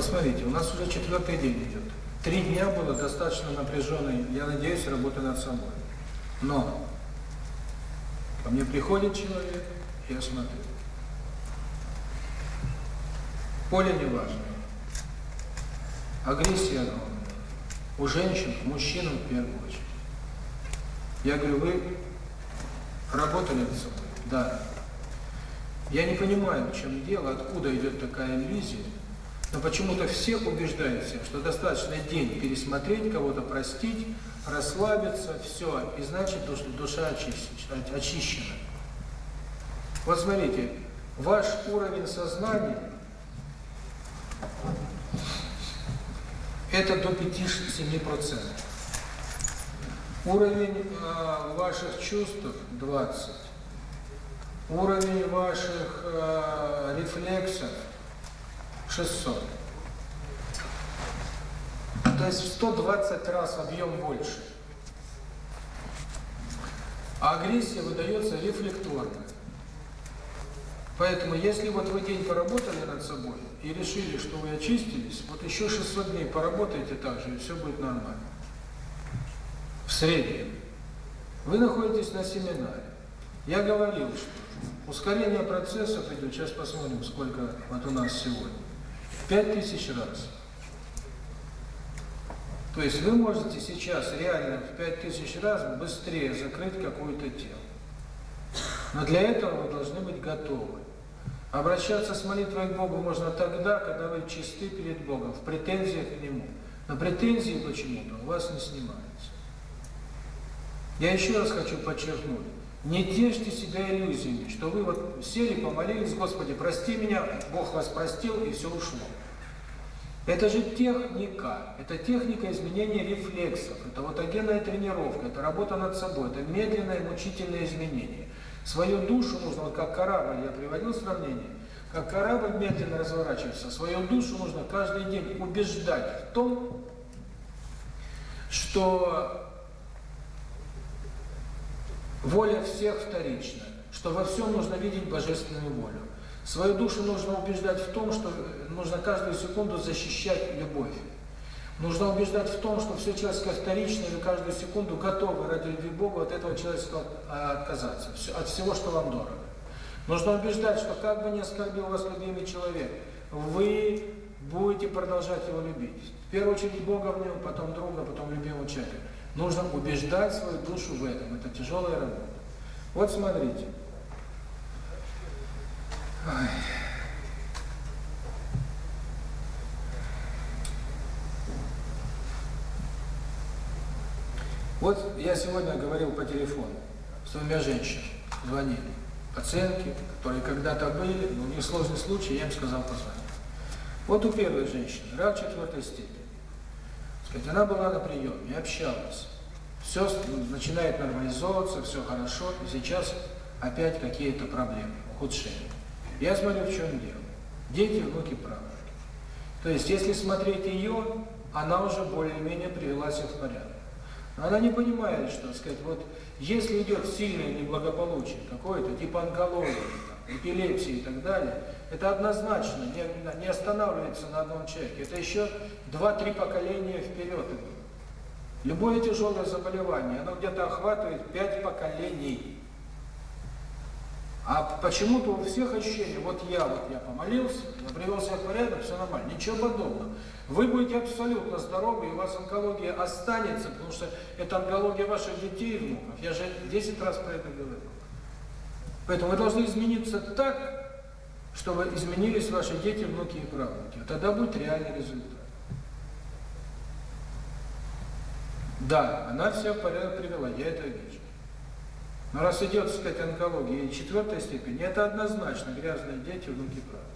посмотрите, у нас уже четвертый день идет. Три дня было достаточно напряженной, я надеюсь, работа над собой. Но ко мне приходит человек, я смотрю. Поле не важно. Агрессия огромная. У женщин, у мужчин в первую очередь. Я говорю, вы работали над собой? Да. Я не понимаю, в чем дело, откуда идет такая иллюзия. Но почему-то все убеждаются, что достаточно день пересмотреть, кого-то простить, расслабиться, все, и значит душа, душа очищена, очищена. Вот смотрите, ваш уровень сознания это до 5-7%. Уровень э, ваших чувств 20. Уровень ваших э, рефлексов 600. То есть в 120 раз объем больше. А агрессия выдается рефлекторно. Поэтому, если вот вы день поработали над собой и решили, что вы очистились, вот еще 600 дней поработаете так же, и все будет нормально. В среднем. Вы находитесь на семинаре. Я говорил, что ускорение процессов идет, сейчас посмотрим, сколько вот у нас сегодня. 5000 раз. То есть вы можете сейчас реально в 5000 раз быстрее закрыть какую-то тему. Но для этого вы должны быть готовы. Обращаться с молитвой к Богу можно тогда, когда вы чисты перед Богом, в претензиях к Нему. Но претензии почему-то у вас не снимаются. Я еще раз хочу подчеркнуть. Не тешьте себя иллюзиями, что вы вот сели, помолились, Господи, прости меня, Бог вас простил, и все ушло. Это же техника, это техника изменения рефлексов, это вот агенная тренировка, это работа над собой, это медленное, мучительное изменение. Свою душу нужно, вот как корабль, я приводил сравнение, как корабль медленно разворачивается, свою душу нужно каждый день убеждать в том, что Воля всех вторична, что во всем нужно видеть божественную волю. Свою душу нужно убеждать в том, что э, нужно каждую секунду защищать любовь. Нужно убеждать в том, что все человеческое вторично, и каждую секунду готовы ради любви Бога от этого человечества э, отказаться, от всего, что вам дорого. Нужно убеждать, что как бы ни оскорбил вас любимый человек, вы будете продолжать его любить. В первую очередь Бога в нем, потом друга, потом любимого человека. Нужно убеждать свою душу в этом. Это тяжелая работа. Вот смотрите. Ой. Вот я сегодня говорил по телефону с двумя женщинами, звонили, пациентки, которые когда-то были, но у них сложный случай, я им сказал позвонить. Вот у первой женщины рак четвертой степени. Когда она была на приеме, общалась, все начинает нормализовываться, все хорошо, и сейчас опять какие-то проблемы, ухудшения. Я смотрю, в чем дело. Дети, внуки, правнуки. То есть, если смотреть ее, она уже более-менее привела себя в порядок. Но она не понимает, что, сказать, вот если идет сильное неблагополучие какое-то, типа онкологии, эпилепсии и так далее, это однозначно не, не останавливается на одном человеке. Это еще 2-3 поколения вперед. Любое тяжелое заболевание, оно где-то охватывает 5 поколений. А почему-то у всех ощущение, вот я, вот я помолился, я привел себя в порядок, все нормально, ничего подобного. Вы будете абсолютно здоровы, и у вас онкология останется, потому что это онкология ваших детей и внуков. Я же 10 раз про это говорил. Поэтому вы должны измениться так, чтобы изменились ваши дети, внуки и правнуки. А тогда будет реальный результат. Да, она все в порядок привела, я это вижу. Но раз идет, так сказать, онкология четвертой степени, это однозначно грязные дети, внуки, правнуки.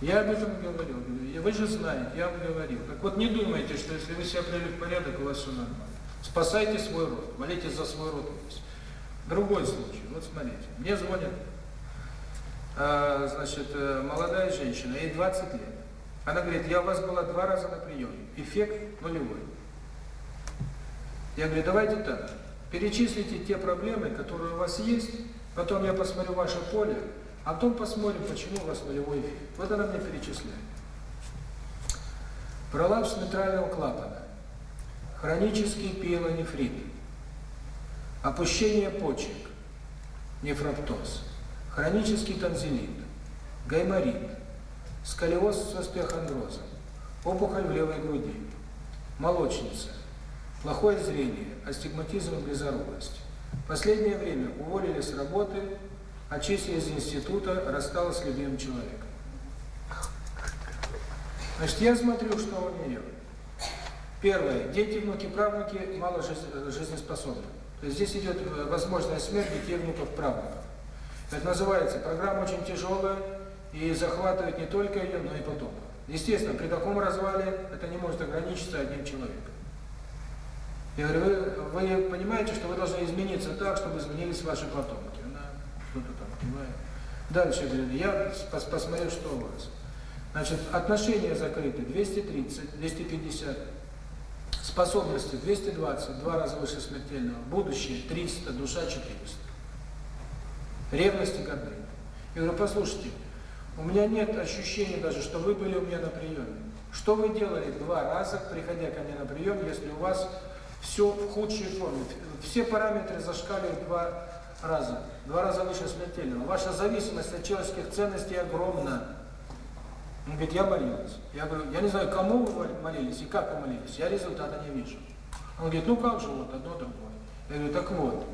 Я об этом говорил, говорю, вы же знаете, я вам говорил. Так вот не думайте, что если вы себя привели в порядок, у вас все нормально. Спасайте свой род, молитесь за свой род. Пусть. Другой случай. Вот смотрите. Мне звонит э, значит, э, молодая женщина, ей 20 лет. Она говорит, я у вас была два раза на приеме. Эффект нулевой. Я говорю, давайте так. Перечислите те проблемы, которые у вас есть. Потом я посмотрю ваше поле. А потом посмотрим, почему у вас нулевой эффект. Вот она мне перечисляет. Пролапс митрального клапана. Хронический пилонефрит опущение почек, нефроптоз, хронический танзелит, гайморит, сколиоз с остеохондрозом, опухоль в левой груди, молочница, плохое зрение, астигматизм и близорукость. В последнее время. Уволили с работы, отчислили из института, рассталась с любимым человеком. Значит, я смотрю, что у нее. Первое. Дети, внуки, правнуки мало жизнеспособны здесь идет э, возможность смерти техников права. Это называется, программа очень тяжелая и захватывает не только ее, но и потом. Естественно, при таком развале это не может ограничиться одним человеком. Я говорю, вы, вы понимаете, что вы должны измениться так, чтобы изменились ваши потомки. Она что-то там понимает. Дальше, я говорю, я пос посмотрю, что у вас. Значит, отношения закрыты 230, 250, способности 220, два раза выше смертельного, будущее 300, душа 400. Ревность и гордыня. Я говорю, послушайте, у меня нет ощущения даже, что вы были у меня на приеме. Что вы делали два раза, приходя ко мне на прием, если у вас все в худшей форме? Все параметры зашкаливают два раза. Два раза выше смертельного. Ваша зависимость от человеческих ценностей огромна. Он говорит, я молилась. Я говорю, я не знаю, кому вы молились и как вы молились, я результата не вижу. Он говорит, ну как же, вот одно другое. Я говорю, так вот,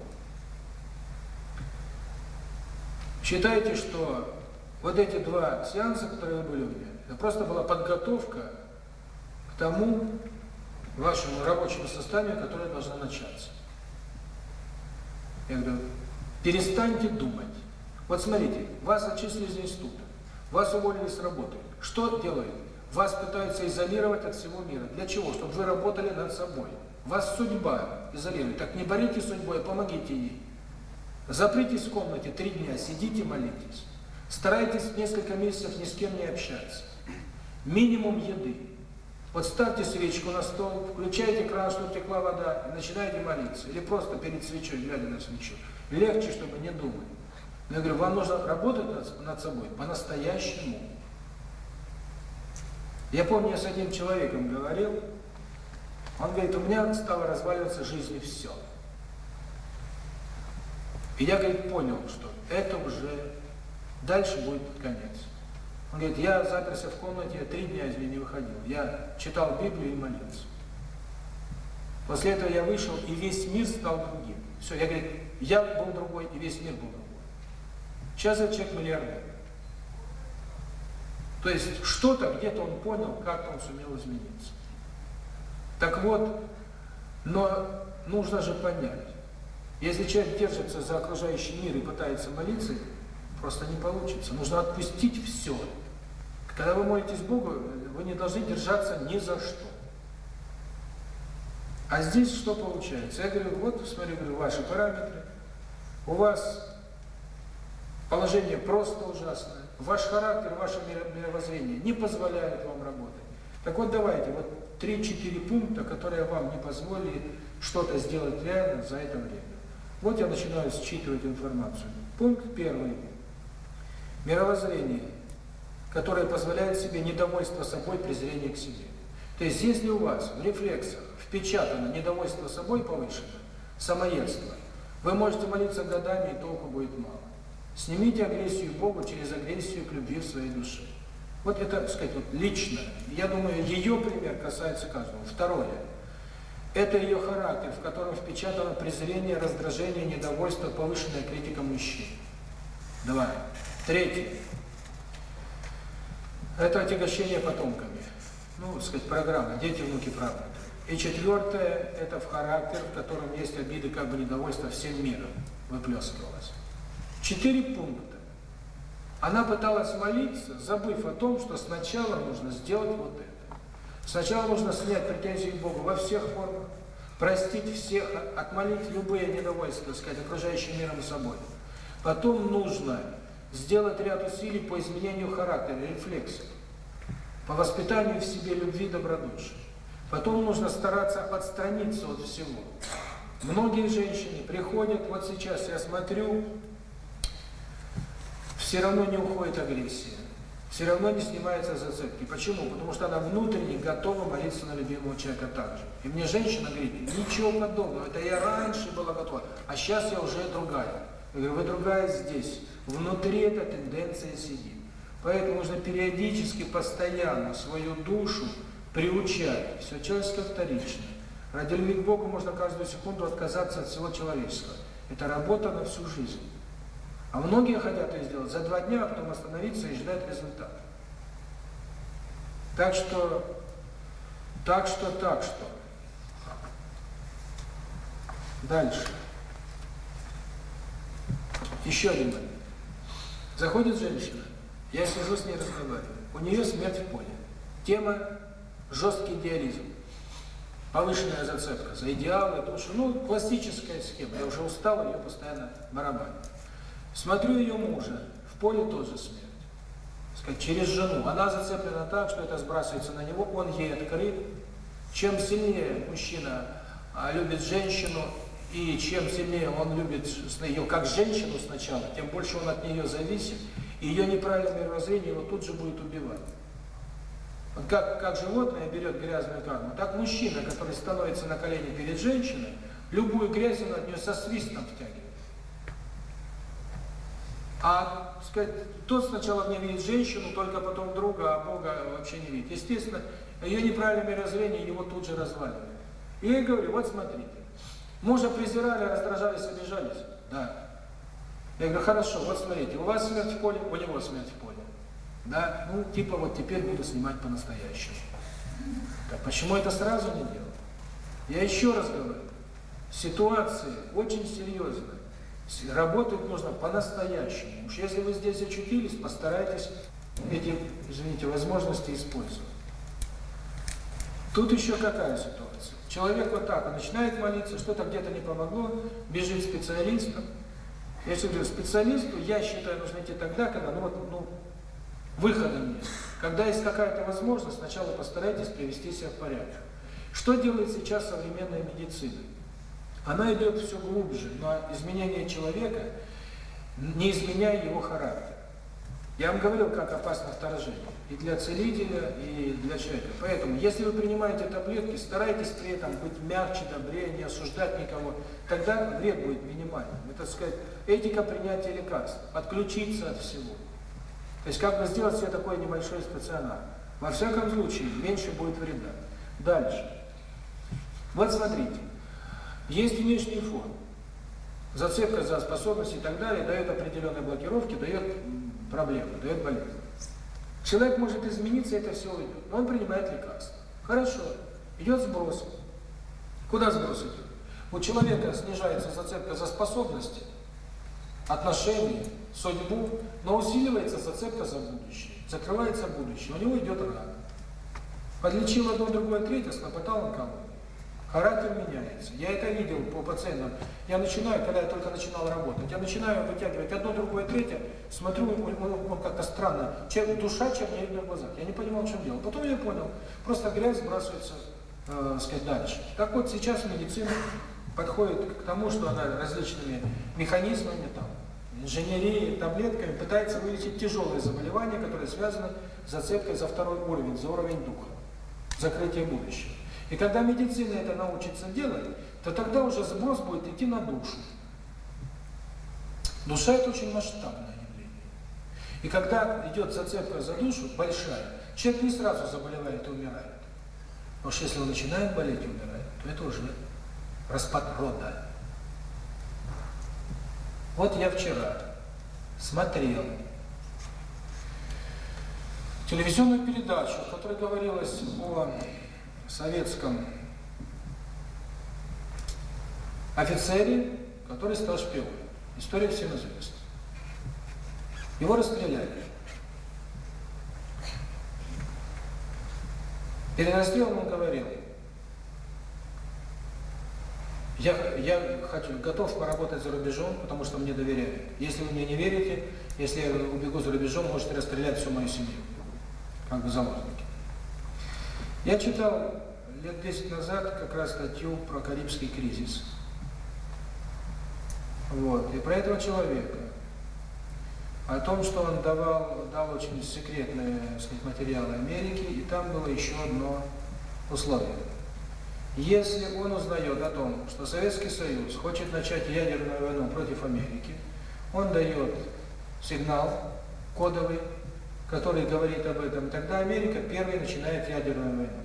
считайте, что вот эти два сеанса, которые были у меня, это просто была подготовка к тому вашему рабочему состоянию, которое должно начаться. Я говорю, перестаньте думать. Вот смотрите, вас отчислили из института, вас уволили с работы, что делают? Вас пытаются изолировать от всего мира. Для чего? Чтобы вы работали над собой. Вас судьба изолирует. Так не борите судьбой, а помогите ей. Запритесь в комнате три дня, сидите, молитесь. Старайтесь несколько месяцев ни с кем не общаться. Минимум еды. Вот ставьте свечку на стол, включайте кран, чтобы текла вода, и начинаете молиться. Или просто перед свечой, глядя на свечу. Легче, чтобы не думать. Но я говорю, вам нужно работать над собой по-настоящему. Я помню, я с одним человеком говорил, он говорит, у меня стало разваливаться жизнь и все. И я, говорит, понял, что это уже дальше будет конец. Он говорит, я заперся в комнате, я три дня из нее не выходил. Я читал Библию и молился. После этого я вышел, и весь мир стал другим. Все, я говорю, я был другой, и весь мир был другой. Сейчас этот человек миллиардер. То есть что-то где-то он понял, как он сумел измениться. Так вот, но нужно же понять, если человек держится за окружающий мир и пытается молиться, просто не получится. Нужно отпустить все. Когда вы молитесь Богу, вы не должны держаться ни за что. А здесь что получается? Я говорю, вот, смотрю, говорю, ваши параметры. У вас положение просто ужасное. Ваш характер, ваше мировоззрение не позволяет вам работать. Так вот давайте, вот 3-4 пункта, которые вам не позволили что-то сделать реально за это время. Вот я начинаю считывать информацию. Пункт первый. Мировоззрение, которое позволяет себе недовольство собой, презрение к себе. То есть если у вас в рефлексах впечатано недовольство собой повышено, самоедство, вы можете молиться годами и толку будет мало. Снимите агрессию Богу через агрессию к любви в своей душе. Вот это, так сказать, вот лично. Я думаю, ее пример касается каждого. Второе. Это ее характер, в котором впечатано презрение, раздражение, недовольство, повышенная критика мужчин. Два. Третье. Это отягощение потомками. Ну, так сказать, программа. Дети, внуки, правда. И четвертое – это в характер, в котором есть обиды, как бы недовольство всем миром выплескивалось. Четыре пункта. Она пыталась молиться, забыв о том, что сначала нужно сделать вот это. Сначала нужно снять претензии к Богу во всех формах, простить всех, отмолить любые недовольства, сказать, окружающим миром и собой. Потом нужно сделать ряд усилий по изменению характера, рефлексов, по воспитанию в себе любви и добродушия. Потом нужно стараться отстраниться от всего. Многие женщины приходят, вот сейчас я смотрю, все равно не уходит агрессия, все равно не снимаются зацепки. Почему? Потому что она внутренне готова молиться на любимого человека также. И мне женщина говорит, ничего подобного, это я раньше была готова, а сейчас я уже другая. Я говорю, вы другая здесь, внутри эта тенденция сидит. Поэтому нужно периодически, постоянно свою душу приучать. Все человеческое вторично. Ради любви к Богу можно каждую секунду отказаться от всего человеческого. Это работа на всю жизнь. А многие хотят это сделать за два дня, а потом остановиться и ждать результата. Так что, так что, так что. Дальше. Еще один момент. Заходит женщина, я сижу с ней разговариваю. У нее смерть в поле. Тема жесткий идеализм. Повышенная зацепка за идеалы, то, что, ну, классическая схема. Я уже устал ее постоянно барабанить. Смотрю ее мужа, в поле тоже смерть. Сказать, через жену. Она зацеплена так, что это сбрасывается на него, он ей открыт. Чем сильнее мужчина а, любит женщину, и чем сильнее он любит ее как женщину сначала, тем больше он от нее зависит, и ее неправильное мировоззрение его тут же будет убивать. Вот как, как животное берет грязную карму, так мужчина, который становится на колени перед женщиной, любую грязь он от нее со свистом втягивает. А сказать, тот сначала не видит женщину, только потом друга, а Бога вообще не видит. Естественно, ее неправильное мирозрение его тут же разваливает. И я говорю, вот смотрите, мужа презирали, раздражались, обижались. Да. Я говорю, хорошо, вот смотрите, у вас смерть в поле, у него смерть в поле. Да, ну типа вот теперь буду снимать по-настоящему. Так почему это сразу не делал? Я еще раз говорю, ситуация очень серьезная. Работать нужно по-настоящему. Уж если вы здесь очутились, постарайтесь эти, извините, возможности использовать. Тут еще какая ситуация? Человек вот так, начинает молиться, что-то где-то не помогло, бежит специалистом. Если всегда говорю, специалисту, я считаю, нужно идти тогда, когда, ну вот, ну, выхода нет. Когда есть какая-то возможность, сначала постарайтесь привести себя в порядок. Что делает сейчас современная медицина? Она идет все глубже, но изменение человека не изменяя его характер. Я вам говорил, как опасно вторжение. И для целителя, и для человека. Поэтому, если вы принимаете таблетки, старайтесь при этом быть мягче, добрее, не осуждать никого. Тогда вред будет минимальным. Это, сказать, этика принятия лекарств. Отключиться от всего. То есть, как бы сделать себе такой небольшой стационар. Во всяком случае, меньше будет вреда. Дальше. Вот смотрите. Есть внешний фон. Зацепка за способность и так далее дает определенные блокировки, дает проблемы, дает болезнь. Человек может измениться, это все уйдет. Но он принимает лекарства. Хорошо. Идет сброс. Куда сброс идет? У человека снижается зацепка за способности, отношения, судьбу, но усиливается зацепка за будущее. Закрывается будущее. У него идет рак. Подлечил одно, другое, третье, снопытал онкологию. Характер меняется. Я это видел по пациентам. Я начинаю, когда я только начинал работать, я начинаю вытягивать одно, другое, третье, смотрю, ну, как-то странно, чем душа чернеет на глазах. Я не понимал, в чем дело. Потом я понял, просто грязь сбрасывается, э, сказать, дальше. Так вот, сейчас медицина подходит к тому, что она различными механизмами, там, инженерией, таблетками пытается вылечить тяжелые заболевания, которые связаны с зацепкой за второй уровень, за уровень духа, закрытие будущего. И когда медицина это научится делать, то тогда уже сброс будет идти на душу. Душа – это очень масштабное явление. И когда идет зацепка за душу, большая, человек не сразу заболевает и умирает. Потому что если он начинает болеть и умирает, то это уже распад рода. Вот я вчера смотрел телевизионную передачу, в которой говорилось о советском офицере, который стал шпионом. История всем известна. Его расстреляли. Перед расстрелом он говорил, я, я хочу, готов поработать за рубежом, потому что мне доверяют. Если вы мне не верите, если я убегу за рубежом, можете расстрелять всю мою семью, как бы заложники. Я читал лет 10 назад как раз статью про Карибский кризис. Вот. И про этого человека. О том, что он давал, дал очень секретные сказать, материалы Америки, и там было еще одно условие. Если он узнает о том, что Советский Союз хочет начать ядерную войну против Америки, он дает сигнал кодовый, который говорит об этом, тогда Америка первой начинает ядерную войну.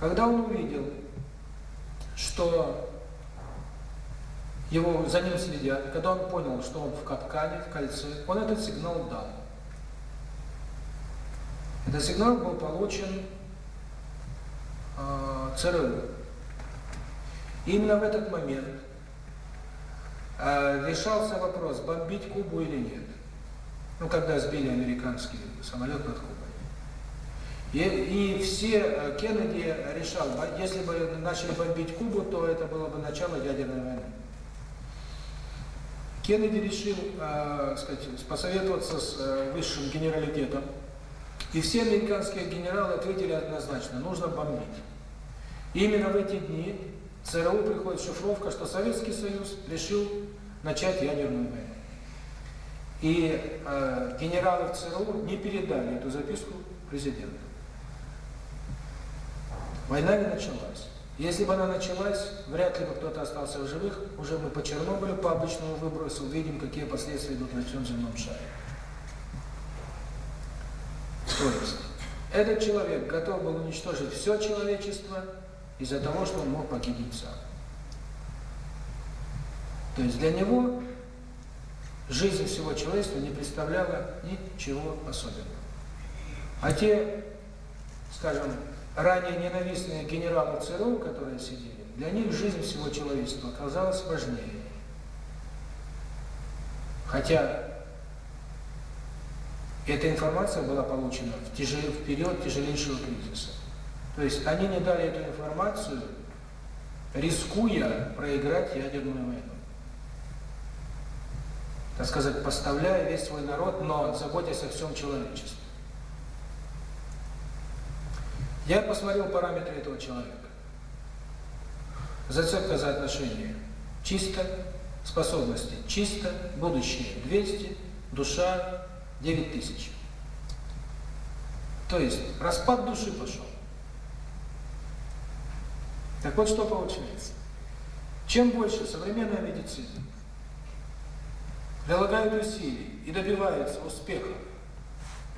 Когда он увидел, что его за ним следят, когда он понял, что он в капкане, в кольце, он этот сигнал дал. Этот сигнал был получен а, э, ЦРУ. И именно в этот момент э, решался вопрос, бомбить Кубу или нет. Ну, когда сбили американский самолет над Кубой. И все Кеннеди решал, если бы начали бомбить Кубу, то это было бы начало ядерной войны. Кеннеди решил, э, сказать, посоветоваться с э, высшим генералитетом, и все американские генералы ответили однозначно, нужно бомбить. И именно в эти дни ЦРУ приходит шифровка, что Советский Союз решил начать ядерную войну. И э, генералы в ЦРУ не передали эту записку президенту. Война не началась. Если бы она началась, вряд ли бы кто-то остался в живых. Уже мы по Чернобылю, по обычному выбросу, увидим, какие последствия идут на всем земном шаре. То есть, этот человек готов был уничтожить все человечество из-за того, что он мог погибнуть сам. То есть для него жизнь всего человечества не представляла ничего особенного. А те, скажем, ранее ненавистные генералы ЦРУ, которые сидели, для них жизнь всего человечества оказалась важнее. Хотя эта информация была получена в, тяжел... в период тяжелейшего кризиса. То есть они не дали эту информацию, рискуя проиграть ядерную войну. Так сказать, поставляя весь свой народ, но заботясь о всем человечестве. Я посмотрел параметры этого человека. Зацепка за отношения чисто, способности чисто, будущее 200, душа 9000. То есть распад души пошел. Так вот что получается. Чем больше современная медицина прилагает усилий и добивается успеха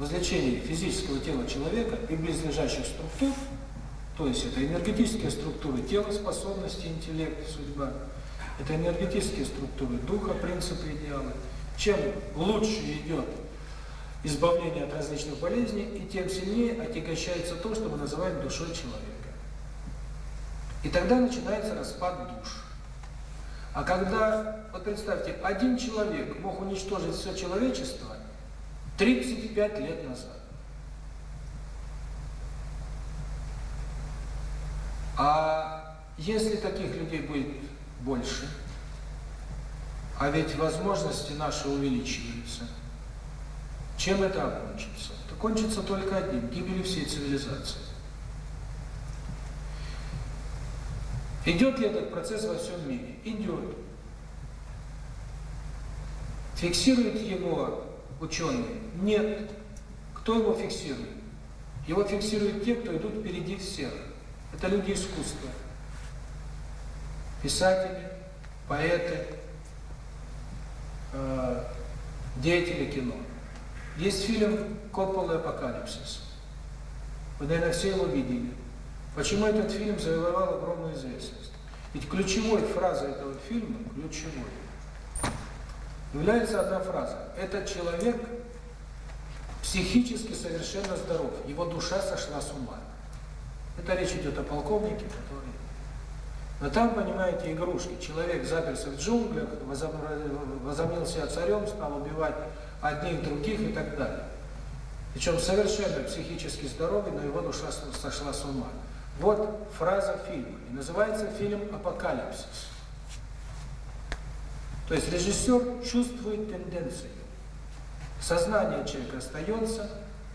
Возвлечение физического тела человека и близлежащих структур, то есть это энергетические структуры тела, способности, интеллект, судьба, это энергетические структуры духа, принципы, идеалы. Чем лучше идет избавление от различных болезней, и тем сильнее отягощается то, что мы называем душой человека. И тогда начинается распад душ. А когда, вот представьте, один человек мог уничтожить все человечество, 35 лет назад. А если таких людей будет больше, а ведь возможности наши увеличиваются, чем это окончится? Это кончится только одним – гибелью всей цивилизации. Идет ли этот процесс во всем мире? Идет. Фиксирует его ученые. Нет. Кто его фиксирует? Его фиксируют те, кто идут впереди всех. Это люди искусства. Писатели, поэты, деятели кино. Есть фильм Копполы апокалипсис». Вы, наверное, все его видели. Почему этот фильм завоевал огромную известность? Ведь ключевой фразой этого фильма, ключевой, является одна фраза. Этот человек психически совершенно здоров, его душа сошла с ума. Это речь идет о полковнике, который... Но там, понимаете, игрушки. Человек заперся в джунглях, возомнил себя царем, стал убивать одних, других и так далее. Причем совершенно психически здоровый, но его душа сошла с ума. Вот фраза фильма. И называется фильм «Апокалипсис». То есть режиссер чувствует тенденцию. Сознание человека остается,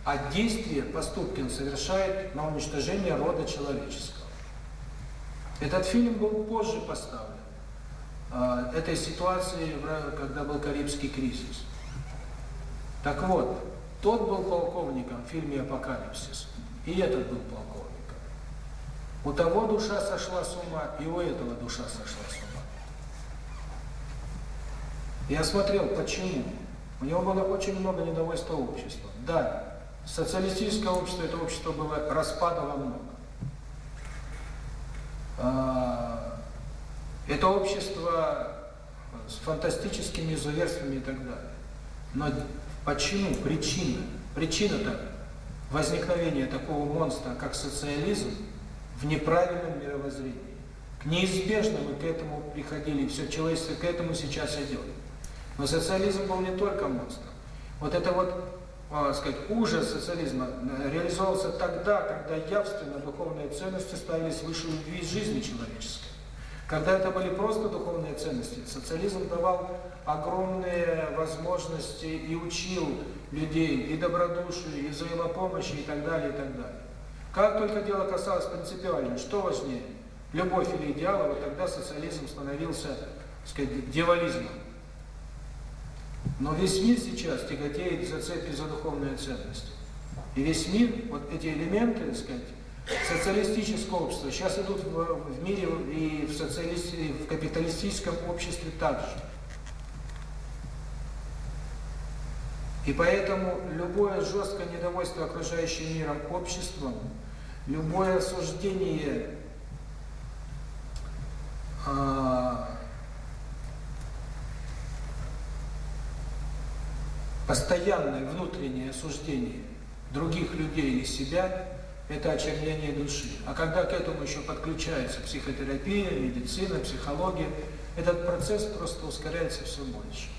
а действие, поступки он совершает на уничтожение рода человеческого. Этот фильм был позже поставлен. А, этой ситуации, когда был Карибский кризис. Так вот, тот был полковником в фильме «Апокалипсис», и этот был полковником. У того душа сошла с ума, и у этого душа сошла с ума. Я смотрел, почему. У него было очень много недовольства общества. Да, социалистическое общество, это общество было распада во много. А, это общество с фантастическими изуверствами и так далее. Но почему? Причина. Причина-то возникновения такого монстра, как социализм, в неправильном мировоззрении. К неизбежному к этому приходили, все человечество к этому сейчас идет. Но социализм был не только монстром. Вот это вот, а, сказать, ужас социализма э, реализовался тогда, когда явственно духовные ценности ставились выше любви жизни человеческой. Когда это были просто духовные ценности, социализм давал огромные возможности и учил людей и добродушию, и взаимопомощи, и так далее, и так далее. Как только дело касалось принципиально, что важнее, любовь или идеала, вот тогда социализм становился, так сказать, дьяволизмом. Но весь мир сейчас тяготеет за цепи за духовные ценности. И весь мир, вот эти элементы, так сказать, социалистического общества, сейчас идут в, в мире и в, социалисти, и в капиталистическом обществе также. И поэтому любое жесткое недовольство окружающим миром обществом, любое осуждение э, постоянное внутреннее осуждение других людей или себя – это очернение души. А когда к этому еще подключается психотерапия, медицина, психология, этот процесс просто ускоряется все больше.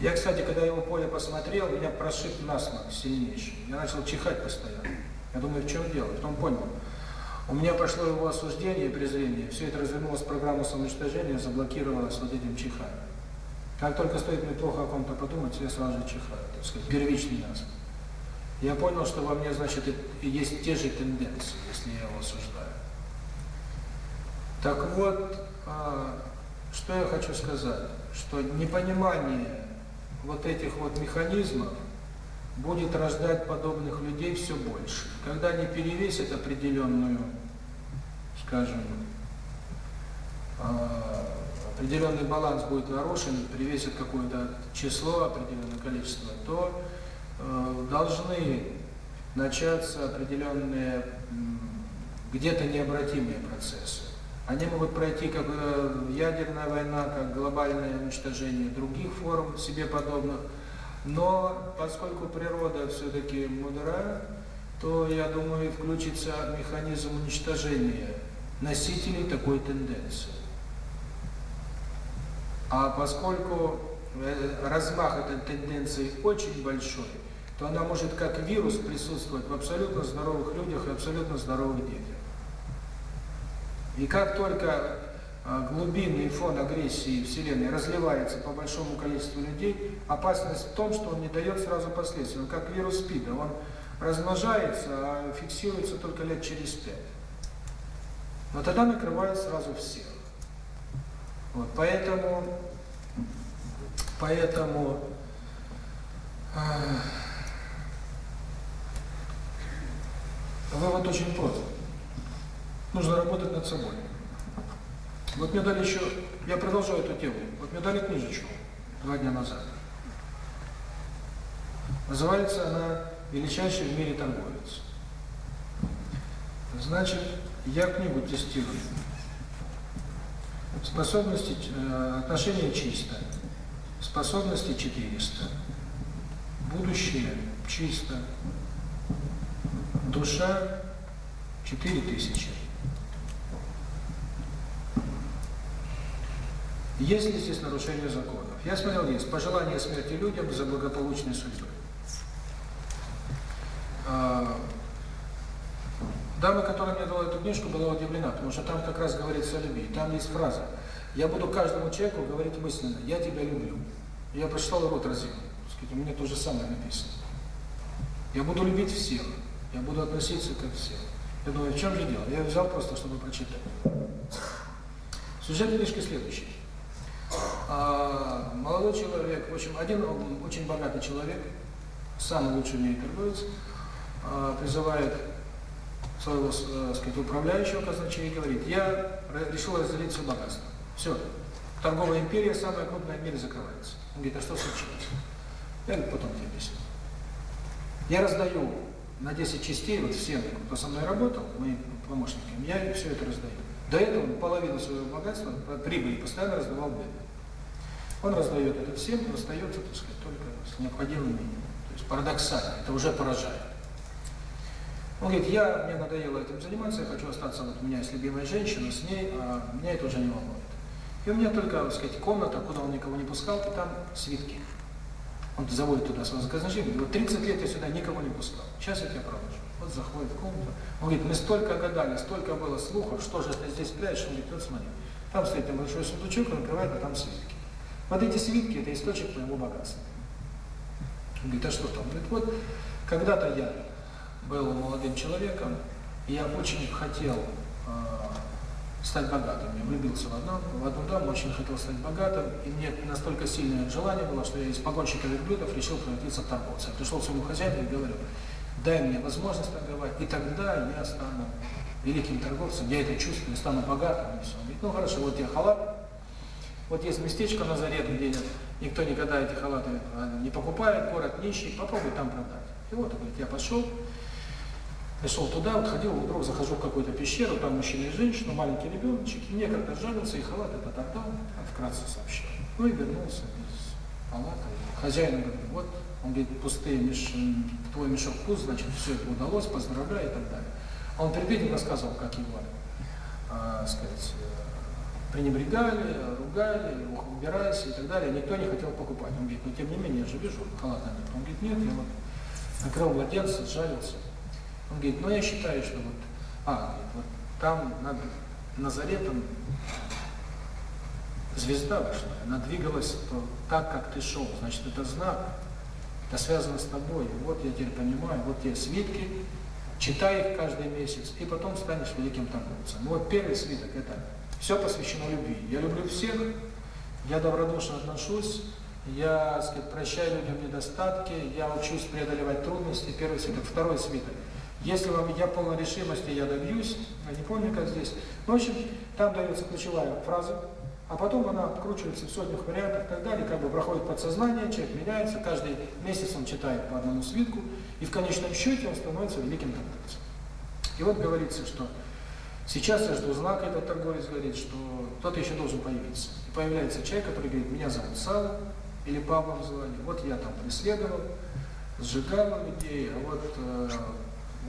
Я, кстати, когда его поле посмотрел, меня прошиб насморк сильнейший. Я начал чихать постоянно. Я думаю, в чем дело? Потом понял. У меня пошло его осуждение и презрение. Все это развернулось в программу самоуничтожения, заблокировалось вот этим чиханием. Как только стоит мне плохо о ком-то подумать, я сразу же чихаю, так сказать, первичный настрой. Я понял, что во мне, значит, есть те же тенденции, если я его осуждаю. Так вот, а, что я хочу сказать, что непонимание вот этих вот механизмов будет рождать подобных людей все больше. Когда они перевесят определенную, скажем, а, определенный баланс будет нарушен, привесит какое-то число, определенное количество, то э, должны начаться определенные где-то необратимые процессы. Они могут пройти как э, ядерная война, как глобальное уничтожение других форм себе подобных. Но поскольку природа все-таки мудрая, то, я думаю, включится механизм уничтожения носителей такой тенденции. А поскольку э, размах этой тенденции очень большой, то она может как вирус присутствовать в абсолютно здоровых людях и абсолютно здоровых детях. И как только э, глубинный фон агрессии Вселенной разливается по большому количеству людей, опасность в том, что он не дает сразу последствий. Он как вирус СПИДа, он размножается, а фиксируется только лет через пять. Но тогда накрывает сразу всех. Вот, поэтому, поэтому э, вывод очень прост. Нужно работать над собой. Вот мне дали еще, я продолжаю эту тему, вот мне дали книжечку два дня назад. Называется она «Величайший в мире торговец». Значит, я книгу тестирую. Способности, э, отношение чисто. Способности 400. Будущее чисто. Душа 4000. Есть ли здесь нарушение законов? Я смотрел, есть пожелание смерти людям за благополучной судьбой. книжку была удивлена, потому что там как раз говорится о любви. Там есть фраза «Я буду каждому человеку говорить мысленно, я тебя люблю». Я прочитал его отразил, у меня то же самое написано. Я буду любить всех, я буду относиться ко всем. Я думаю, в чем же дело? Я взял просто, чтобы прочитать. Сюжет книжки следующий. А, молодой человек, в общем, один очень богатый человек, самый лучший в мире торговец, призывает своего сказать, управляющего казначея говорит, я решил разделить все богатство. Все. Торговая империя, самая крупная в мире, закрывается. Он говорит, а что случилось? Я говорю, потом тебе объясню. Я раздаю на 10 частей, вот всем, кто со мной работал, моим помощникам, я все это раздаю. До этого половину своего богатства, прибыли постоянно раздавал бедным. Он раздает это всем, и остается, так сказать, только с необходимым минимумом. То есть парадоксально, это уже поражает. Он говорит, я, мне надоело этим заниматься, я хочу остаться, вот у меня есть любимая женщина, с ней, а меня это уже не волнует. И у меня только, так сказать, комната, куда он никого не пускал, и там свитки. Он заводит туда свое заказначение, Вот 30 лет я сюда никого не пускал, сейчас я тебя провожу. Вот заходит в комнату, он говорит, мы столько гадали, столько было слухов, что же ты здесь прячешь, он говорит, вот смотри, там стоит небольшой сундучок, он открывает, а там свитки. Вот эти свитки – это источник моего богатства. Он говорит, а что там? Он говорит, вот когда-то я был молодым человеком, и я очень хотел стать богатым. Я влюбился в одном, в одном доме очень хотел стать богатым, и мне настолько сильное желание было, что я из погонщика верблюдов решил превратиться в торговца. Я пришел к своему хозяину и говорю, дай мне возможность торговать, и тогда я стану великим торговцем, я это чувствую, стану богатым. И. Он говорит, ну хорошо, вот я халат, вот есть местечко на заре, где никто никогда эти халаты не покупает, город нищий, попробуй там продать. И вот, говорит, я пошел, Пришел туда, вот ходил, вдруг захожу в какую-то пещеру, там мужчина и женщина, маленький ребеночек, и некогда жалился, и халат это, отдал, вкратце сообщил. Ну и вернулся из палаты. Хозяин говорит, вот, он говорит, пустые меш... твой мешок пуст, значит, все это удалось, поздравляю и так далее. А он перед этим рассказывал, как его, а, э, сказать, пренебрегали, ругали, убирались и так далее. Никто не хотел покупать. Он говорит, но ну, тем не менее, я же вижу, халат надет. Он говорит, нет, я вот накрыл младенца, сжалился. Он говорит, ну я считаю, что вот, а, говорит, вот там надо, на звезда вышла, она двигалась то, так, как ты шел, значит, это знак, это связано с тобой, вот я теперь понимаю, вот те свитки, читай их каждый месяц, и потом станешь великим торговцем. Ну вот первый свиток – это все посвящено любви. Я люблю всех, я добродушно отношусь, я, сказать, прощаю людям недостатки, я учусь преодолевать трудности, первый свиток. Второй свиток – если вам я полна решимости, я добьюсь, я не помню, как здесь. Ну, в общем, там дается ключевая фраза, а потом она обкручивается в сотнях вариантов и так далее, как бы проходит подсознание, человек меняется, каждый месяц он читает по одному свитку, и в конечном счете он становится великим торговцем. И вот говорится, что сейчас я жду знака, этот торговец говорит, что кто-то еще должен появиться. И появляется человек, который говорит, меня зовут Сава, или Павлом звали, вот я там преследовал, сжигал людей, а вот э,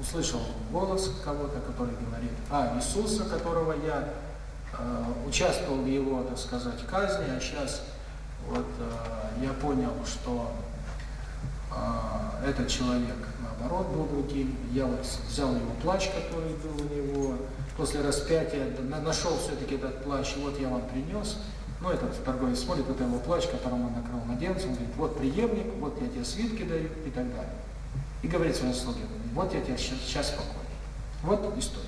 услышал голос кого-то, который говорит, а, Иисуса, которого я э, участвовал в его, так сказать, казни, а сейчас вот э, я понял, что э, этот человек, наоборот, был другим, я вот взял его плащ, который был у него, после распятия нашел все-таки этот плащ, и вот я вам принес, ну, этот торговец смотрит, это его плащ, которым он накрыл младенца, он говорит, вот преемник, вот я тебе свитки даю и так далее и говорит своим слуге, вот я тебя сейчас спокойно. Вот история.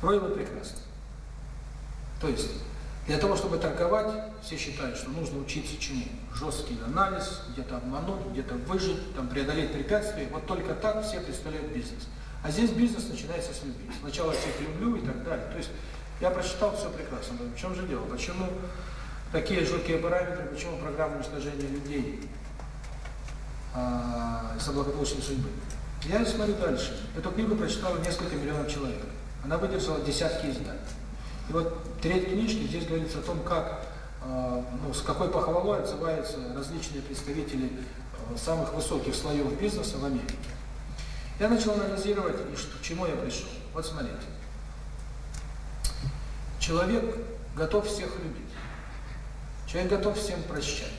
Проявы прекрасно. То есть, для того, чтобы торговать, все считают, что нужно учиться чему? Жесткий анализ, где-то обмануть, где-то выжить, там преодолеть препятствия. Вот только так все представляют бизнес. А здесь бизнес начинается с любви. Сначала всех люблю и так далее. То есть, я прочитал все прекрасно. В чем же дело? Почему такие жуткие параметры, почему программа уничтожения людей соблагополучный судьбы. Я смотрю дальше. Эту книгу прочитало несколько миллионов человек. Она выдержала десятки изданий. И вот треть книжки здесь говорится о том, как, ну, с какой похвалой отзываются различные представители самых высоких слоев бизнеса в Америке. Я начал анализировать, и что, к чему я пришел. Вот смотрите. Человек готов всех любить. Человек готов всем прощать.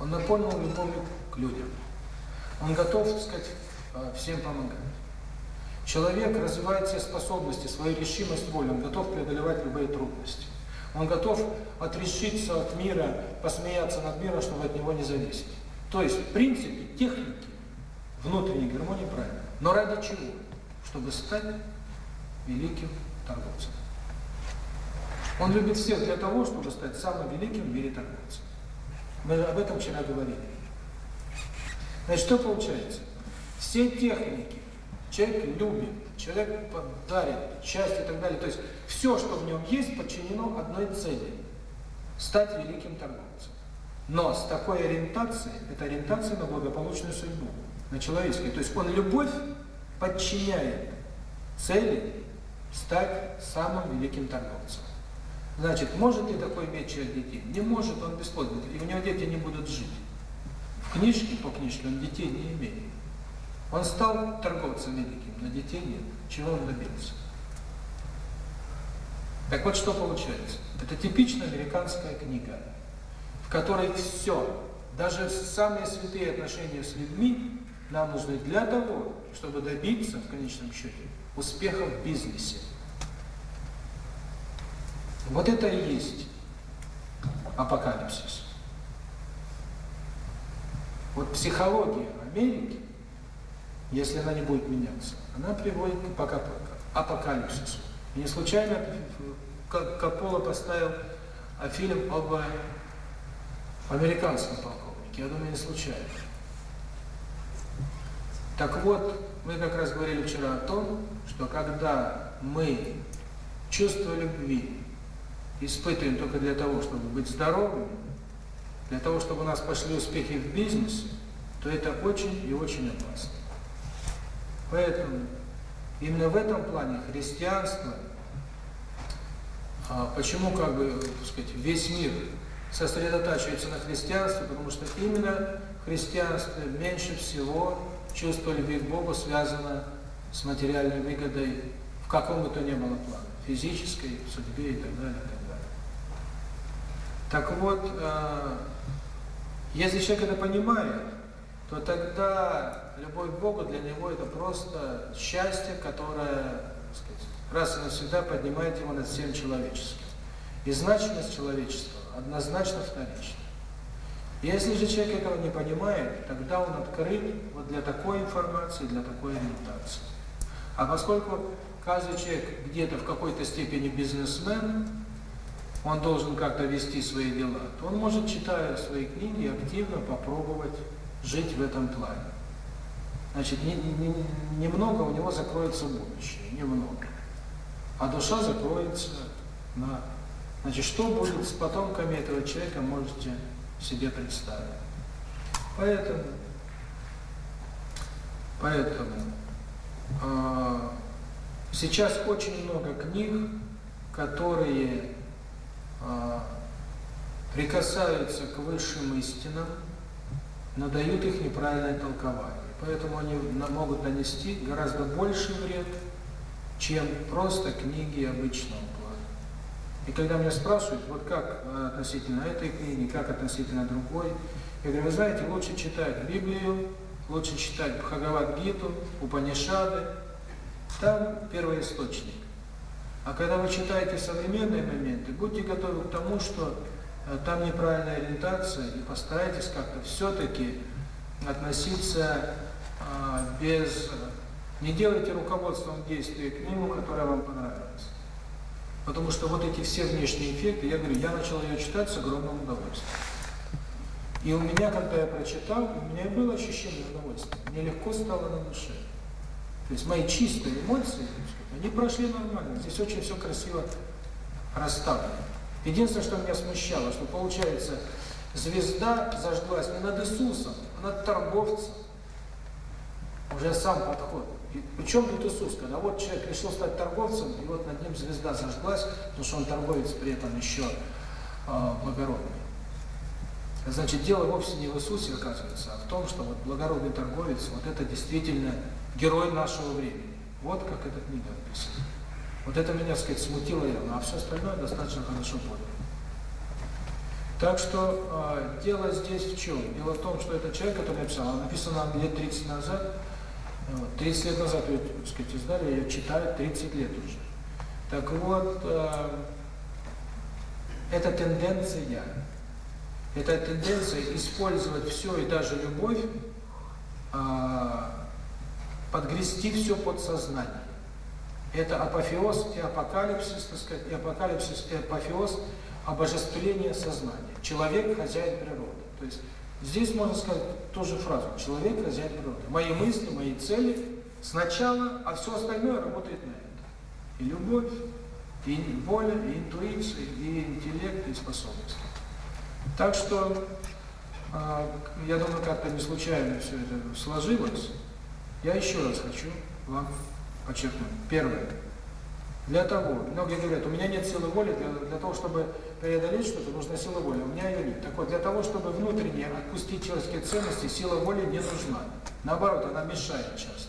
Он напомнил любовью к людям. Он готов, так сказать, э, всем помогать. Человек развивает все способности, свою решимость воли, он готов преодолевать любые трудности. Он готов отрешиться от мира, посмеяться над миром, чтобы от него не зависеть. То есть, в принципе, техники внутренней гармонии правильно. Но ради чего? Чтобы стать великим торговцем. Он любит всех для того, чтобы стать самым великим в мире торговцем. Мы об этом вчера говорили. Значит, что получается? Все техники, человек любит, человек подарит, счастье и так далее, то есть все, что в нем есть, подчинено одной цели – стать великим торговцем. Но с такой ориентацией, это ориентация на благополучную судьбу, на человеческую. То есть он любовь подчиняет цели стать самым великим торговцем. Значит, может ли такой иметь человек детей? Не может, он бесплодный, и у него дети не будут жить. Книжки по книжке он детей не имеет. Он стал торговцем великим, но детей нет. Чего он добился? Так вот, что получается? Это типичная американская книга, в которой все, даже самые святые отношения с людьми, нам нужны для того, чтобы добиться, в конечном счете, успеха в бизнесе. Вот это и есть апокалипсис. Вот психология Америки, если она не будет меняться, она приводит к апокалипсису. И не случайно Каппола поставил а фильм об американском полковнике, я думаю, не случайно. Так вот, мы как раз говорили вчера о том, что когда мы чувство любви испытываем только для того, чтобы быть здоровыми, для того, чтобы у нас пошли успехи в бизнесе, то это очень и очень опасно. Поэтому именно в этом плане христианство, а, почему как бы, так сказать, весь мир сосредотачивается на христианстве, потому что именно христианство меньше всего чувство любви к Богу связано с материальной выгодой в каком бы то ни было плане, физической, судьбе и так далее. И так, далее. так вот, а, если человек это понимает, то тогда любовь к Богу для него это просто счастье, которое сказать, раз и навсегда поднимает его над всем человечеством, И значимость человечества однозначно вторична. Если же человек этого не понимает, тогда он открыт вот для такой информации, для такой ориентации. А поскольку каждый человек где-то в какой-то степени бизнесмен, он должен как-то вести свои дела, то он может, читая свои книги, активно попробовать жить в этом плане. Значит, немного у него закроется будущее, немного. А душа закроется на... Значит, что будет с потомками этого человека, можете себе представить. Поэтому, поэтому э, сейчас очень много книг, которые а, прикасаются к высшим истинам, но дают их неправильное толкование. Поэтому они могут нанести гораздо больше вред, чем просто книги обычного плана. И когда меня спрашивают, вот как а, относительно этой книги, как относительно другой, я говорю, вы знаете, лучше читать Библию, лучше читать Бхагавад-гиту, Упанишады, там первоисточник. А когда вы читаете современные моменты, будьте готовы к тому, что э, там неправильная ориентация, и постарайтесь как-то все-таки относиться а, без... Не делайте руководством действия книгу, которая вам понравилась. Потому что вот эти все внешние эффекты, я говорю, я начал ее читать с огромным удовольствием. И у меня, когда я прочитал, у меня было ощущение удовольствия. Мне легко стало на душе. То есть мои чистые эмоции, они прошли нормально. Здесь очень все красиво расставлено. Единственное, что меня смущало, что получается, звезда зажглась не над Иисусом, а над торговцем. Уже сам подход. И, причем тут Иисус, когда вот человек решил стать торговцем, и вот над ним звезда зажглась, потому что он торговец при этом еще э, благородный. Значит, дело вовсе не в Иисусе, оказывается, а в том, что вот благородный торговец, вот это действительно героем нашего времени. Вот как эта книга написана. Вот это меня, так сказать, смутило явно, а все остальное достаточно хорошо понял. Так что э, дело здесь в чем? Дело в том, что этот человек, который написал, написано написан нам лет 30 назад, 30 лет назад ее, так сказать, издали, ее читают 30 лет уже. Так вот, а, э, это тенденция, это тенденция использовать все и даже любовь, э, подгрести все под сознание. Это апофеоз и апокалипсис, так сказать, и апокалипсис и апофеоз обожествления сознания. Человек – хозяин природы. То есть здесь можно сказать ту же фразу «человек – хозяин природы». Мои мысли, мои цели сначала, а все остальное работает на это. И любовь, и воля, и интуиция, и интеллект, и способности. Так что, э, я думаю, как-то не случайно все это сложилось. Я еще раз хочу вам подчеркнуть. Первое. Для того, многие говорят, у меня нет силы воли, для, для того, чтобы преодолеть что-то, нужна сила воли. У меня ее нет. Так вот, для того, чтобы внутренне отпустить человеческие ценности, сила воли не нужна. Наоборот, она мешает часто.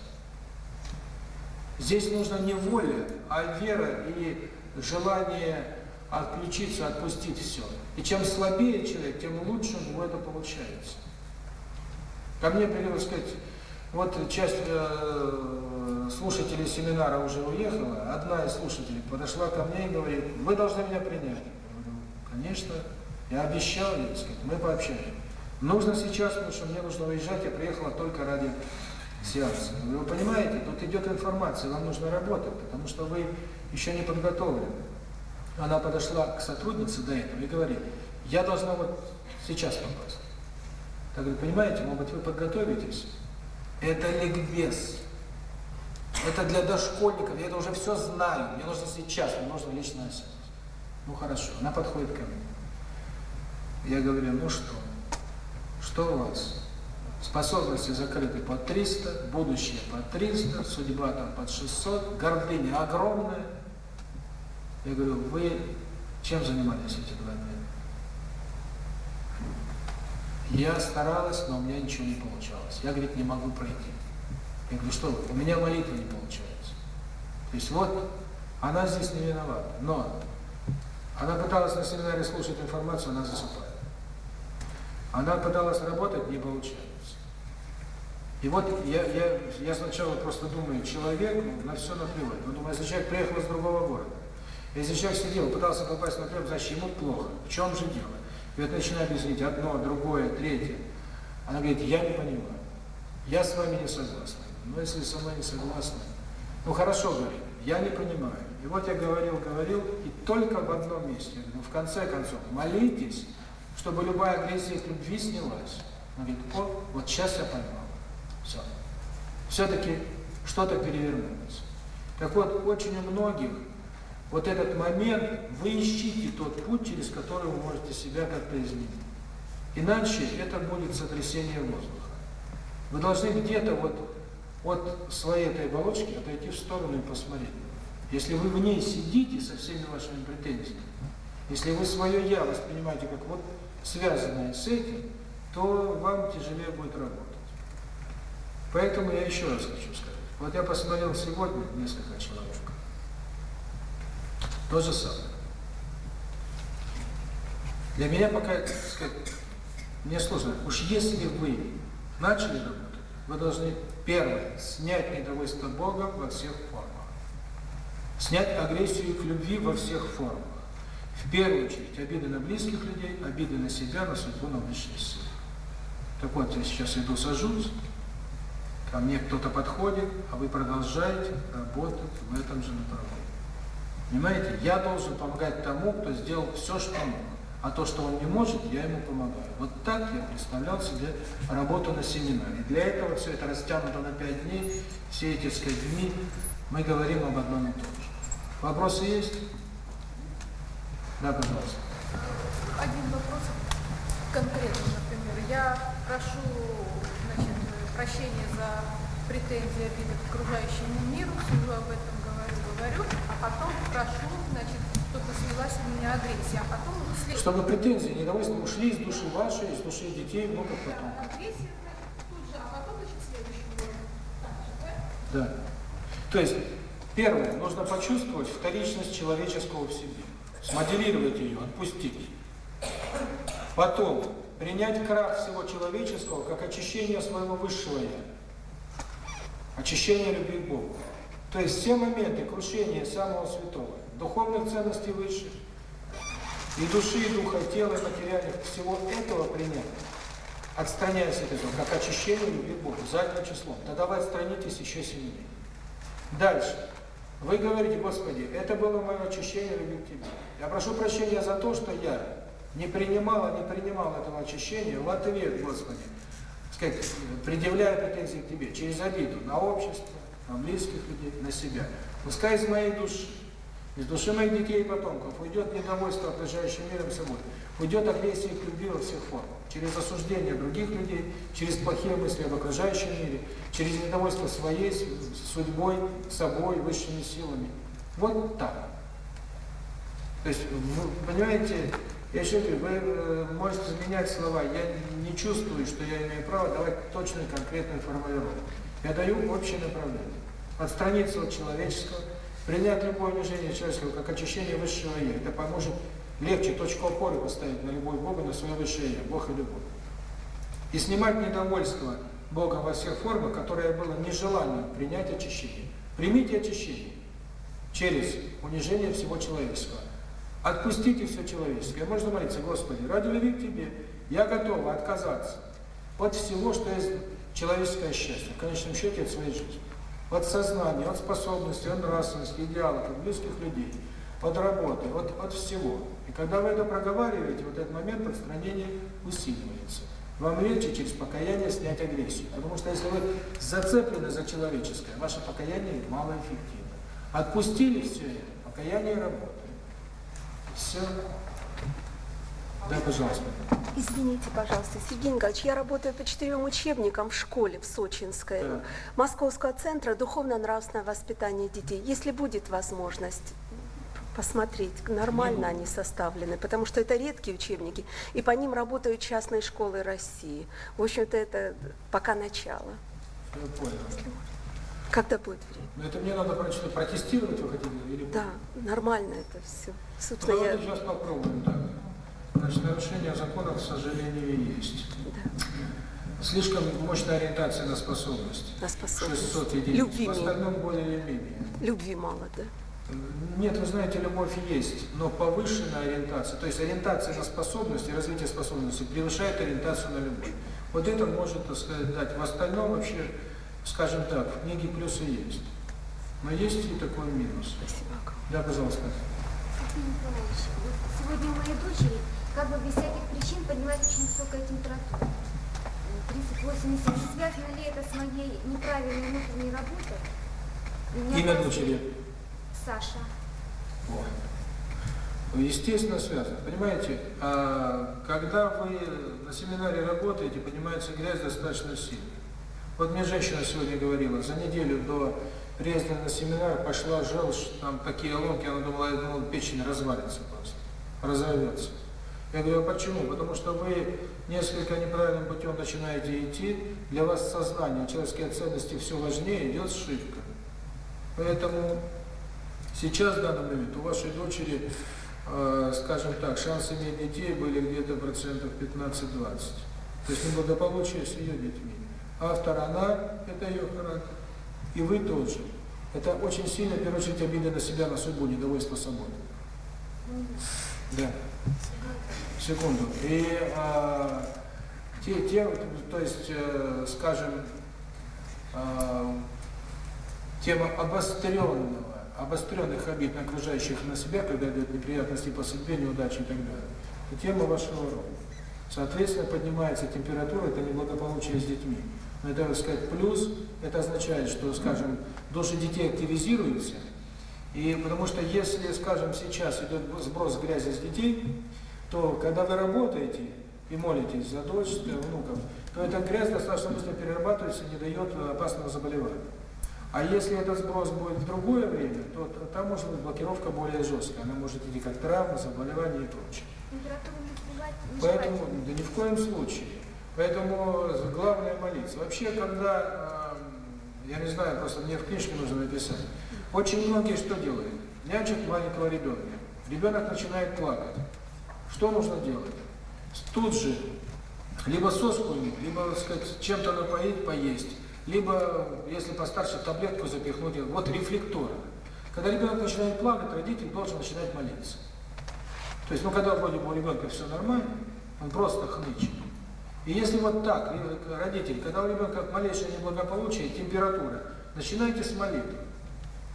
Здесь нужно не воля, а вера и желание отключиться, отпустить все. И чем слабее человек, тем лучше ему это получается. Ко мне придет сказать, вот часть э, слушателей семинара уже уехала, одна из слушателей подошла ко мне и говорит, вы должны меня принять. Я говорю, конечно, я обещал, я сказать, мы пообщаемся. Нужно сейчас, потому что мне нужно уезжать, я приехала только ради сеанса. Вы понимаете, тут идет информация, вам нужно работать, потому что вы еще не подготовлены. Она подошла к сотруднице до этого и говорит, я должна вот сейчас попасть. Так говорю, понимаете, может быть, вы подготовитесь, это ликбез. Это для дошкольников, я это уже все знаю, мне нужно сейчас, мне нужно лично сейчас. Ну хорошо, она подходит ко мне. Я говорю, ну что, что у вас? Способности закрыты под 300, будущее под 300, судьба там под 600, гордыня огромная. Я говорю, вы чем занимались эти два дня? Я старалась, но у меня ничего не получалось. Я, говорит, не могу пройти. Я говорю, что у меня молитва не получается. То есть вот, она здесь не виновата, но она пыталась на семинаре слушать информацию, она засыпает. Она пыталась работать, не получается. И вот я, я, я сначала просто думаю, человек ну, на все наплевать. Но думаю, если человек приехал из другого города, если человек сидел, пытался попасть на хлеб, зачем ему плохо. В чем же дело? И начинает начинаю объяснить одно, а другое, третье. Она говорит, я не понимаю. Я с вами не согласна. Но если со мной не согласна, ну хорошо, говорит, я не понимаю. И вот я говорил, говорил, и только в одном месте. Ну в конце концов, молитесь, чтобы любая агрессия из любви снялась. Она говорит, о, вот сейчас я поймал. Все. Все-таки что-то перевернулось. Так вот, очень у многих вот этот момент вы ищите тот путь, через который вы можете себя как-то изменить. Иначе это будет сотрясение воздуха. Вы должны где-то вот от своей этой оболочки отойти в сторону и посмотреть. Если вы в ней сидите со всеми вашими претензиями, если вы свое «я» воспринимаете как вот связанное с этим, то вам тяжелее будет работать. Поэтому я еще раз хочу сказать. Вот я посмотрел сегодня несколько человек, то же самое. Для меня пока, сказать, мне сложно. Уж если вы начали работать, вы должны, первое, снять недовольство Богом во всех формах. Снять агрессию к любви во всех формах. В первую очередь, обиды на близких людей, обиды на себя, на судьбу, на высшие силы. Так вот, я сейчас иду сажусь, ко мне кто-то подходит, а вы продолжаете работать в этом же направлении. Понимаете, я должен помогать тому, кто сделал все, что мог. А то, что он не может, я ему помогаю. Вот так я представлял себе работу на семинаре. Для этого все это растянуто на 5 дней, все эти дни мы говорим об одном и том же. Вопросы есть? Да, пожалуйста. Один вопрос конкретно, например. Я прошу значит, прощения за претензии обиды к окружающему миру, сужу об этом чтобы претензии, недовольство ушли из души вашей, из души детей, много потом. Да. То есть, первое, нужно почувствовать вторичность человеческого в себе. Смоделировать ее, отпустить. Потом, принять крах всего человеческого как очищение своего высшего я. Очищение любви к Богу. То есть все моменты крушения самого святого, духовных ценностей высших, и души, и духа, тела, и материальных, всего этого принятия, отстраняясь от этого, как очищение любви к Богу, задним числом, тогда вы отстранитесь еще сильнее. Дальше. Вы говорите, Господи, это было мое очищение любви к Тебе. Я прошу прощения за то, что я не принимала, не принимал этого очищения в ответ, Господи, сказать, предъявляя претензии к Тебе через обиду на общество, там, близких людей, на себя. Пускай из моей души, из души моих детей и потомков уйдет недовольство окружающим миром собой, уйдет агрессия к любви во всех формах, через осуждение других людей, через плохие мысли об окружающем мире, через недовольство своей судьбой, собой, высшими силами. Вот так. То есть, вы, понимаете, я еще говорю, вы э, можете заменять слова, я не чувствую, что я имею право давать точную конкретную формулировку. Я даю общее направление. Отстраниться от человеческого, принять любое унижение человеческого как очищение высшего я. Это поможет легче точку опоры поставить на любой Бога, на свое высшее я, Бог и любовь. И снимать недовольство Бога во всех формах, которое было нежеланием принять очищение. Примите очищение через унижение всего человеческого. Отпустите все человеческое. Можно молиться, Господи, ради любви к Тебе я готова отказаться от всего, что я человеческое счастье. В конечном счете, это своей жизни. Вот сознание, от способности, от нравственности, идеалов, от близких людей, от работы, от, от всего. И когда вы это проговариваете, вот этот момент отстранения усиливается. Вам легче через покаяние снять агрессию. Потому что если вы зацеплены за человеческое, ваше покаяние малоэффективно. Отпустили все это, покаяние работает. Все. Да, пожалуйста. Извините, пожалуйста, Сергей Николаевич, я работаю по четырем учебникам в школе в Сочинской, да. Московского центра духовно-нравственного воспитания детей. Если будет возможность, посмотреть, нормально они составлены, потому что это редкие учебники, и по ним работают частные школы России. В общем-то, это пока начало. Я понял. Когда будет время? Но это мне надо что-то протестировать, вы хотите? Или... Да, нормально это все. Собственно, ну, я... сейчас попробуем, да. Значит, нарушение закона, к сожалению, есть. Да. Слишком мощная ориентация на способность. На способность. 600 единиц. Любви В остальном более или менее. Любви мало, да? Нет, вы знаете, любовь есть, но повышенная ориентация, то есть ориентация на способность и развитие способности превышает ориентацию на любовь. Вот это может, так сказать, дать. В остальном вообще, скажем так, в книге плюсы есть. Но есть и такой минус. Спасибо. Да, пожалуйста. Сегодня у дочери как бы без всяких причин поднимать очень высокая температура. 38,7. Не связано ли это с моей неправильной внутренней работой? Меня Имя дочери? Саша. О. Ну, естественно, связано. Понимаете, а когда вы на семинаре работаете, поднимается грязь достаточно сильно. Вот мне женщина сегодня говорила, за неделю до резня на семинар пошла желчь, там такие ломки, она думала, я думала, печень развалится просто, разорвется. Я говорю, а почему? Потому что вы несколько неправильным путем начинаете идти, для вас сознание, человеческие ценности все важнее, идет ошибка. Поэтому сейчас, в данный момент, у вашей дочери, э, скажем так, шансы иметь детей были где-то процентов 15-20. То есть неблагополучие с ее детьми. Автор она, это ее характер. И вы тоже. Это очень сильно, в первую очередь, обида на себя, на судьбу, недовольство собой. Да секунду. И э, те, те, то есть, э, скажем, э, тема обостренного, обостренных обид на окружающих на себя, когда идет неприятности по судьбе, неудачи и так далее, тема вашего рода. Соответственно, поднимается температура, это неблагополучие с детьми. Но это, так сказать, плюс, это означает, что, скажем, души детей активизируются, и потому что если, скажем, сейчас идет сброс грязи с детей, то когда вы работаете и молитесь за дочь, внукам, то эта грязь достаточно быстро перерабатывается и не дает э, опасного заболевания. А если этот сброс будет в другое время, то там может быть блокировка более жесткая. Она может идти как травма, заболевание и прочее. Поэтому, да ни в коем случае. Поэтому э, главное молиться. Вообще, когда, э, я не знаю, просто мне в книжке нужно написать, очень многие что делают? Нянчат маленького ребенка. Ребенок начинает плакать. Что нужно делать? Тут же либо сос курить, либо сказать, чем-то напоить, поесть, либо, если постарше, таблетку запихнуть. Вот рефлектора. Когда ребенок начинает плакать, родитель должен начинать молиться. То есть, ну, когда вроде бы у ребенка все нормально, он просто хнычет. И если вот так, родитель, когда у ребенка малейшее неблагополучие, температура, начинайте с молитвы.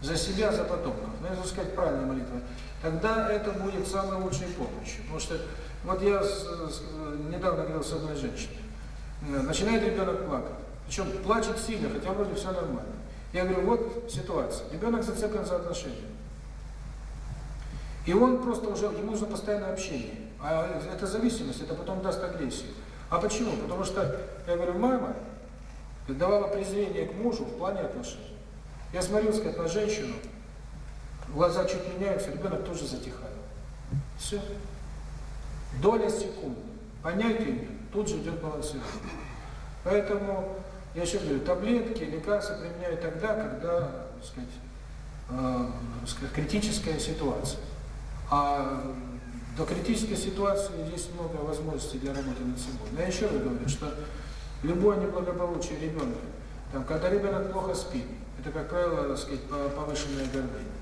За себя, за потомков. Ну, если сказать правильная молитва. Тогда это будет самой лучшей помощью. Потому что, вот я с, с, недавно говорил с одной женщиной, э, начинает ребенок плакать. Причем плачет сильно, хотя вроде все нормально. Я говорю, вот ситуация. Ребенок зацеплен за отношения. И он просто уже, ему нужно постоянное общение. А это зависимость, это потом даст агрессию. А почему? Потому что, я говорю, мама давала презрение к мужу в плане отношений. Я смотрел, сказать, на женщину, Глаза чуть меняются, ребенок тоже затихает. Все. Доля секунд. Понятия нет. Тут же идет балансирование. Поэтому, я еще говорю, таблетки, лекарства применяют тогда, когда, так сказать, э, сказать, критическая ситуация. А до критической ситуации есть много возможностей для работы над собой. Но я еще раз говорю, что любое неблагополучие ребенка, там, когда ребенок плохо спит, это, как правило, так сказать, повышенное гордыня.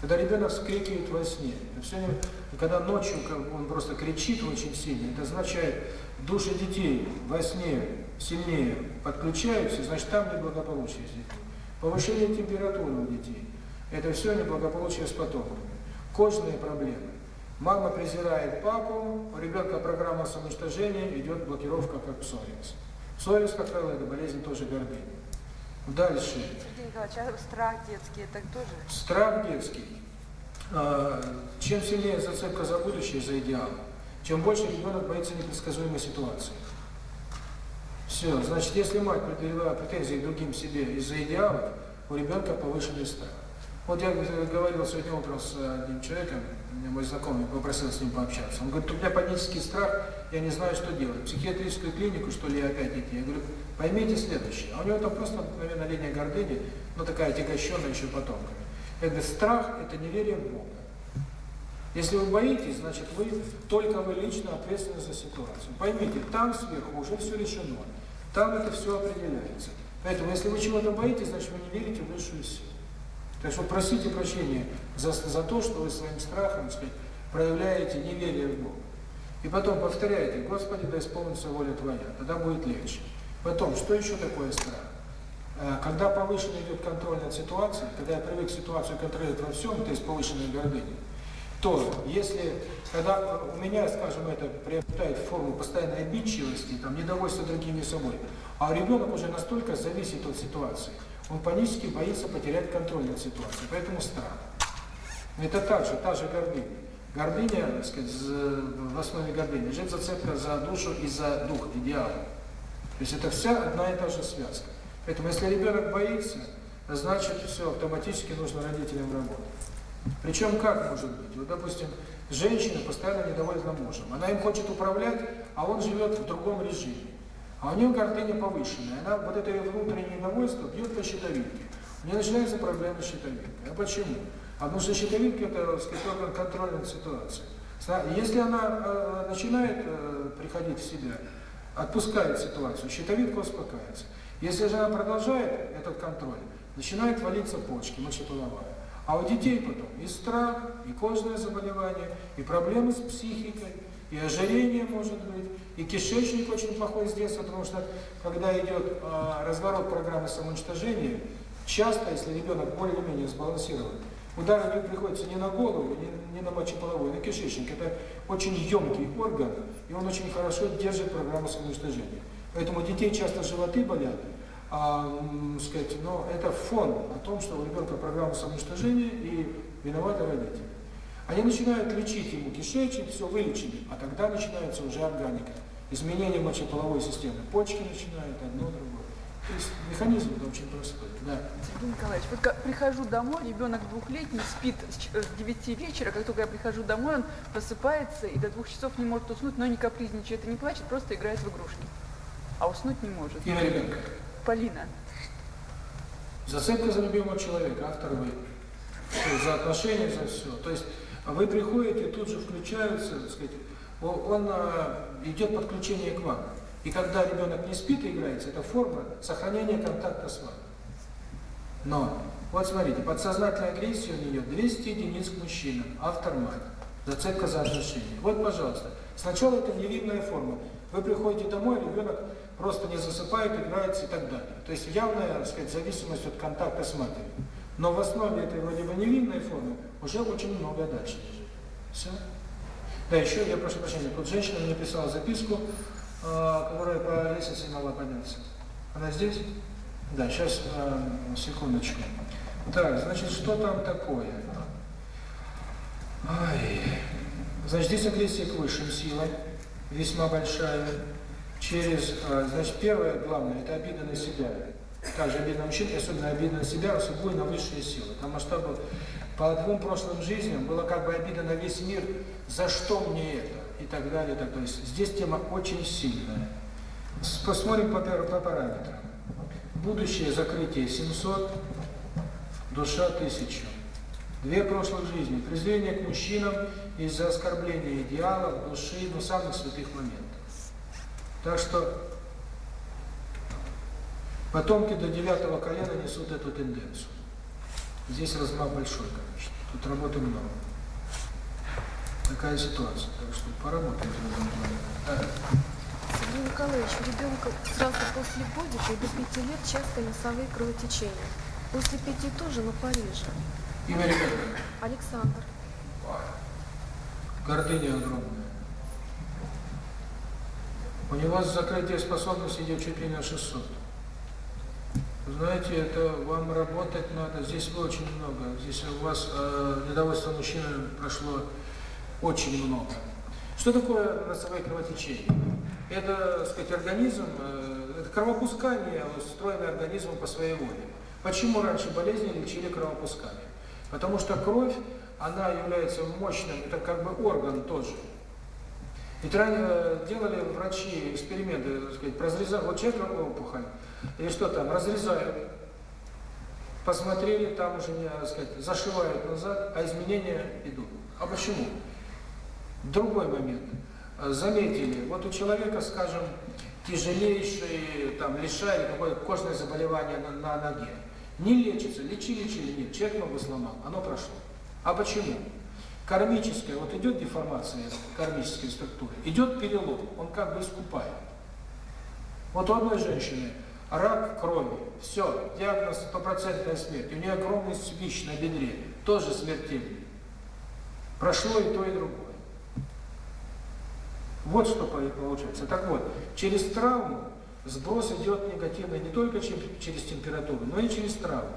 Когда ребенок вскрикивает во сне, все, когда ночью он просто кричит очень сильно, это означает, души детей во сне сильнее подключаются, значит там неблагополучие с детьми. Повышение температуры у детей – это все неблагополучие с потоками. Кожные проблемы. Мама презирает папу, у ребенка программа самоуничтожения, идет блокировка как псориаз. Псориаз, как правило, это болезнь тоже гордыни. Дальше. Сергей Николаевич, а страх детский так тоже? Страх детский. А, чем сильнее зацепка за будущее, за идеал, чем больше ребенок боится непредсказуемой ситуации. Все, значит, если мать предъявляет претензии другим себе из-за идеалов, у ребенка повышенный страх. Вот я э, говорил сегодня утром с одним человеком, мой знакомый попросил с ним пообщаться. Он говорит, у меня панический страх я не знаю, что делать, психиатрическую клинику, что ли, опять идти? Я говорю, поймите следующее. А у него там просто, наверное, линия гордыни, но такая отягощенная еще потомками. Это страх, это неверие в Бога. Если вы боитесь, значит, вы только вы лично ответственны за ситуацию. Поймите, там сверху уже все решено, там это все определяется. Поэтому, если вы чего-то боитесь, значит, вы не верите в высшую силу. Так что просите прощения за, за то, что вы своим страхом, так сказать, проявляете неверие в Бога. И потом повторяете, Господи, да исполнится воля Твоя, тогда будет легче. Потом, что еще такое страх? Когда повышенный идет контроль над ситуацией, когда я привык ситуацию контролировать во всем, то есть повышенной гордыня, то если, когда у меня, скажем, это приобретает форму постоянной обидчивости, там, недовольства другими собой, а ребенок уже настолько зависит от ситуации, он панически боится потерять контроль над ситуацией, поэтому страх. Это также, та же гордыня гордыня, так сказать, в основе гордыни лежит зацепка за душу и за дух, идеал. То есть это вся одна и та же связка. Поэтому если ребенок боится, значит все, автоматически нужно родителям работать. Причем как может быть? Вот, допустим, женщина постоянно недовольна мужем. Она им хочет управлять, а он живет в другом режиме. А у нее гордыня повышенная. Она, вот это ее внутреннее недовольство бьет по щитовидке. У нее начинаются проблемы с щитовидкой. А почему? Потому что щитовидки это скитоген контрольная ситуация. Если она начинает приходить в себя, отпускает ситуацию, щитовидка успокаивается. Если же она продолжает этот контроль, начинает валиться почки, мочеполовая. А у детей потом и страх, и кожное заболевание, и проблемы с психикой, и ожирение может быть, и кишечник очень плохой с детства, потому что когда идет разворот программы самоуничтожения, часто, если ребенок более-менее сбалансирован, Удары они приходится не на голову, не, не на мочеполовой, на кишечник. Это очень емкий орган, и он очень хорошо держит программу самоуничтожения. Поэтому детей часто животы болят, а, сказать, но это фон о том, что у ребенка программа самоуничтожения и виноваты родители. Они начинают лечить ему кишечник, все вылечили, а тогда начинается уже органика. Изменение мочеполовой системы. Почки начинают, одно, другое механизм в том, чем. Да. Сергей Николаевич, вот как прихожу домой, ребенок двухлетний спит с 9 вечера, как только я прихожу домой, он просыпается и до двух часов не может уснуть, но не капризничает и не плачет, просто играет в игрушки. А уснуть не может. Имя ребенка? Полина. Зацепка за любимого человека, автор вы. За отношения, за все. То есть вы приходите, тут же включаются, так сказать, он э, идет подключение к вам. И когда ребенок не спит и играется, это форма сохранения контакта с вами. Но, вот смотрите, подсознательная агрессия у нее 200 единиц к мужчинам, автор мать, зацепка за отношения. Вот, пожалуйста, сначала это невинная форма. Вы приходите домой, ребенок просто не засыпает, играется и так далее. То есть явная, так сказать, зависимость от контакта с матерью. Но в основе этой вроде бы невинной формы уже очень много дальше. Все. Да, еще я прошу прощения, тут женщина написала записку, которая по лестнице не могла подняться. Она здесь? Да, сейчас, секундочку. Так, значит, что там такое? Ай. Значит, здесь агрессия к высшим силам, весьма большая. Через, значит, первое главное, это обида на себя. Также обидно мужчин, особенно обидно на себя, а на высшие силы. Потому что по двум прошлым жизням было как бы обида на весь мир, за что мне это? и так далее. То есть здесь тема очень сильная. Посмотрим по, по параметрам. Будущее закрытие 700, душа 1000. Две прошлых жизни. Презрение к мужчинам из-за оскорбления идеалов, души, но самых святых моментов. Так что потомки до девятого колена несут эту тенденцию. Здесь размах большой, конечно. Тут работы много такая ситуация. Так что пора мы Сергей Николаевич, у ребенка сразу после годика и до пяти лет часто носовые кровотечения. После пяти тоже, но Париже. Имя ребенка? Александр. Гордыня огромная. У него закрытие способности идет чуть ли не на 600. Знаете, это вам работать надо. Здесь вы очень много. Здесь у вас э, недовольство мужчины прошло очень много. Что такое носовая кровотечение? Это, так сказать, организм, э, это кровопускание, устроенный организмом по своей воле. Почему раньше болезни лечили кровопусканием? Потому что кровь, она является мощным, это как бы орган тоже. Ведь ранее э, делали врачи эксперименты, так сказать, разрезали, вот человек опухоль, или что там, разрезают, посмотрели, там уже, не, так сказать, зашивают назад, а изменения идут. А почему? Другой момент. Заметили, вот у человека, скажем, тяжелейшие, там, лишай какое кожное заболевание на, на ноге. Не лечится, лечи, лечили, нет, человек ногу сломал, оно прошло. А почему? Кармическая, вот идет деформация кармической структуры, идет перелом, он как бы искупает. Вот у одной женщины рак крови, все, диагноз стопроцентная смерть, у нее огромный свищ на бедре, тоже смертельный. Прошло и то, и другое. Вот что получается. Так вот, через травму сброс идет негативный не только через температуру, но и через травму.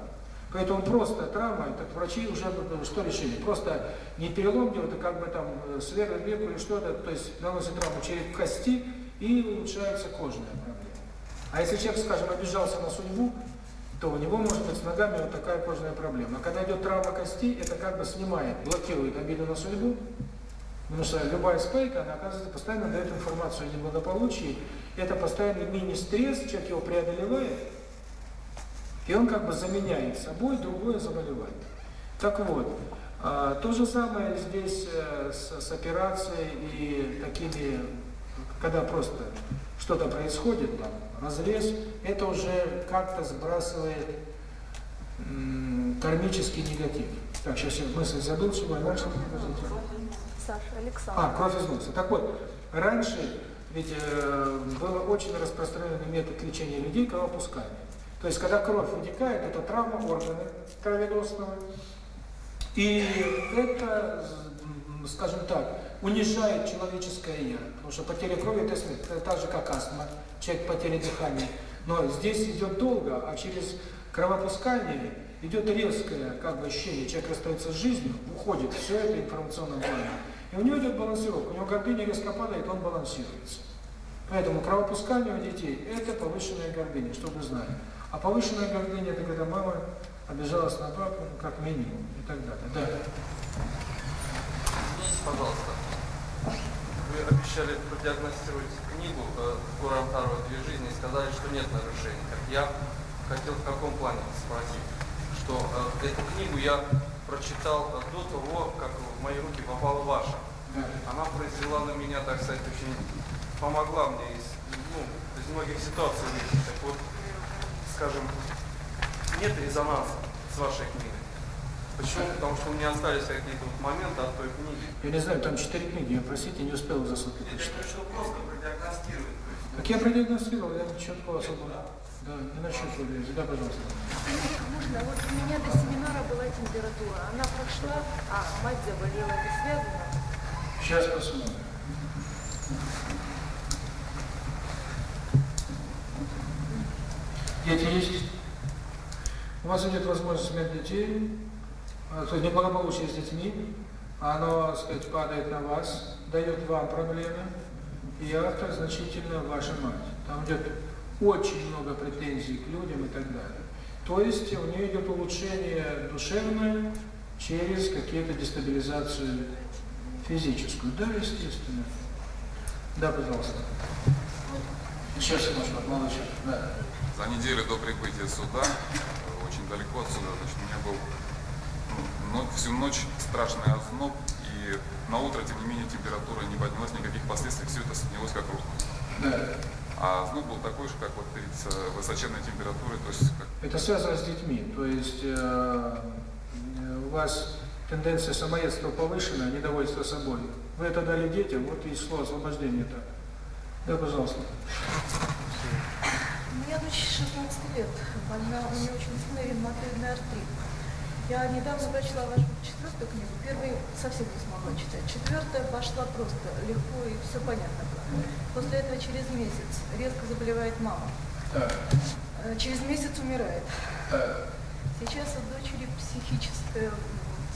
Поэтому просто травма, так врачи уже что решили? Просто не перелом делают, а как бы там э, сверху веку или что-то, то есть наносит травму через кости и улучшается кожная проблема. А если человек, скажем, обижался на судьбу, то у него может быть с ногами вот такая кожная проблема. А когда идет травма кости, это как бы снимает, блокирует обиду на судьбу, Потому что любая спайка, она оказывается постоянно дает информацию о неблагополучии. Это постоянный мини-стресс, человек его преодолевает, и он как бы заменяет собой другое заболевание. Так вот, а, то же самое здесь э, с, с операцией и такими, когда просто что-то происходит, там, разрез, это уже как-то сбрасывает кармический негатив. Так, сейчас я мысль задумчивая, дальше покажите. Саша, А, кровь из носа. Так вот, раньше ведь э, был очень распространенный метод лечения людей кровопусканием. То есть, когда кровь вытекает, это травма органа кровеносного. И это, скажем так, унижает человеческое я. Потому что потеря крови – это смерть. Так же, как астма. Человек потеря дыхания. Но здесь идет долго, а через кровопускание идет резкое как бы, ощущение. Человек расстается с жизнью, уходит все это информационное плане. И у него идет балансировка, у него гордыня резко падает, он балансируется. Поэтому кровопускание у детей – это повышенная гордыня, чтобы знали. А повышенная гордыня – это когда мама обижалась на папу, ну, как минимум, и так далее. Да. Извините, пожалуйста, вы обещали продиагностировать книгу э, «Куран Две жизни» и сказали, что нет нарушений. Так я хотел в каком плане спросить, что э, эту книгу я прочитал до ну, того, как в мои руки попала ваша. Она произвела на меня, так сказать, очень помогла мне из, ну, из многих ситуаций. Так вот, скажем, нет резонанса с вашей книгой. Почему? Потому что у меня остались какие-то вот моменты от той книги. Я не знаю, там четыре книги, я, простите, не успел их за сутки прочитать. Я решил просто продиагностировать. Как я продиагностировал, я ничего такого особого. Да, иначе что ли? Пожалуйста. Извините, можно? Вот у меня до семинара была температура. Она прошла, а мать заболела. Это? Сейчас посмотрим. Дети есть? У вас идет возможность иметь детей, а, то есть неблагополучие с детьми, оно, так сказать, падает на вас, дает вам проблемы, и автор значительно ваша мать. Там идет очень много претензий к людям и так далее. То есть у нее идет улучшение душевное через какие-то дестабилизацию физическую. Да, естественно. Да, пожалуйста. Сейчас секундочку, молодой. Да. За неделю до прибытия суда, очень далеко отсюда, значит, у меня был ну, всю ночь страшный озноб, и на утро, тем не менее, температура не поднялась, никаких последствий, все это снялось как рухнуло. Да. А озноб был такой же, как вот перед э, высоченной температурой. То есть, как... Это связано с детьми. То есть э, э, у вас тенденция самоедства повышена, недовольство собой. Вы это дали детям, вот и шло освобождение так. Да, пожалуйста. Мне меня дочь 16 лет. Больна, у нее очень сильный ревматоидный артрит. Я недавно прочла вашу четвертую книгу. Первую совсем не смогла читать. Четвертая пошла просто легко и все понятно было. После этого через месяц резко заболевает мама. Так. Э, через месяц умирает. Так. Сейчас у дочери психическое ну,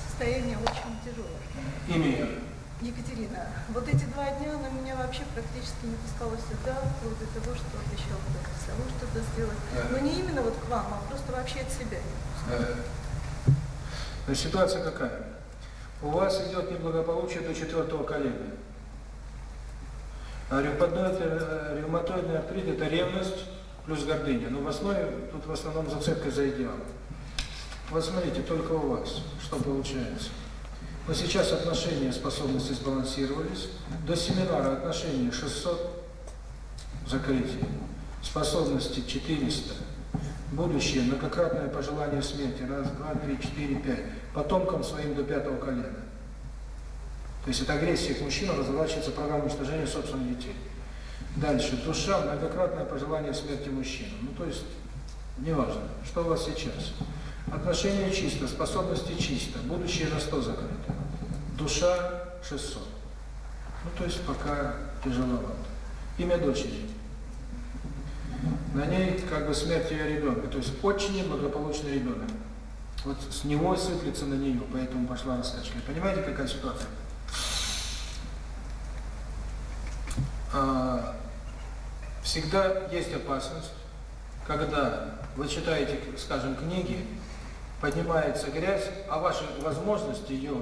состояние очень тяжелое. Имя? Екатерина. Вот эти два дня она меня вообще практически не пускала сюда, вплоть до того, что обещала для того, что-то сделать. Да. Но не именно вот к вам, а просто вообще от себя не пускала. Ситуация какая? У вас идет неблагополучие до четвертого колена. А ревматоидный артрит – это ревность плюс гордыня. Но в основе, тут в основном зацепка за идеалом. Вот смотрите, только у вас, что получается. Но сейчас отношения способности сбалансировались. До семинара отношения 600 закрытие, способности 400, будущее, многократное пожелание смерти, раз, два, три, четыре, пять, потомкам своим до пятого колена. То есть это агрессия к мужчинам разворачивается программа уничтожения собственных детей. Дальше. Душа, многократное пожелание смерти мужчинам. Ну, то есть, неважно, что у вас сейчас. Отношения чисто, способности чисто, будущее на 100 закрыто. Душа 600. Ну, то есть, пока тяжеловато. Имя дочери. На ней как бы смерть ее ребенка, то есть очень благополучный ребенок. Вот с него сыплется на нее, поэтому пошла раскачка. Понимаете, какая ситуация? всегда есть опасность, когда вы читаете, скажем, книги, поднимается грязь, а ваши возможности ее,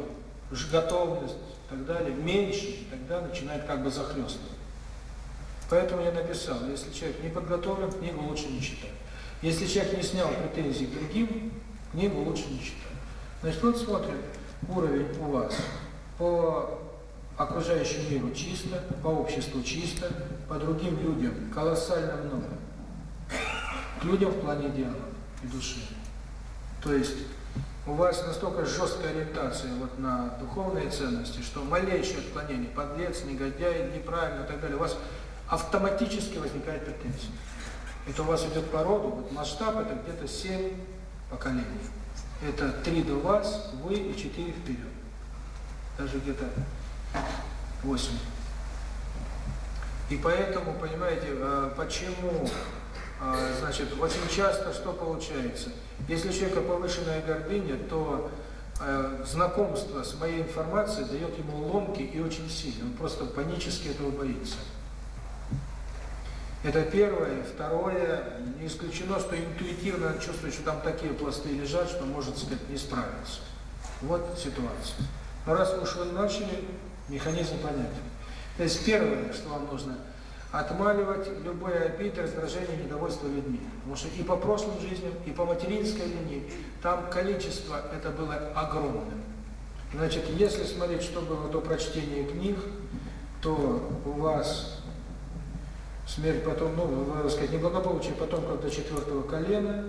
готовность и так далее, меньше, тогда начинает как бы захлестывать. Поэтому я написал, если человек не подготовлен, книгу лучше не читать. Если человек не снял претензии к другим, книгу лучше не читать. Значит, вот смотрим уровень у вас по окружающему миру чисто, по обществу чисто, по другим людям колоссально много. К людям в плане идеала и души. То есть у вас настолько жесткая ориентация вот на духовные ценности, что малейшее отклонение, подлец, негодяй, неправильно и так далее, у вас автоматически возникает претензия. Это у вас идет по роду, вот масштаб это где-то 7 поколений. Это три до вас, вы и 4 вперед. Даже где-то 8. И поэтому, понимаете, э, почему, э, значит, очень часто что получается? Если у человека повышенная гордыня, то э, знакомство с моей информацией дает ему ломки и очень сильно. Он просто панически этого боится. Это первое. Второе, не исключено, что интуитивно чувствует, что там такие пласты лежат, что может, сказать, не справиться. Вот ситуация. Но раз уж вы начали, Механизм понятен. То есть первое, что вам нужно отмаливать любое обид, раздражение, недовольство людьми. Потому что и по прошлым жизням, и по материнской линии, там количество это было огромным. Значит, если смотреть, что было до прочтения книг, то у вас смерть потом, ну, надо сказать, неблагополучие потомков до четвертого колена,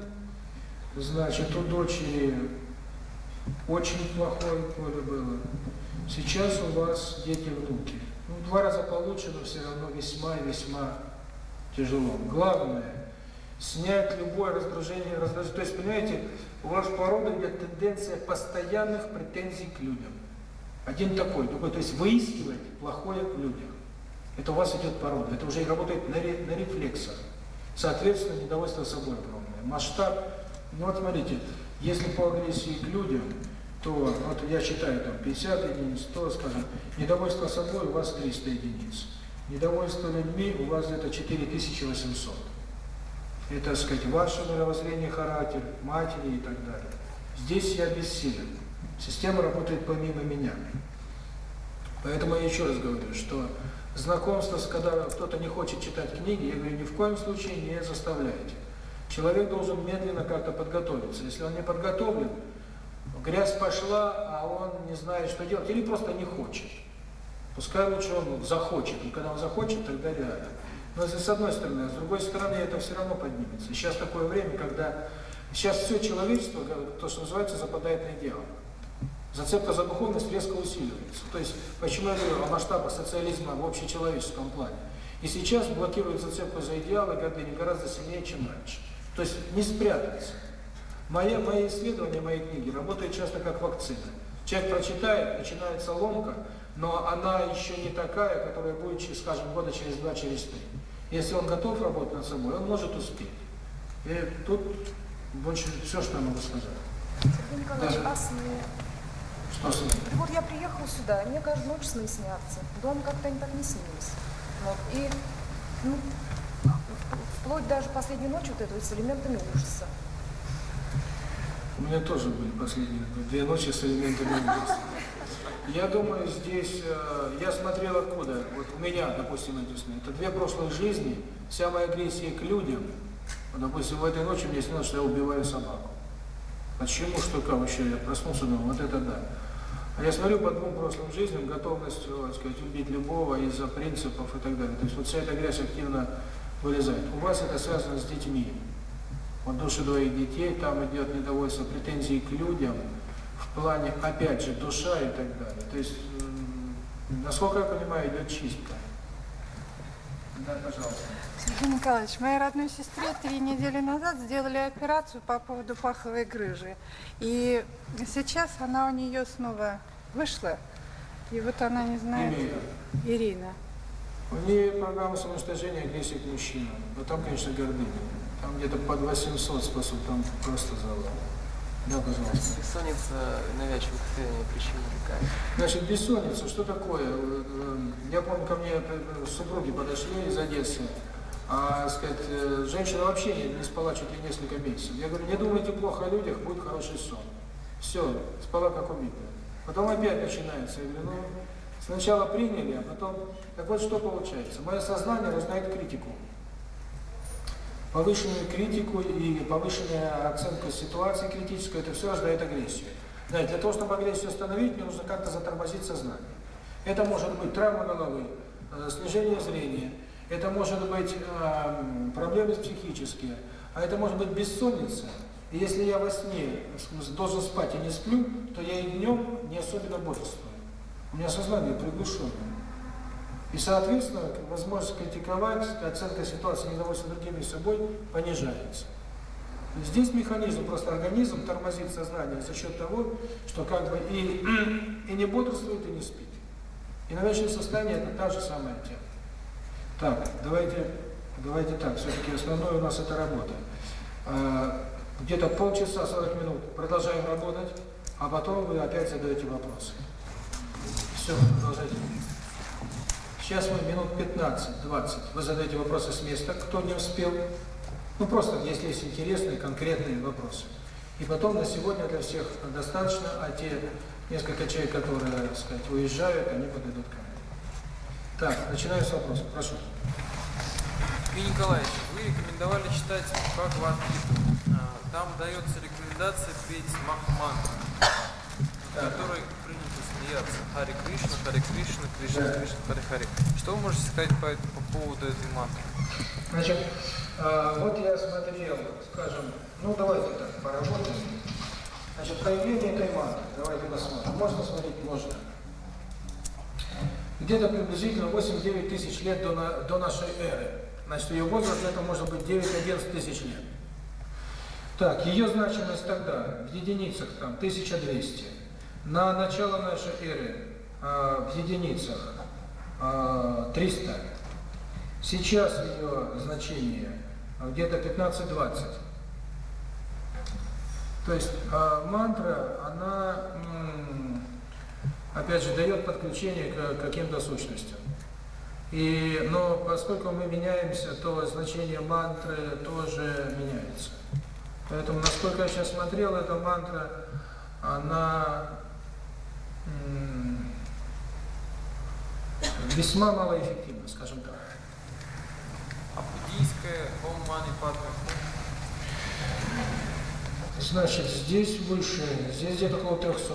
значит, у дочери очень плохое поле было, Сейчас у вас дети-внуки. Ну, два раза получено, все равно весьма и весьма тяжело. Главное, снять любое раздражение, раздражение. То есть, понимаете, у вас порода идет тенденция постоянных претензий к людям. Один такой, другой. То есть выискивать плохое в людях. Это у вас идет порода. Это уже и работает на, ре, на рефлексах. Соответственно, недовольство собой огромное. Масштаб. Ну вот смотрите, если по агрессии к людям, то вот я считаю там 50 единиц, то, скажем, недовольство собой у вас 300 единиц, недовольство людьми у вас где-то 4800. Это, так сказать, ваше мировоззрение, характер, матери и так далее. Здесь я бессилен. Система работает помимо меня. Поэтому я еще раз говорю, что знакомство, с когда кто-то не хочет читать книги, я говорю, ни в коем случае не заставляйте. Человек должен медленно как-то подготовиться. Если он не подготовлен, грязь пошла, а он не знает, что делать, или просто не хочет. Пускай лучше он захочет, и когда он захочет, тогда реально. Но это с одной стороны, а с другой стороны это все равно поднимется. Сейчас такое время, когда сейчас все человечество, то, что называется, западает на идеал. Зацепка за духовность резко усиливается. То есть, почему я говорю о масштабах социализма в общечеловеческом плане? И сейчас блокируют зацепку за идеалы гордыни гораздо сильнее, чем раньше. То есть не спрятаться. Мои, мои исследования, мои книги работают часто как вакцина. Человек прочитает, начинается ломка, но она еще не такая, которая будет, через, скажем, года через два, через три. Если он готов работать над собой, он может успеть. И тут больше все, что я могу сказать. Сергей Николаевич, да. а сны? Что сны? И вот я приехал сюда, мне каждую ночь сны снятся. Дом как-то не так не снились. Вот. И ну, вплоть даже последней ночи вот этого с элементами ужаса. У меня тоже были последние две ночи с элементами убийства. Я думаю, здесь... Э, я смотрел откуда. Вот у меня, допустим, интересно. Это две прошлых жизни, вся моя агрессия к людям. Вот, допустим, в этой ночи мне снилось, что я убиваю собаку. Почему, что, как вообще? Я проснулся, думаю, вот это да. А я смотрю по двум прошлым жизням, готовность, э, так сказать, убить любого из-за принципов и так далее. То есть вот вся эта грязь активно вылезает. У вас это связано с детьми вот души детей, там идет недовольство, претензии к людям, в плане, опять же, душа и так далее. То есть, насколько я понимаю, идет чистка. Да, пожалуйста. Сергей Николаевич, моей родной сестре три недели назад сделали операцию по поводу паховой грыжи. И сейчас она у нее снова вышла. И вот она не знает... Ирина. Ирина. У нее программа самоуничтожения агрессии к мужчинам. Вот конечно, гордыня. Там где-то под 800 способ, там просто завал. Да, пожалуйста. Бессонница навязчивых состояний причины какая? Значит, бессонница, что такое? Я помню, ко мне супруги подошли из Одессы, а, сказать, женщина вообще не, не спала чуть ли несколько месяцев. Я говорю, не думайте плохо о людях, будет хороший сон. Все, спала как убитая. Потом опять начинается. Я говорю, ну, сначала приняли, а потом... Так вот, что получается? Мое сознание узнает критику повышенную критику и повышенная оценка ситуации критической, это все рождает агрессию. Да, для того, чтобы агрессию остановить, нужно как-то затормозить сознание. Это может быть травма головы, э, снижение зрения, это может быть э, проблемы психические, а это может быть бессонница. И если я во сне должен спать и не сплю, то я и днем не особенно бодрствую. У меня сознание приглушенное. И, соответственно, возможность критиковать, оценка ситуации, недовольство другими собой понижается. Здесь механизм, просто организм тормозит сознание за счет того, что как бы и, и не бодрствует, и не спит. И навязчивое состояние – это та же самая тема. Так, давайте, давайте так, все-таки основное у нас это работа. А, где-то полчаса, 40 минут продолжаем работать, а потом вы опять задаете вопросы. Все, продолжайте. Сейчас мы минут 15-20. Вы задаете вопросы с места, кто не успел. Ну просто, если есть интересные, конкретные вопросы. И потом на сегодня для всех достаточно, а те несколько человек, которые, так сказать, уезжают, они подойдут ко мне. Так, начинаю с вопроса. Прошу. Евгений Николаевич, вы рекомендовали читать Бхагавад Гиту. А, там дается рекомендация петь Махман, который нет, Кришна, Хари Кришна, Кришна, Кришна, Хари Хари. Что вы можете сказать по, по поводу этой мантры? Значит, э, вот я смотрел, скажем, ну давайте так, поработаем. Значит, появление этой мантры, давайте посмотрим. Можно смотреть? Можно. Где-то приблизительно 8-9 тысяч лет до, на, до нашей эры. Значит, ее возраст это может быть 9-11 тысяч лет. Так, ее значимость тогда в единицах там 1200 на начало нашей эры а, в единицах а, 300. Сейчас ее значение где-то 15-20. То есть а, мантра, она, опять же, дает подключение к, к каким-то сущностям. И, но поскольку мы меняемся, то значение мантры тоже меняется. Поэтому, насколько я сейчас смотрел, эта мантра, она весьма малоэффективно, скажем так. А буддийское home money partner? Значит, здесь выше, здесь где-то около 300.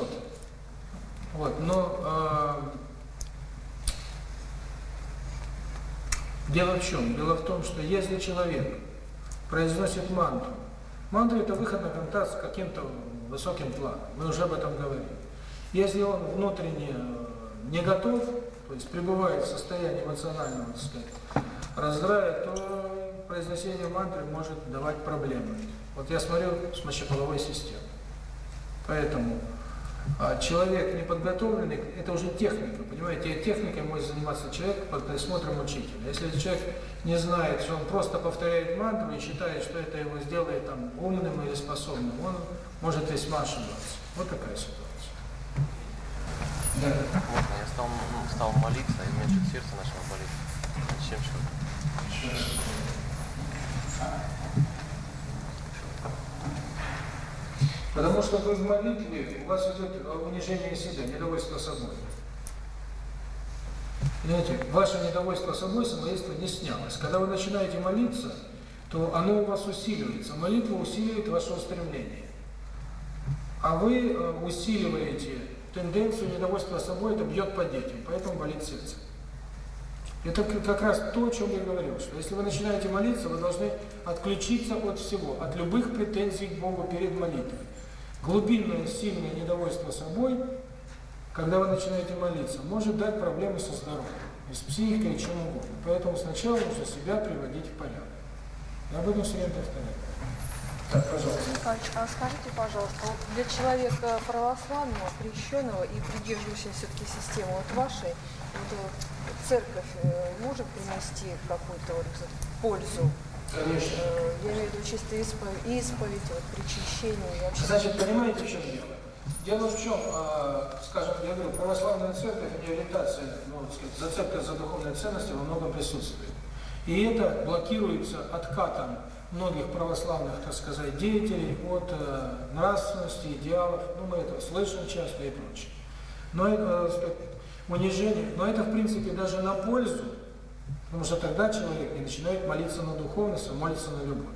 Вот, но а, дело в чем? Дело в том, что если человек произносит мантру, мантра это выход на контакт с каким-то высоким планом, мы уже об этом говорили. Если он внутренне э, не готов, то есть пребывает в состоянии эмоционального сказать, раздрая, то произнесение мантры может давать проблемы. Вот я смотрю с мочеполовой системы, Поэтому а человек неподготовленный, это уже техника, понимаете, техникой может заниматься человек под присмотром учителя. Если человек не знает, что он просто повторяет мантру и считает, что это его сделает там умным или способным, он может весьма ошибаться. Вот такая ситуация. Я стал, молиться, и у меня чуть сердце начало болеть. Чем что? Потому что вы в молитве, у вас идет унижение себя, недовольство собой. Понимаете, ваше недовольство собой самоедство не снялось. Когда вы начинаете молиться, то оно у вас усиливается. Молитва усиливает ваше устремление. Э, а вы усиливаете тенденцию недовольства собой, это бьет по детям, поэтому болит сердце. Это как раз то, о чем я говорил, что если вы начинаете молиться, вы должны отключиться от всего, от любых претензий к Богу перед молитвой. Глубинное, сильное недовольство собой, когда вы начинаете молиться, может дать проблемы со здоровьем, и с психикой, и чем угодно. Поэтому сначала нужно себя приводить в порядок. Я буду все время повторять. А скажите, пожалуйста, вот для человека православного, крещенного и придерживающегося все-таки системы вот вашей, вот, церковь может принести какую-то вот, пользу? Конечно. Я имею в виду чисто исповедь, исповедь вот, причащение. Вообще... Значит, понимаете, в чем дело? Дело в чем, а, скажем, я говорю, православная церковь и ориентация, ну, сказать, зацепка за духовные ценности во многом присутствует. И это блокируется откатом многих православных, так сказать, деятелей от э, нравственности, идеалов, ну мы это слышим часто и прочее. Но это э, э, унижение, но это в принципе даже на пользу, потому что тогда человек не начинает молиться на духовность, а молится на любовь.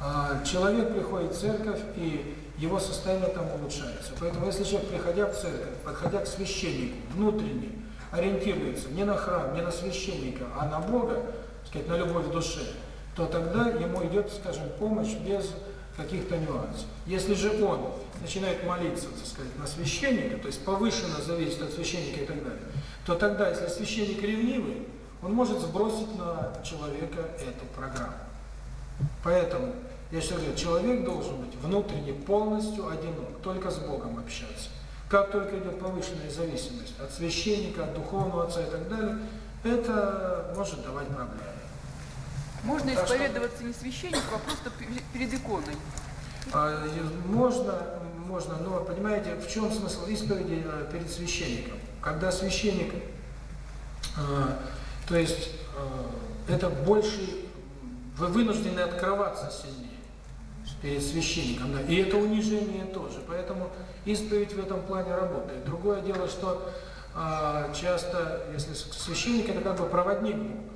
А человек приходит в церковь и его состояние там улучшается. Поэтому если человек, приходя в церковь, подходя к священнику, внутренне ориентируется не на храм, не на священника, а на Бога, сказать, на любовь в душе, то тогда ему идет, скажем, помощь без каких-то нюансов. Если же он начинает молиться, так сказать, на священника, то есть повышенно зависит от священника и так далее, то тогда, если священник ревнивый, он может сбросить на человека эту программу. Поэтому, я сейчас говорю, человек должен быть внутренне полностью одинок, только с Богом общаться. Как только идет повышенная зависимость от священника, от духовного отца и так далее, это может давать проблемы. Можно исповедоваться не священнику, а просто перед иконой. А, можно, можно, но понимаете, в чем смысл исповеди э, перед священником? Когда священник, э, то есть э, это больше, вы вынуждены открываться сильнее перед священником, да, и это унижение тоже, поэтому исповедь в этом плане работает. Другое дело, что часто, если священник, это как бы проводник Бога.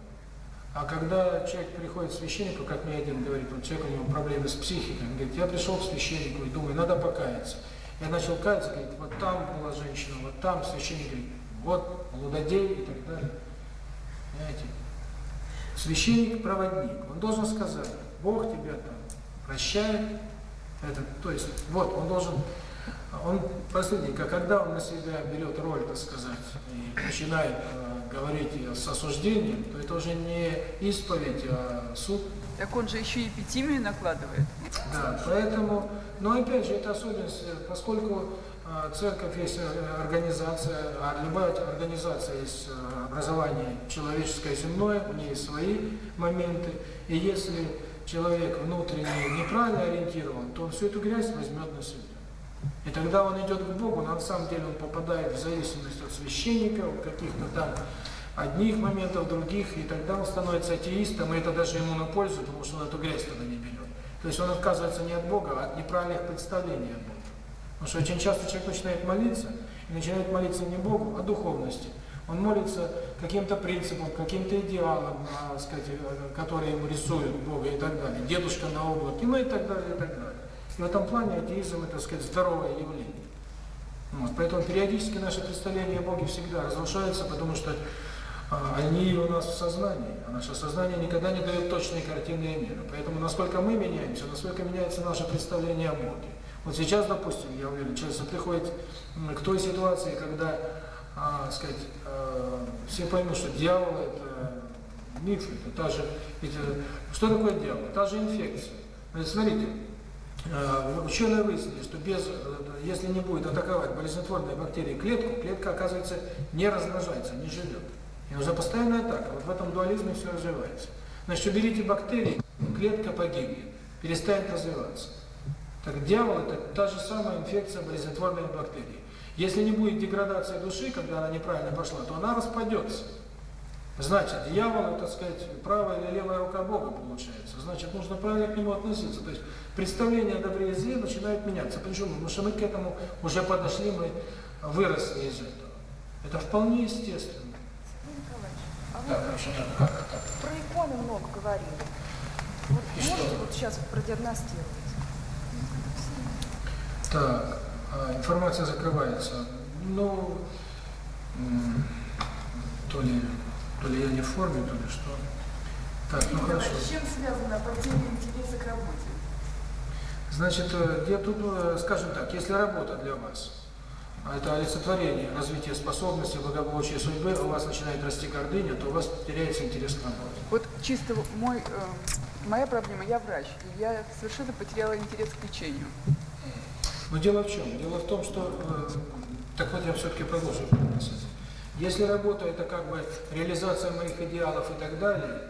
А когда человек приходит к священнику, как мне один говорит, он человек, у него проблемы с психикой, он говорит, я пришел к священнику и думаю, надо покаяться. Я начал каяться, говорит, вот там была женщина, вот там священник говорит, вот лудодей и так далее. Понимаете? Священник-проводник, он должен сказать, Бог тебя там прощает, это, то есть, вот, он должен, он, последний, а когда он на себя берет роль, так сказать, и начинает э, говорить с осуждением, то это уже не исповедь, а суд. Так он же еще и эпитимию накладывает. Да, поэтому, но опять же, это особенность, поскольку а, церковь есть э, организация, а любая организация есть э, образование человеческое, земное, у нее свои моменты, и если человек внутренне неправильно ориентирован, то он всю эту грязь возьмет на себя. И тогда он идет к Богу, но на самом деле он попадает в зависимость от священника, от каких-то там одних моментов, других, и тогда он становится атеистом, и это даже ему на пользу, потому что он эту грязь тогда не берет. То есть он отказывается не от Бога, а от неправильных представлений о Боге. Потому что очень часто человек начинает молиться, и начинает молиться не Богу, а духовности. Он молится каким-то принципом, каким-то идеалом, а, сказать, э, которые ему рисуют Бога и так далее. Дедушка на облаке, ну и так далее, и так далее. В этом плане атеизм, это, сказать, здоровое явление. Вот. Поэтому периодически наши представления о Боге всегда разрушаются, потому что а, они у нас в сознании, а наше сознание никогда не дает точной картины мира. Поэтому насколько мы меняемся, насколько меняется наше представление о Боге. Вот сейчас, допустим, я уверен, человек приходит к той ситуации, когда, а, сказать, а, все поймут, что дьявол – это миф, это та же… Ведь, что такое дьявол? Та же инфекция. Смотрите, Ученые выяснили, что без, э, если не будет атаковать болезнетворные бактерии клетку, клетка, оказывается, не размножается, не живет. И уже постоянная атака. Вот в этом дуализме все развивается. Значит, уберите бактерии, клетка погибнет, перестанет развиваться. Так дьявол – это та же самая инфекция болезнетворных бактерии. Если не будет деградации души, когда она неправильно пошла, то она распадется. Значит, дьявол, так сказать, правая или левая рука Бога получается значит, нужно правильно к нему относиться. То есть представление о добре и зле начинает меняться. Почему? Потому что мы к этому уже подошли, мы выросли из этого. Это вполне естественно. А про иконы много говорили. Вот и что? вот сейчас продиагностировать? Так, а, информация закрывается. Ну, то ли, то ли я не в форме, то ли что. Ну С чем связано определение интереса к работе? Значит, э, где тут, э, скажем так, если работа для вас, а это олицетворение развития способности, благополучие судьбы, у вас начинает расти гордыня, то у вас теряется интерес к работе. Вот чисто мой, э, моя проблема, я врач, и я совершенно потеряла интерес к лечению. Но дело в чем? Дело в том, что... Так вот я все-таки продолжу. Если работа – это как бы реализация моих идеалов и так далее,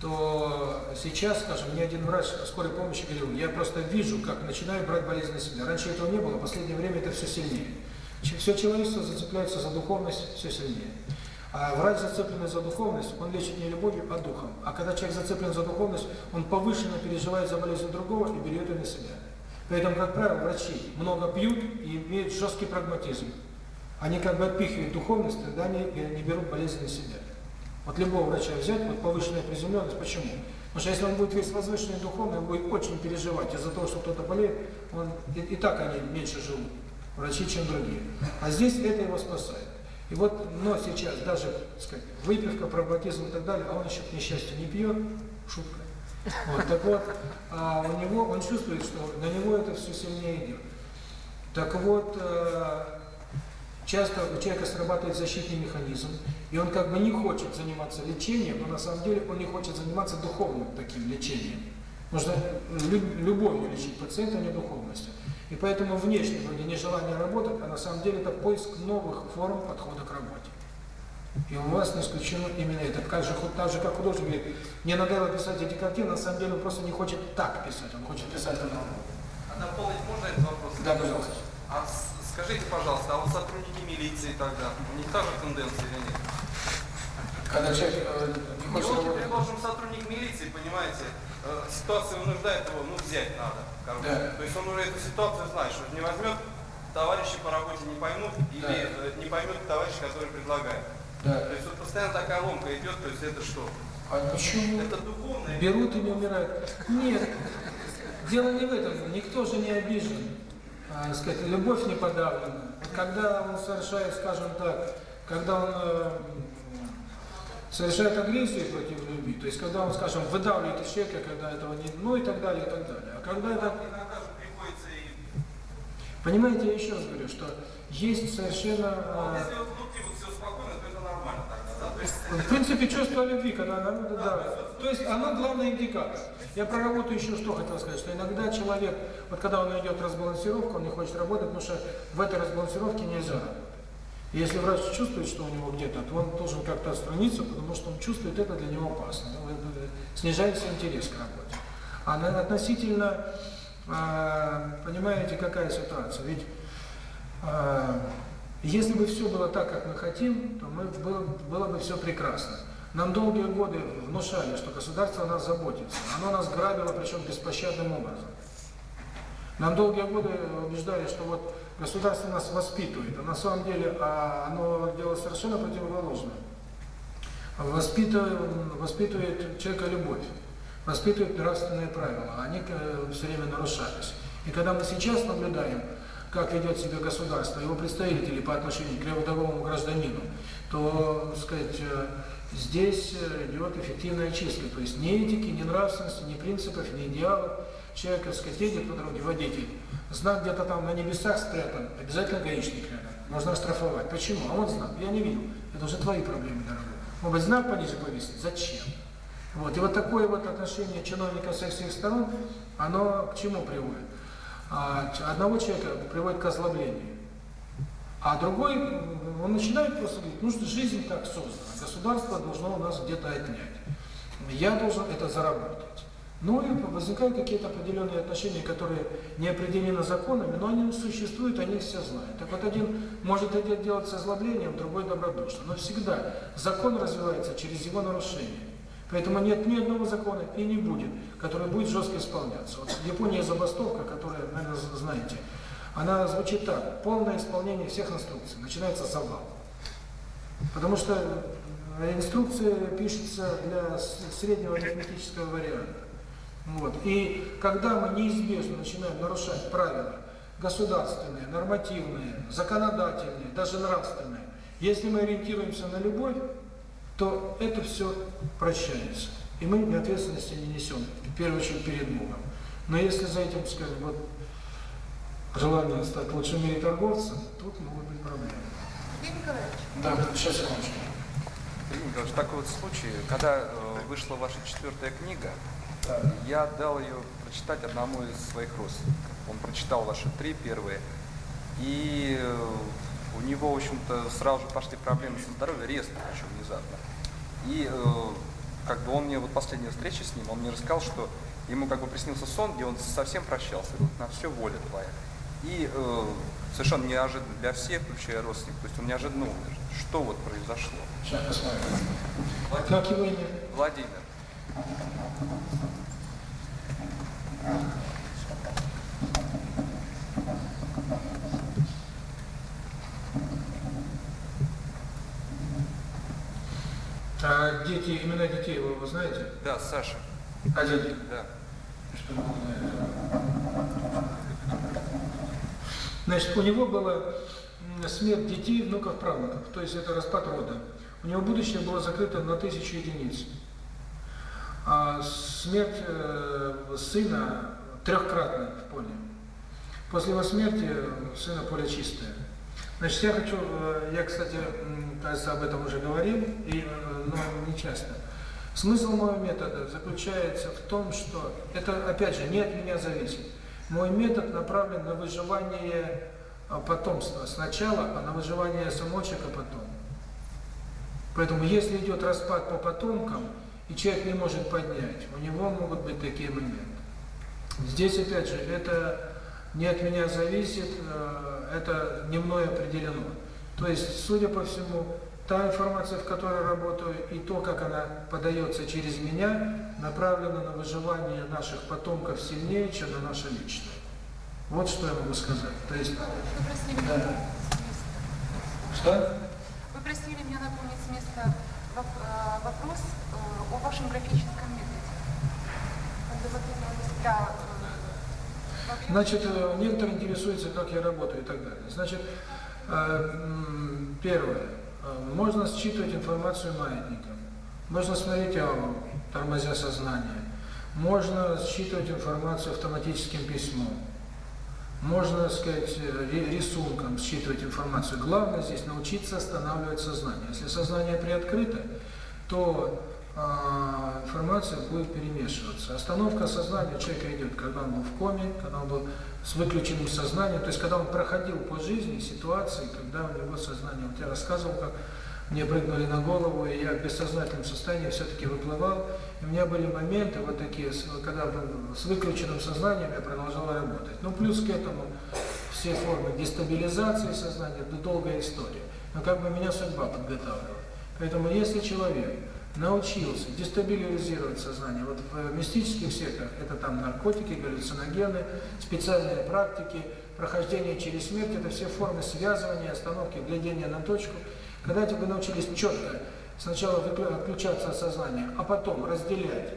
то сейчас, скажем, мне один врач а скорой помощи говорил, я просто вижу, как начинаю брать болезнь на себя. Раньше этого не было, в последнее время это все сильнее. Все человечество зацепляется за духовность все сильнее. А врач, зацепленный за духовность, он лечит не любовью, а духом. А когда человек зацеплен за духовность, он повышенно переживает за болезнь другого и берет ее на себя. Поэтому, как правило, врачи много пьют и имеют жесткий прагматизм. Они как бы отпихивают духовность, тогда они э, не берут болезнь на себя. Вот любого врача взять, вот повышенная приземленность, почему? Потому что если он будет весь возвышенный духовный, он будет очень переживать из-за того, что кто-то болеет, он, и, и так они меньше живут, врачи, чем другие. А здесь это его спасает. И вот, но сейчас даже, так сказать, выпивка, прагматизм и так далее, а он еще, к несчастью, не пьет, шутка. Вот, так вот, а у него, он чувствует, что на него это все сильнее идет. Так вот, э, Часто у человека срабатывает защитный механизм, и он как бы не хочет заниматься лечением, но на самом деле он не хочет заниматься духовным таким лечением. Нужно э, любовью лечить пациента, а не духовностью. И поэтому внешне вроде нежелание работать, а на самом деле это поиск новых форм подхода к работе. И у вас не исключено именно это. Как же, так же, как художник говорит, мне надоело писать эти картины, а на самом деле он просто не хочет так писать, он хочет писать по-другому. А дополнить можно этот вопрос? Да, пожалуйста. А Скажите, пожалуйста, а у сотрудники милиции тогда, не них та же тенденция или нет? Когда человек э, не хочет Его предложен сотрудник милиции, понимаете, э, ситуация вынуждает его, ну, взять надо. Как да. То есть он уже эту ситуацию знает, что не возьмет, товарищи по работе не поймут или да. Э, не поймет товарищ, который предлагает. Да. То есть вот постоянно такая ломка идет, то есть это что? А почему? Это духовное. Берут и не умирают. Нет. Дело не в этом. Никто же не обижен сказать, любовь не подавлена. Когда он совершает, скажем так, когда он э, совершает агрессию против любви, то есть когда он, скажем, выдавливает из человека, когда этого не... ну и так далее, и так далее. А когда это... Понимаете, я еще раз говорю, что есть совершенно... Э, в принципе, чувство любви, когда она, да, то есть оно главный индикатор. Я проработаю еще что хотел сказать, что иногда человек, вот когда он идет разбалансировку, он не хочет работать, потому что в этой разбалансировке нельзя работать. И если врач чувствует, что у него где-то, то он должен как-то отстраниться, потому что он чувствует это для него опасно. Снижается интерес к работе. А относительно, понимаете, какая ситуация? Ведь если бы все было так, как мы хотим, то мы было, было бы все прекрасно. Нам долгие годы внушали, что государство о нас заботится. Оно нас грабило, причем беспощадным образом. Нам долгие годы убеждали, что вот государство нас воспитывает, а на самом деле а, оно дело совершенно противоположное. Воспитывает, воспитывает человека любовь, воспитывает нравственные правила, они все время нарушались. И когда мы сейчас наблюдаем, как ведет себя государство, его представители по отношению к рядовому гражданину, то, сказать, э, здесь э, идет эффективная чистка, то есть ни этики, ни нравственности, ни принципов, ни идеалов. Человек, так сказать, едет по дороге, водитель, знак где-то там на небесах спрятан, обязательно гаишник рядом, можно оштрафовать. Почему? А вот знак, я не видел, это уже твои проблемы, дорогой. Может знак пониже повесить? Зачем? Вот, и вот такое вот отношение чиновника со всех сторон, оно к чему приводит? одного человека приводит к ослаблению. А другой, он начинает просто говорить, ну что жизнь так создана, государство должно у нас где-то отнять. Я должен это заработать. Ну и возникают какие-то определенные отношения, которые не определены законами, но они существуют, они все знают. Так вот один может это делать с озлоблением, другой добродушно. Но всегда закон развивается через его нарушение. Поэтому нет ни одного закона, и не будет, который будет жестко исполняться. Вот Япония забастовка, которая, наверное, знаете, она звучит так. Полное исполнение всех инструкций. Начинается с завал. Потому что э, инструкция пишется для среднего арифметического варианта. Вот. И когда мы неизбежно начинаем нарушать правила государственные, нормативные, законодательные, даже нравственные, если мы ориентируемся на любовь, то это все прощается. И мы ответственности не несем, в первую очередь перед Богом. Но если за этим, скажем, вот желание стать лучшим мире торговцем, тут могут быть проблемы. Евгений Николаевич. Да, сейчас секундочку. Евгений Николаевич, такой вот случай, когда э, вышла ваша четвертая книга, да. я дал ее прочитать одному из своих родственников. Он прочитал ваши три первые, и э, у него, в общем-то, сразу же пошли проблемы со здоровьем, резко, причем внезапно. И э, как бы он мне вот последняя встреча с ним, он мне рассказал, что ему как бы приснился сон, где он совсем прощался, говорит, на все воля твоя. И э, совершенно неожиданно для всех, включая родственников, то есть он неожиданно умер. Что вот произошло? Сейчас посмотрим. Владимир. Как его имя? Владимир. А дети, именно детей вы, вы знаете? Да, Саша. А дети? Да. Значит, у него была смерть детей, внуков, правнуков, то есть это распад рода. У него будущее было закрыто на тысячу единиц. А смерть э, сына трехкратная в поле. После его смерти сына поле чистое. Значит, я хочу, я, кстати, кажется, об этом уже говорил, и, но не часто. Смысл моего метода заключается в том, что это, опять же, не от меня зависит. Мой метод направлен на выживание потомства сначала, а на выживание самочек, потом. Поэтому если идет распад по потомкам, и человек не может поднять, у него могут быть такие моменты. Здесь, опять же, это не от меня зависит, это не мной определено. То есть, судя по всему, та информация, в которой работаю, и то, как она подается через меня, направлена на выживание наших потомков сильнее, чем на наше личное. Вот что я могу сказать. То есть, да. Что? Вы просили меня напомнить с места э, вопрос э, о вашем графическом методе. Для Значит, э, некоторые интересуются, как я работаю и так далее. Значит, э, первое. Э, можно считывать информацию маятником. Можно смотреть ауру, тормозя сознание. Можно считывать информацию автоматическим письмом. Можно, сказать, рисунком считывать информацию. Главное здесь научиться останавливать сознание. Если сознание приоткрыто, то информация будет перемешиваться. Остановка сознания человека идет, когда он был в коме, когда он был с выключенным сознанием, то есть когда он проходил по жизни ситуации, когда у него сознание, вот я рассказывал, как мне прыгнули на голову, и я в бессознательном состоянии все-таки выплывал, и у меня были моменты вот такие, когда с выключенным сознанием я продолжал работать. Ну плюс к этому все формы дестабилизации сознания, это долгая история, но как бы меня судьба подготавливала. Поэтому если человек научился дестабилизировать сознание. Вот в мистических сектах это там наркотики, галлюциногены, специальные практики, прохождение через смерть, это все формы связывания, остановки, глядения на точку. Когда тебе научились четко сначала отключаться от сознания, а потом разделять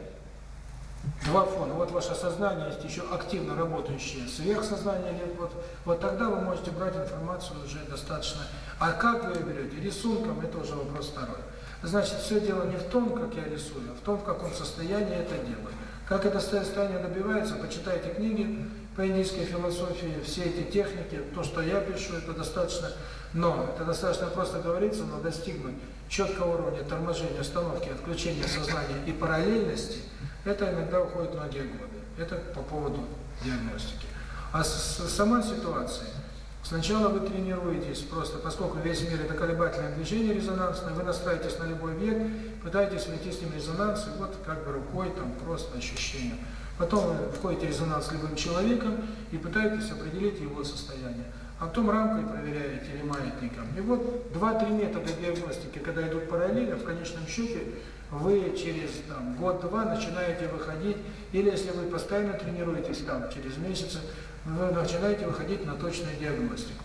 два фона, вот ваше сознание есть еще активно работающее сверхсознание, вот, вот тогда вы можете брать информацию уже достаточно. А как вы ее берете? Рисунком – это уже вопрос второй. Значит, все дело не в том, как я рисую, а в том, в каком состоянии это делаю. Как это состояние добивается, почитайте книги по индийской философии, все эти техники, то, что я пишу, это достаточно, но это достаточно просто говорится, но достигнуть четкого уровня торможения, остановки, отключения сознания и параллельности, это иногда уходит многие годы. Это по поводу диагностики. А с, с, сама ситуация – Сначала вы тренируетесь просто, поскольку весь мир это колебательное движение резонансное, вы настраиваетесь на любой век, пытаетесь войти с ним резонанс, и вот как бы рукой там просто ощущение. Потом вы входите в резонанс с любым человеком и пытаетесь определить его состояние. А потом рамкой проверяете или маятником. И вот два-три метода диагностики, когда идут параллельно, в конечном счете вы через год-два начинаете выходить, или если вы постоянно тренируетесь там через месяцы, вы начинаете выходить на точную диагностику.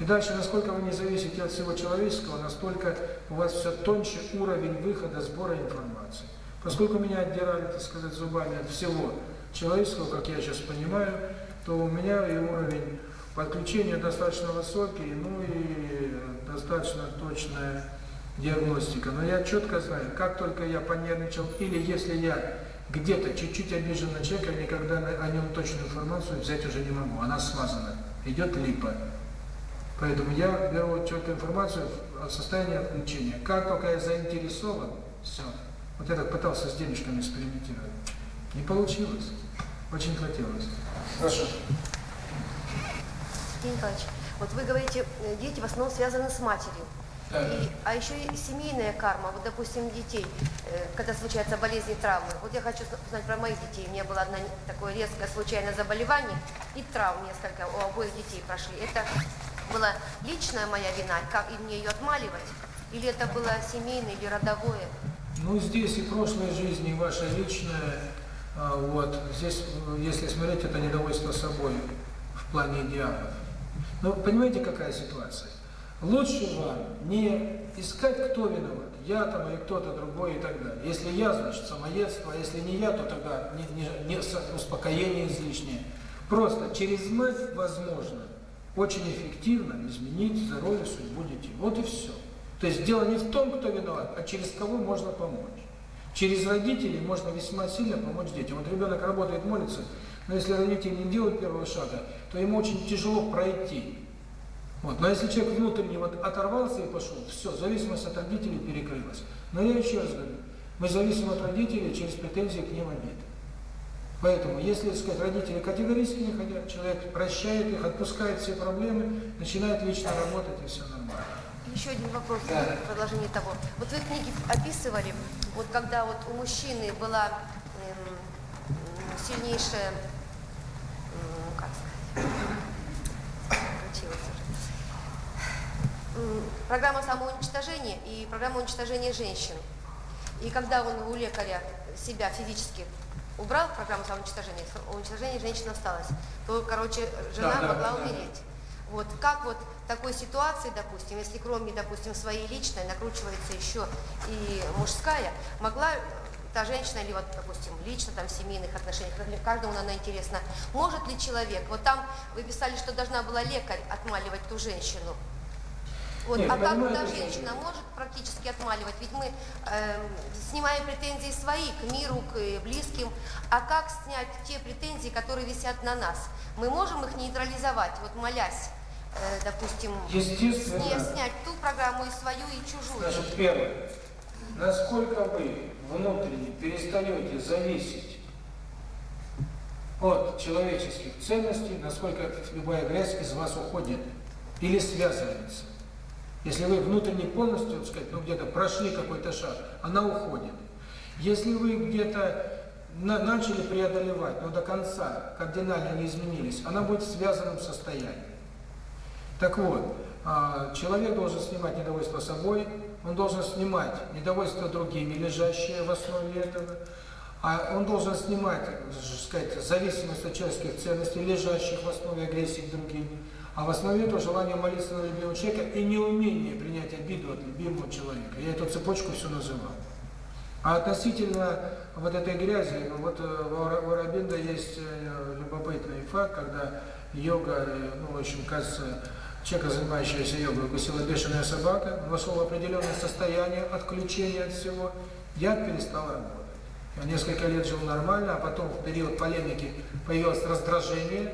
И дальше, насколько вы не зависите от всего человеческого, настолько у вас все тоньше уровень выхода, сбора информации. Поскольку меня отдирали, так сказать, зубами от всего человеческого, как я сейчас понимаю, то у меня и уровень подключения достаточно высокий, ну и достаточно точная диагностика. Но я четко знаю, как только я понервничал, или если я где-то чуть-чуть обиженный человек, я никогда о нем точную информацию взять уже не могу, она смазана, идет липа. Поэтому я беру от информацию о состоянии отключения. Как только я заинтересован, все. Вот я так пытался с денежками экспериментировать. Не получилось. Очень хотелось. Хорошо. Евгений Николаевич, вот вы говорите, э, дети в основном связаны с матерью. А еще и семейная карма. Вот, допустим, детей, э, когда случаются болезни, травмы. Вот я хочу узнать про моих детей. У меня было одно такое резкое случайное заболевание и травм несколько у обоих детей прошли. Это была личная моя вина, как и мне ее отмаливать? Или это было семейное или родовое? Ну, здесь и прошлой жизни, и ваша личная. А, вот. Здесь, если смотреть, это недовольство собой в плане идеалов. Но ну, понимаете, какая ситуация? Лучше же не искать, кто виноват, я там или кто-то другой и так далее. Если я, значит, самоедство, а если не я, то тогда не, не, не успокоение излишнее. Просто через мать возможно очень эффективно изменить здоровье, судьбу детей. Вот и все. То есть дело не в том, кто виноват, а через кого можно помочь. Через родителей можно весьма сильно помочь детям. Вот ребенок работает, молится, но если родители не делают первого шага, то ему очень тяжело пройти. Вот. Но если человек внутренне вот оторвался и пошел, все, зависимость от родителей перекрылась. Но я еще раз говорю, мы зависим от родителей через претензии к ним обиды. Поэтому, если, сказать, родители категорически не хотят, человек прощает их, отпускает все проблемы, начинает лично работать, и все нормально. Еще один вопрос, да. в продолжении того. Вот вы в книге описывали, вот когда вот у мужчины была эм, сильнейшая, эм, как сказать, программа самоуничтожения и программа уничтожения женщин. И когда он у лекаря себя физически убрал программу самоуничтожения, уничтожение женщин осталось, то, короче, жена да, могла да, умереть. Да. Вот как вот такой ситуации, допустим, если кроме, допустим, своей личной накручивается еще и мужская, могла та женщина или вот, допустим, лично там в семейных отношениях, каждому она интересна, может ли человек, вот там вы писали, что должна была лекарь отмаливать ту женщину, а вот, Нет, а как та женщина может практически отмаливать? Ведь мы э, снимаем претензии свои к миру, к э, близким. А как снять те претензии, которые висят на нас? Мы можем их нейтрализовать, вот молясь, э, допустим, Не снять ту программу и свою, и чужую. Значит, первое. Насколько вы внутренне перестанете зависеть от человеческих ценностей, насколько любая грязь из вас уходит или связывается. Если вы внутренне полностью, так сказать, ну где-то прошли какой-то шаг, а она уходит. Если вы где-то на, начали преодолевать, но до конца кардинально не изменились, она будет в связанном состоянии. Так вот, а, человек должен снимать недовольство собой, он должен снимать недовольство другими, лежащие в основе этого, а он должен снимать, так сказать, зависимость от человеческих ценностей, лежащих в основе агрессии к другим. А в основе этого желание молиться на любимого человека и неумение принять обиду от любимого человека. Я эту цепочку все называю. А относительно вот этой грязи, ну вот э, у Рабинда есть э, любопытный факт, когда йога, э, ну, в общем, кажется, человека, занимающегося йогой, укусила бешеная собака, он вошел в определенное состояние отключения от всего, я перестал работать. Я несколько лет жил нормально, а потом в период полемики появилось раздражение,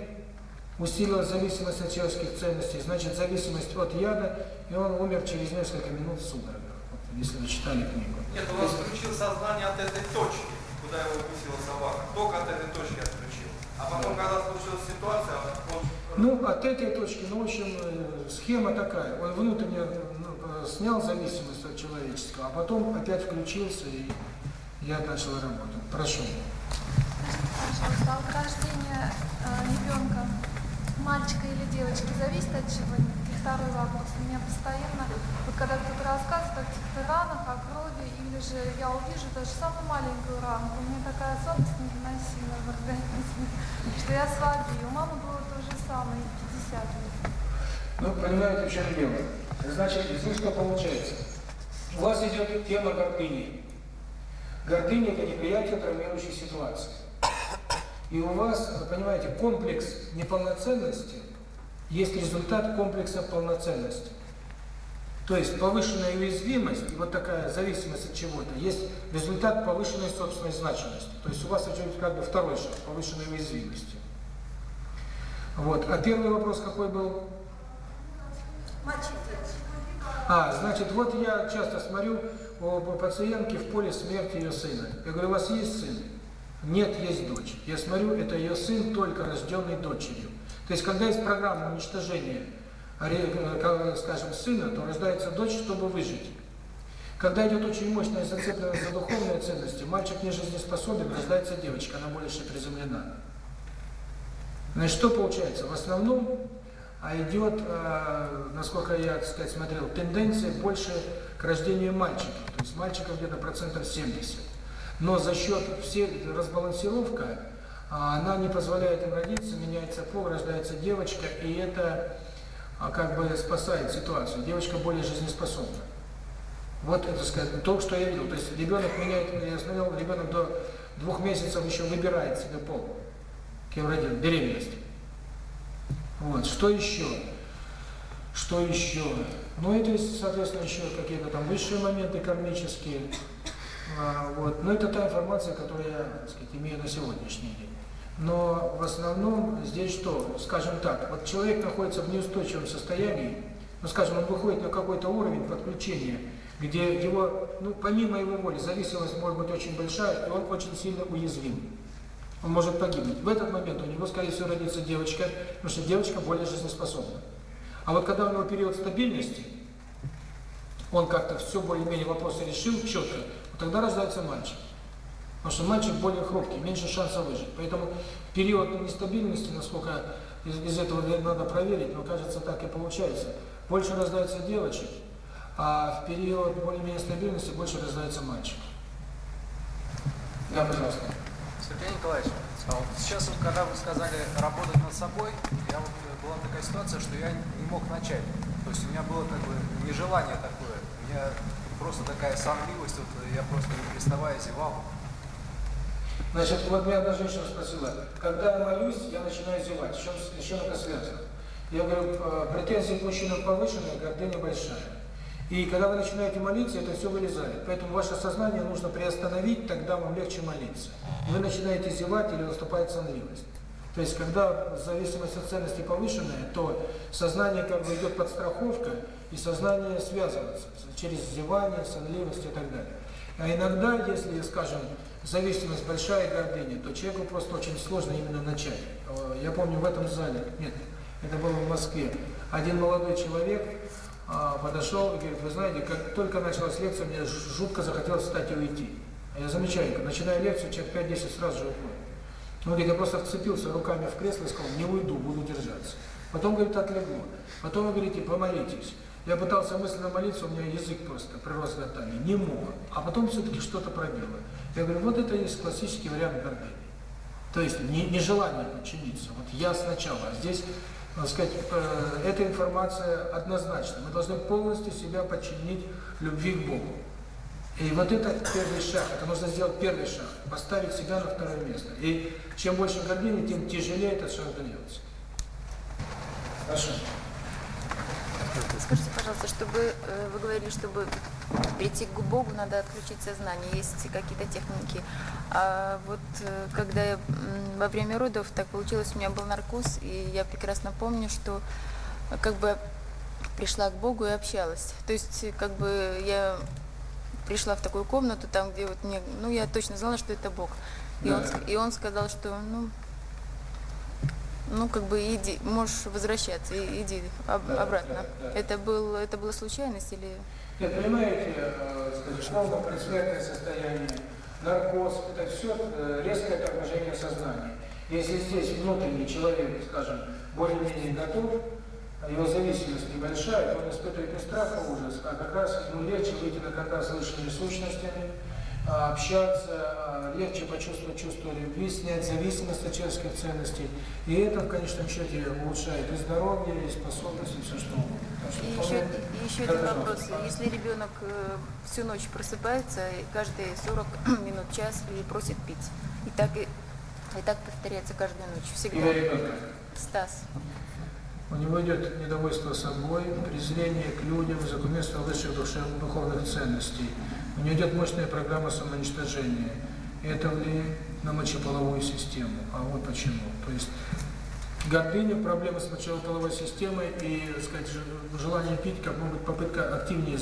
усилила зависимость от человеческих ценностей, значит, зависимость от яда, и он умер через несколько минут с судорогах, вот, если вы читали книгу. Нет, он отключил сознание от этой точки, куда его укусила собака, только от этой точки отключил. А потом, да. когда случилась ситуация, он... Ну, от этой точки, ну, в общем, схема такая. Он внутренне ну, снял зависимость от человеческого, а потом опять включился, и я начал работать. Прошу. Скажите, пожалуйста, рождение ребенка мальчика или девочки зависит от чего-нибудь. И второй вопрос. Меня постоянно, вот когда кто-то рассказывает о каких-то ранах, о крови, или же я увижу даже самую маленькую ранку, у меня такая слабость невыносимая в организме, что я слабее. У мамы было то же самое, 50 лет. Ну, понимаете, в чем дело? Значит, здесь что получается? У вас идет тема гордыни. Гордыня – это неприятие травмирующей ситуации. И у вас, понимаете, комплекс неполноценности есть результат комплекса полноценности. То есть повышенная уязвимость и вот такая зависимость от чего-то есть результат повышенной собственной значимости. То есть у вас идет как бы второй шаг повышенной уязвимости. Вот. А первый вопрос какой был? А, значит, вот я часто смотрю у пациентки в поле смерти ее сына. Я говорю, у вас есть сын? Нет, есть дочь. Я смотрю, это ее сын, только рожденный дочерью. То есть, когда есть программа уничтожения, э, э, скажем, сына, то рождается дочь, чтобы выжить. Когда идет очень мощная зацепленность за духовные ценности, мальчик не жизнеспособен, рождается девочка, она больше приземлена. Значит, что получается? В основном а идет, э, насколько я, так сказать, смотрел, тенденция больше к рождению мальчиков. То есть мальчиков где-то процентов 70 но за счет всей разбалансировка она не позволяет им родиться, меняется пол, рождается девочка, и это а, как бы спасает ситуацию. Девочка более жизнеспособна. Вот это сказать, то, что я видел. То есть ребенок меняет, я смотрел, ребенок до двух месяцев еще выбирает себе пол, кем родил, беременность. Вот, что еще? Что еще? Ну и то есть, соответственно, еще какие-то там высшие моменты кармические. Вот. Но это та информация, которая так сказать, имею на сегодняшний день. Но в основном здесь что? Скажем так, вот человек находится в неустойчивом состоянии, ну скажем, он выходит на какой-то уровень подключения, где его, ну помимо его воли, зависимость может быть очень большая, и он очень сильно уязвим. Он может погибнуть. В этот момент у него, скорее всего, родится девочка, потому что девочка более жизнеспособна. А вот когда у него период стабильности, он как-то все более-менее вопросы решил четко, тогда рождается мальчик. Потому что мальчик более хрупкий, меньше шансов выжить. Поэтому период нестабильности, насколько из, из этого надо проверить, но кажется так и получается. Больше рождается девочек, а в период более-менее стабильности больше рождается мальчик. Да, пожалуйста. Сергей Николаевич, сейчас вот когда вы сказали работать над собой, я вот была такая ситуация, что я не мог начать. То есть у меня было как бы нежелание такое. Я просто такая сомнивость, вот я просто не переставая зевал. Значит, вот меня одна женщина спросила, когда я молюсь, я начинаю зевать, чем, с чем это связано? Я говорю, э, претензии к мужчинам повышенные, гордыня большая. И когда вы начинаете молиться, это все вылезает. Поэтому ваше сознание нужно приостановить, тогда вам легче молиться. Вы начинаете зевать или наступает сонливость. То есть, когда зависимость от ценности повышенная, то сознание как бы идет подстраховка, и сознание связывается, через зевание, сонливость и так далее. А иногда, если, скажем, зависимость большая и гордыня, то человеку просто очень сложно именно начать. Э, я помню в этом зале, нет, это было в Москве, один молодой человек э, подошел и говорит, вы знаете, как только началась лекция, мне жутко захотелось встать и уйти. А я замечаю, когда начинаю лекцию, человек 5-10 сразу же уходит. Он говорит, я просто вцепился руками в кресло и сказал, не уйду, буду держаться. Потом, говорит, отлегло. Потом вы говорите, помолитесь. Я пытался мысленно молиться, у меня язык просто прирос к не мог. А потом все-таки что-то пробило. Я говорю, вот это есть классический вариант гордыни. То есть не, нежелание подчиниться. Вот я сначала, а здесь, так сказать, э, эта информация однозначна. Мы должны полностью себя подчинить любви к Богу. И вот это первый шаг, это нужно сделать первый шаг, поставить себя на второе место. И чем больше гордыни, тем тяжелее это все делается. Хорошо. Скажите, пожалуйста, чтобы э, вы говорили, чтобы прийти к Богу, надо отключить сознание. Есть какие-то техники. А вот э, когда я, во время родов так получилось, у меня был наркоз, и я прекрасно помню, что э, как бы пришла к Богу и общалась. То есть как бы я пришла в такую комнату, там, где вот мне, ну, я точно знала, что это Бог. И, да. он, и он сказал, что, ну, ну как бы иди, можешь возвращаться и иди обратно. Это был это была случайность или? Нет, понимаете, э, скажем, предсмертное состояние, наркоз, это все э, резкое торможение сознания. Если здесь внутренний человек, скажем, более-менее готов, его зависимость небольшая, то он испытывает не страха, и ужас, а как раз ему легче выйти на контакт с высшими сущностями, общаться, легче почувствовать чувство любви, снять зависимость от человеческих ценностей. И это в конечном счете улучшает и здоровье, и способности, и все что угодно. И еще, и еще один вопрос. Если ребенок всю ночь просыпается, каждые 40 минут, час и просит пить, и так, и, и так повторяется каждую ночь, всегда. Имя? Стас. У него идет недовольство собой, презрение к людям, закумирство высших душевных, духовных ценностей. У нее идет мощная программа самоуничтожения. И это влияет на мочеполовую систему. А вот почему. То есть гордыня, проблемы с мочеполовой системой и, сказать, желание пить, как может попытка активнее.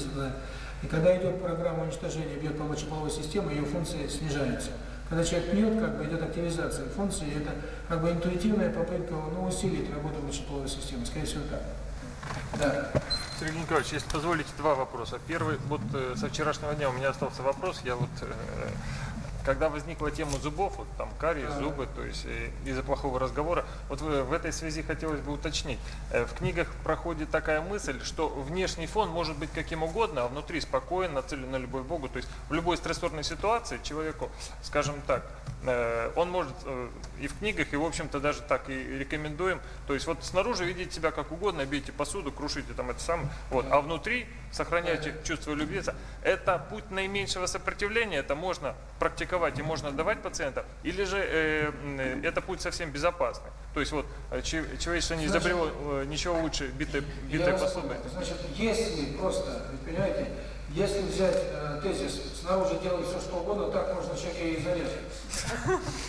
И когда идет программа уничтожения, бьет по мочеполовой системе, ее функции снижаются. Когда человек пьет, как бы идет активизация функции, это как бы интуитивная попытка ну, усилить работу мочеполовой системы. Скорее всего, так. Да. Сергей Николаевич, если позволите, два вопроса. Первый, вот э, со вчерашнего дня у меня остался вопрос, я вот э, когда возникла тема зубов, вот там карие, зубы, то есть э, из-за плохого разговора, вот в этой связи хотелось бы уточнить. Э, в книгах проходит такая мысль, что внешний фон может быть каким угодно, а внутри спокойно, нацелен на любовь Богу. То есть в любой стрессорной ситуации человеку, скажем так, э, он может и в книгах, и в общем-то даже так и рекомендуем. То есть вот снаружи видеть себя как угодно, бейте посуду, крушите там это самое, вот, а внутри сохранять их чувство любви. Это путь наименьшего сопротивления, это можно практиковать и можно давать пациентам, или же э, это путь совсем безопасный. То есть вот э, человечество не изобрело э, ничего лучше битой, битой посуды. Значит, если просто, понимаете, если взять э, тезис, снаружи делай все что угодно, так можно человека и зарезать.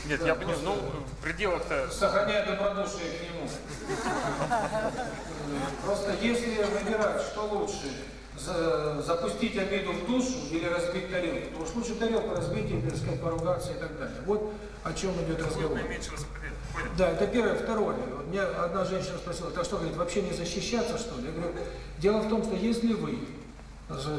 Нет, да, я понимаю, ну, в пределах-то... Сохраняя добродушие к нему. Просто если выбирать, что лучше, запустить обиду в душу или разбить тарелку. то что лучше тарелку разбить и, сказать, поругаться и так далее. Вот о чем идет разговор. Да, это первое. Второе. У меня одна женщина спросила, так что, говорит, вообще не защищаться, что ли? Я говорю, дело в том, что если вы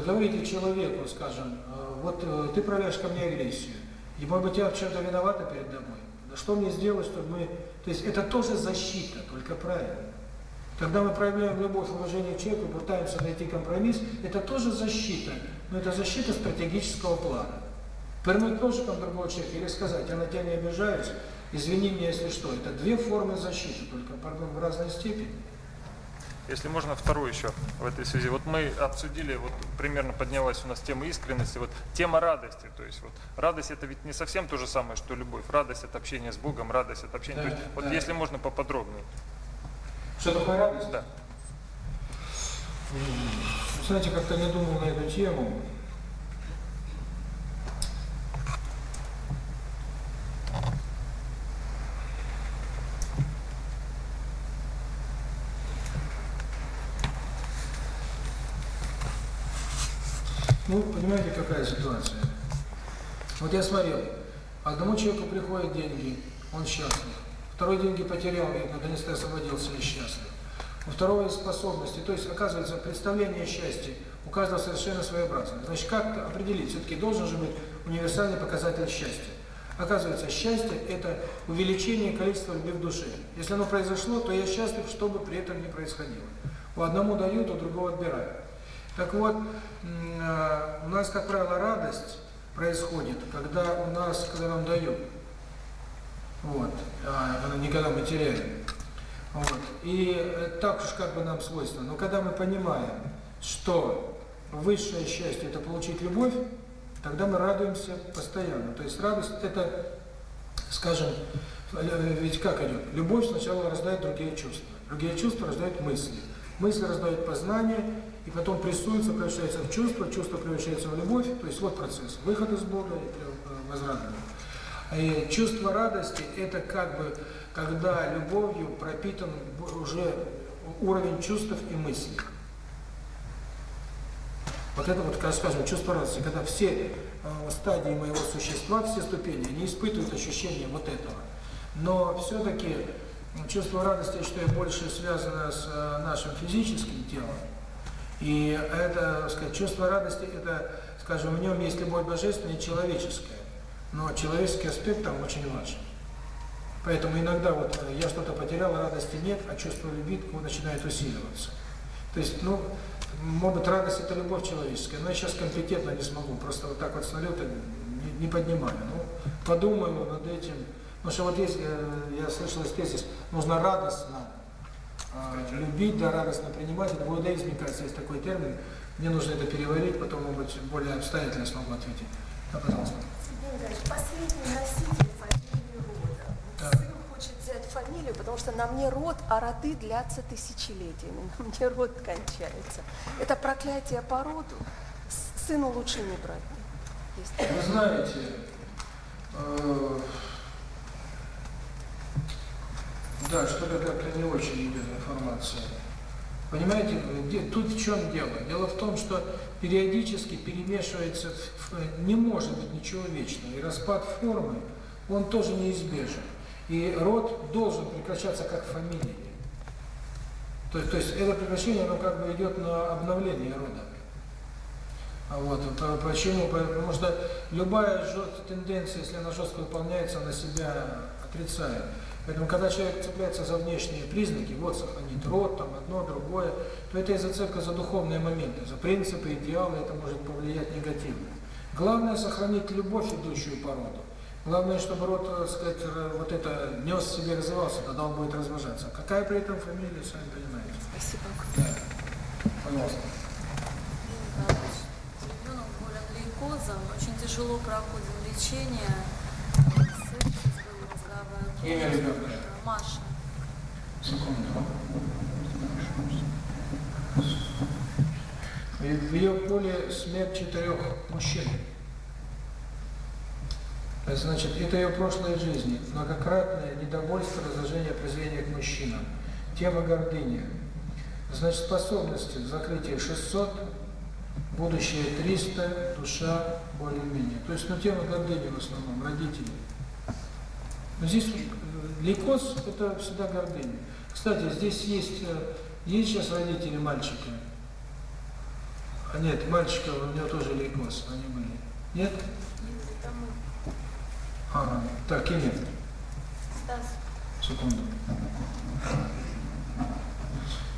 говорите человеку, скажем, вот ты проявляешь ко мне агрессию, и, может быть, я в чем-то виновата перед домой, да что мне сделать, чтобы мы... То есть это тоже защита, только правильно. Когда мы проявляем любовь, уважение к человеку, пытаемся найти компромисс, это тоже защита, но это защита стратегического плана. Пырнуть ножиком другого человека или сказать, я на тебя не обижаюсь, извини меня, если что. Это две формы защиты, только в разной степени. Если можно, второй еще в этой связи. Вот мы обсудили, вот примерно поднялась у нас тема искренности, вот тема радости. То есть вот радость это ведь не совсем то же самое, что любовь. Радость это общение с Богом, радость это общение. Да, то есть да. вот если можно поподробнее. Что такое радость? Да. Знаете, как-то не думал на эту тему. Ну, понимаете, какая ситуация? Вот я смотрел, одному человеку приходят деньги, он счастлив. Второй деньги потерял, и наконец-то освободился несчастным. У второго способности, то есть, оказывается, представление счастья у каждого совершенно своеобразное. Значит, как определить? Все-таки должен же быть универсальный показатель счастья. Оказывается, счастье – это увеличение количества любви в душе. Если оно произошло, то я счастлив, чтобы при этом не происходило. У одному дают, у другого отбирают. Так вот, э, у нас, как правило, радость происходит, когда у нас, когда нам дают – вот. А, она никогда мы теряем. Вот. И э, так уж как бы нам свойственно. Но когда мы понимаем, что высшее счастье – это получить любовь, тогда мы радуемся постоянно. То есть радость – это, скажем, э, ведь как идет? Любовь сначала рождает другие чувства. Другие чувства рождают мысли. Мысли рождают познание, и потом прессуется, превращается в чувство, чувство превращается в любовь. То есть вот процесс. Выход из Бога и э, возрадование. Э, чувство радости – это как бы, когда любовью пропитан уже уровень чувств и мыслей. Вот это вот, как скажем, чувство радости, когда все э, стадии моего существа, все ступени, они испытывают ощущение вот этого. Но все-таки чувство радости, что я больше связано с э, нашим физическим телом. И это, сказать, чувство радости, это, скажем, в нем есть любовь божественное, человеческое но человеческий аспект там очень важен. Поэтому иногда вот я что-то потерял, радости нет, а чувство любви начинает усиливаться. То есть, ну, может быть, радость – это любовь человеческая, но я сейчас компетентно не смогу, просто вот так вот смотрю, так не, не поднимаю. Ну, подумаю над этим. Потому что вот есть, я слышал из тезис, нужно радостно э, любить, да, радостно принимать. Это в иудаизме, кажется, есть такой термин. Мне нужно это переварить, потом, может быть, более обстоятельно смогу ответить. Да, пожалуйста фамилию, потому что на мне род, а роды длятся тысячелетиями. На мне род кончается. Это проклятие по роду. Сыну лучше не брать. Есть. Вы знаете, э, да, что-то как-то не очень идет информация. Понимаете, тут в чем дело? Дело в том, что периодически перемешивается, не может быть ничего вечного. И распад формы, он тоже неизбежен. И род должен прекращаться как фамилия. То, то есть это прекращение, оно как бы идет на обновление рода. А вот, почему? Потому что любая тенденция, если она жестко выполняется, она себя отрицает. Поэтому, когда человек цепляется за внешние признаки, вот сохранить рот, там одно, другое, то это и зацепка за духовные моменты, за принципы, идеалы, это может повлиять негативно. Главное сохранить любовь, идущую по роду. Главное, чтобы род, э, так сказать, э, вот это нес себе развивался, тогда он будет размножаться. Какая при этом фамилия, сами понимаете. Спасибо. Да. Пожалуйста. Э, Ребенок болен лейкозом, очень тяжело проходим лечение. В ее поле смерть четырех мужчин. Значит, это ее прошлой жизни. Многократное недовольство, разожжение презрения к мужчинам. Тема гордыни. Значит, способности закрытие 600, будущее 300, душа более-менее. То есть, ну, тема гордыни в основном, родители. Но здесь э, лейкоз – это всегда гордыня. Кстати, здесь есть, э, есть сейчас родители мальчики. А нет, мальчика, у меня тоже лейкоз, они были. Нет? Ага, так, и нет. Стас. Секунду.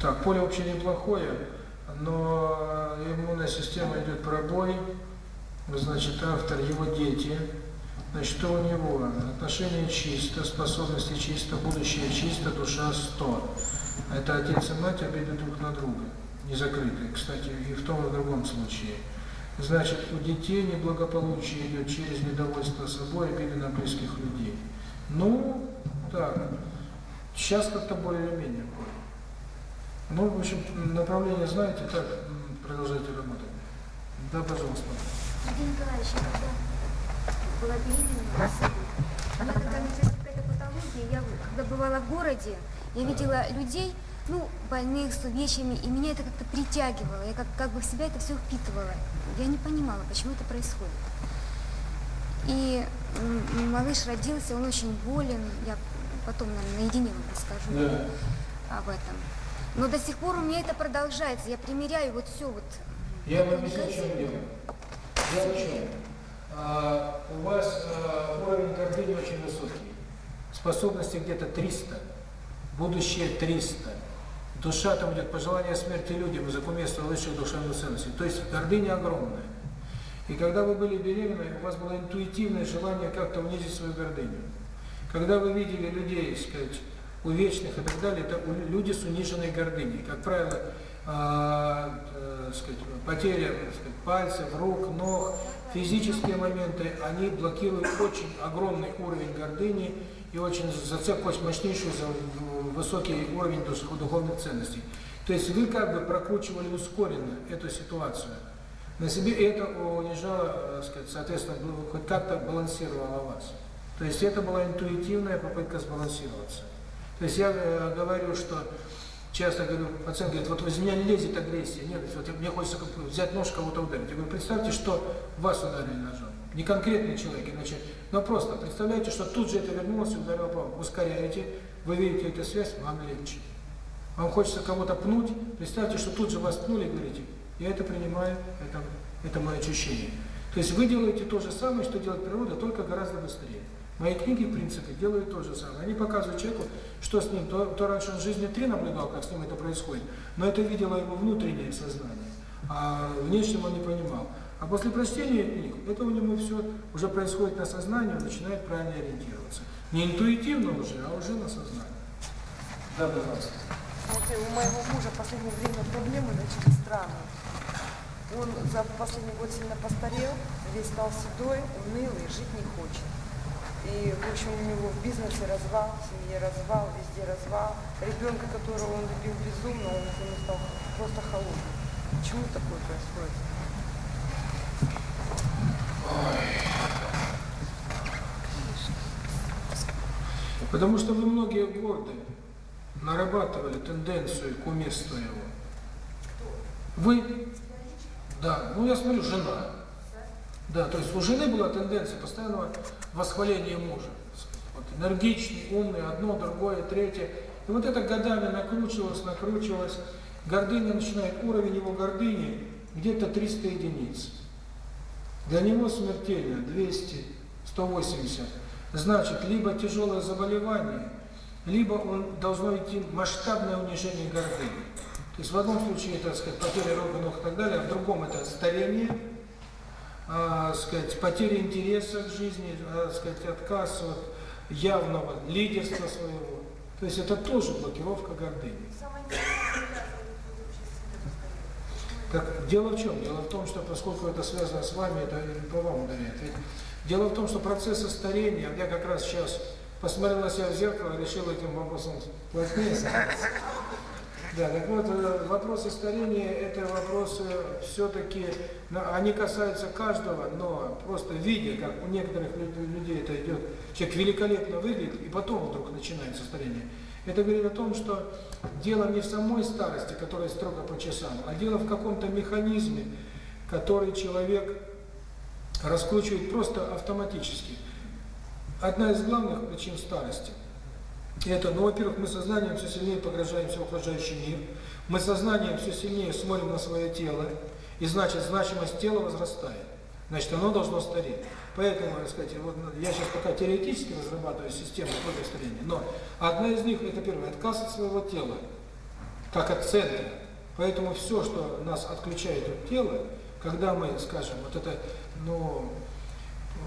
Так, поле вообще неплохое, но иммунная система идет пробой, значит, автор, его дети – Значит, у него? отношения чисто, способности чисто, будущее чисто, душа 100. Это отец и мать обиды друг на друга, не закрытые, кстати, и в том и в другом случае. Значит, у детей неблагополучие идет через недовольство собой, обиды на близких людей. Ну, так, сейчас как-то более или менее понял. Ну, в общем, направление знаете, так продолжайте работать. Да, пожалуйста. Сергей Николаевич, когда была беременна. Когда я когда бывала в городе, я видела людей, ну, больных с увечьями, и меня это как-то притягивало. Я как, как бы в себя это все впитывала. Я не понимала, почему это происходит. И малыш родился, он очень болен. Я потом, наверное, наедине вам расскажу да. об этом. Но до сих пор у меня это продолжается. Я примеряю вот все вот. Я вам объясню, в чем дело. Я в чем? у вас уровень гордыни очень высокий. Способности где-то 300, будущее 300. Душа там идет пожелание смерти людям за уместно лучших душевных ценностей. То есть гордыня огромная. И когда вы были беременны, у вас было интуитивное желание как-то унизить свою гордыню. Когда вы видели людей, сказать, увечных и так далее, это люди с униженной гордыней. Как правило, сказать, потеря сказать, пальцев, рук, ног, физические моменты, они блокируют очень огромный уровень гордыни и очень зацепкость мощнейшую за высокий уровень духовных ценностей. То есть вы как бы прокручивали ускоренно эту ситуацию. На себе это унижало, сказать, соответственно, хоть как-то балансировало вас. То есть это была интуитивная попытка сбалансироваться. То есть я говорю, что Часто говорю, пациент говорит, вот из меня не лезет агрессия, нет, вот мне хочется как взять нож кого-то ударить. Я говорю, представьте, что вас ударили ножом. Не конкретный человек, иначе, но просто представляете, что тут же это вернулось и ударило по вам. Ускоряете, вы видите эту связь, вам легче. Вам хочется кого-то пнуть, представьте, что тут же вас пнули, говорите, я это принимаю, это, это мое очищение. То есть вы делаете то же самое, что делает природа, только гораздо быстрее. Мои книги, в принципе, делают то же самое. Они показывают человеку, что с ним, то, то раньше он в жизни три наблюдал, как с ним это происходит, но это видело его внутреннее сознание, а внешнего он не понимал. А после прочтения книг, это у него все уже происходит на сознании, он начинает правильно ориентироваться. Не интуитивно уже, а уже на сознании. Да, пожалуйста. Знаете, у моего мужа в последнее время проблемы начали странные. Он за последний год сильно постарел, весь стал седой, унылый, жить не хочет. И, в общем, у него в бизнесе развал, семье развал, везде развал. Ребенка, которого он любил безумно, он к нему стал просто холодным. Почему такое происходит? Потому что вы многие горды, нарабатывали тенденцию к уместу его. Вы? Да, ну я смотрю, жена. Да, то есть у жены была тенденция постоянного восхваления мужа. Вот, энергичный, умный, одно, другое, третье. И вот это годами накручивалось, накручивалось. Гордыня начинает, уровень его гордыни где-то 300 единиц. Для него смертельно 200, 180. Значит, либо тяжелое заболевание, либо он должно идти масштабное унижение гордыни. То есть в одном случае это, так сказать, потеря рога ног и так далее, а в другом это старение – сказать, потери интереса к жизни, э, сказать, отказ от явного лидерства своего. То есть это тоже блокировка гордыни. Так, дело в чем? Дело в том, что поскольку это связано с вами, это по вам ударяет. Ведь дело в том, что процесс старения, я как раз сейчас посмотрела себя в зеркало, решил этим вопросом плотнее заняться. Да, так вот, э, вопросы старения, это вопросы э, все-таки, ну, они касаются каждого, но просто видя, как у некоторых людей это идет, человек великолепно выглядит, и потом вдруг начинается старение. Это говорит о том, что дело не в самой старости, которая строго по часам, а дело в каком-то механизме, который человек раскручивает просто автоматически. Одна из главных причин старости это, ну, во-первых, мы сознанием все сильнее погружаемся в окружающий мир, мы сознанием все сильнее смотрим на свое тело, и значит, значимость тела возрастает. Значит, оно должно стареть. Поэтому, так сказать, вот ну, я сейчас пока теоретически разрабатываю систему против старения, но одна из них, это первое, отказ от своего тела, как от центра. Поэтому все, что нас отключает от тела, когда мы, скажем, вот это, ну,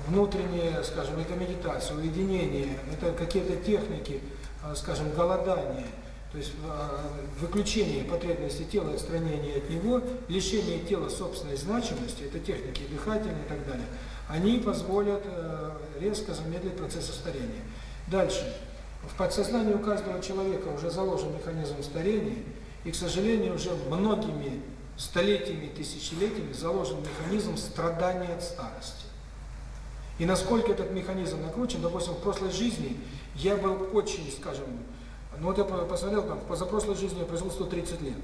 внутреннее, скажем, это медитация, уединение, это какие-то техники, скажем, голодание, то есть а, выключение потребности тела, отстранение от него, лишение тела собственной значимости, это техники дыхательные и так далее, они позволят э, резко замедлить процесс старения. Дальше. В подсознании у каждого человека уже заложен механизм старения, и, к сожалению, уже многими столетиями, тысячелетиями заложен механизм страдания от старости. И насколько этот механизм накручен, допустим, в прошлой жизни – я был очень, скажем, ну вот я посмотрел, там, по запросу жизни я прожил 130 лет.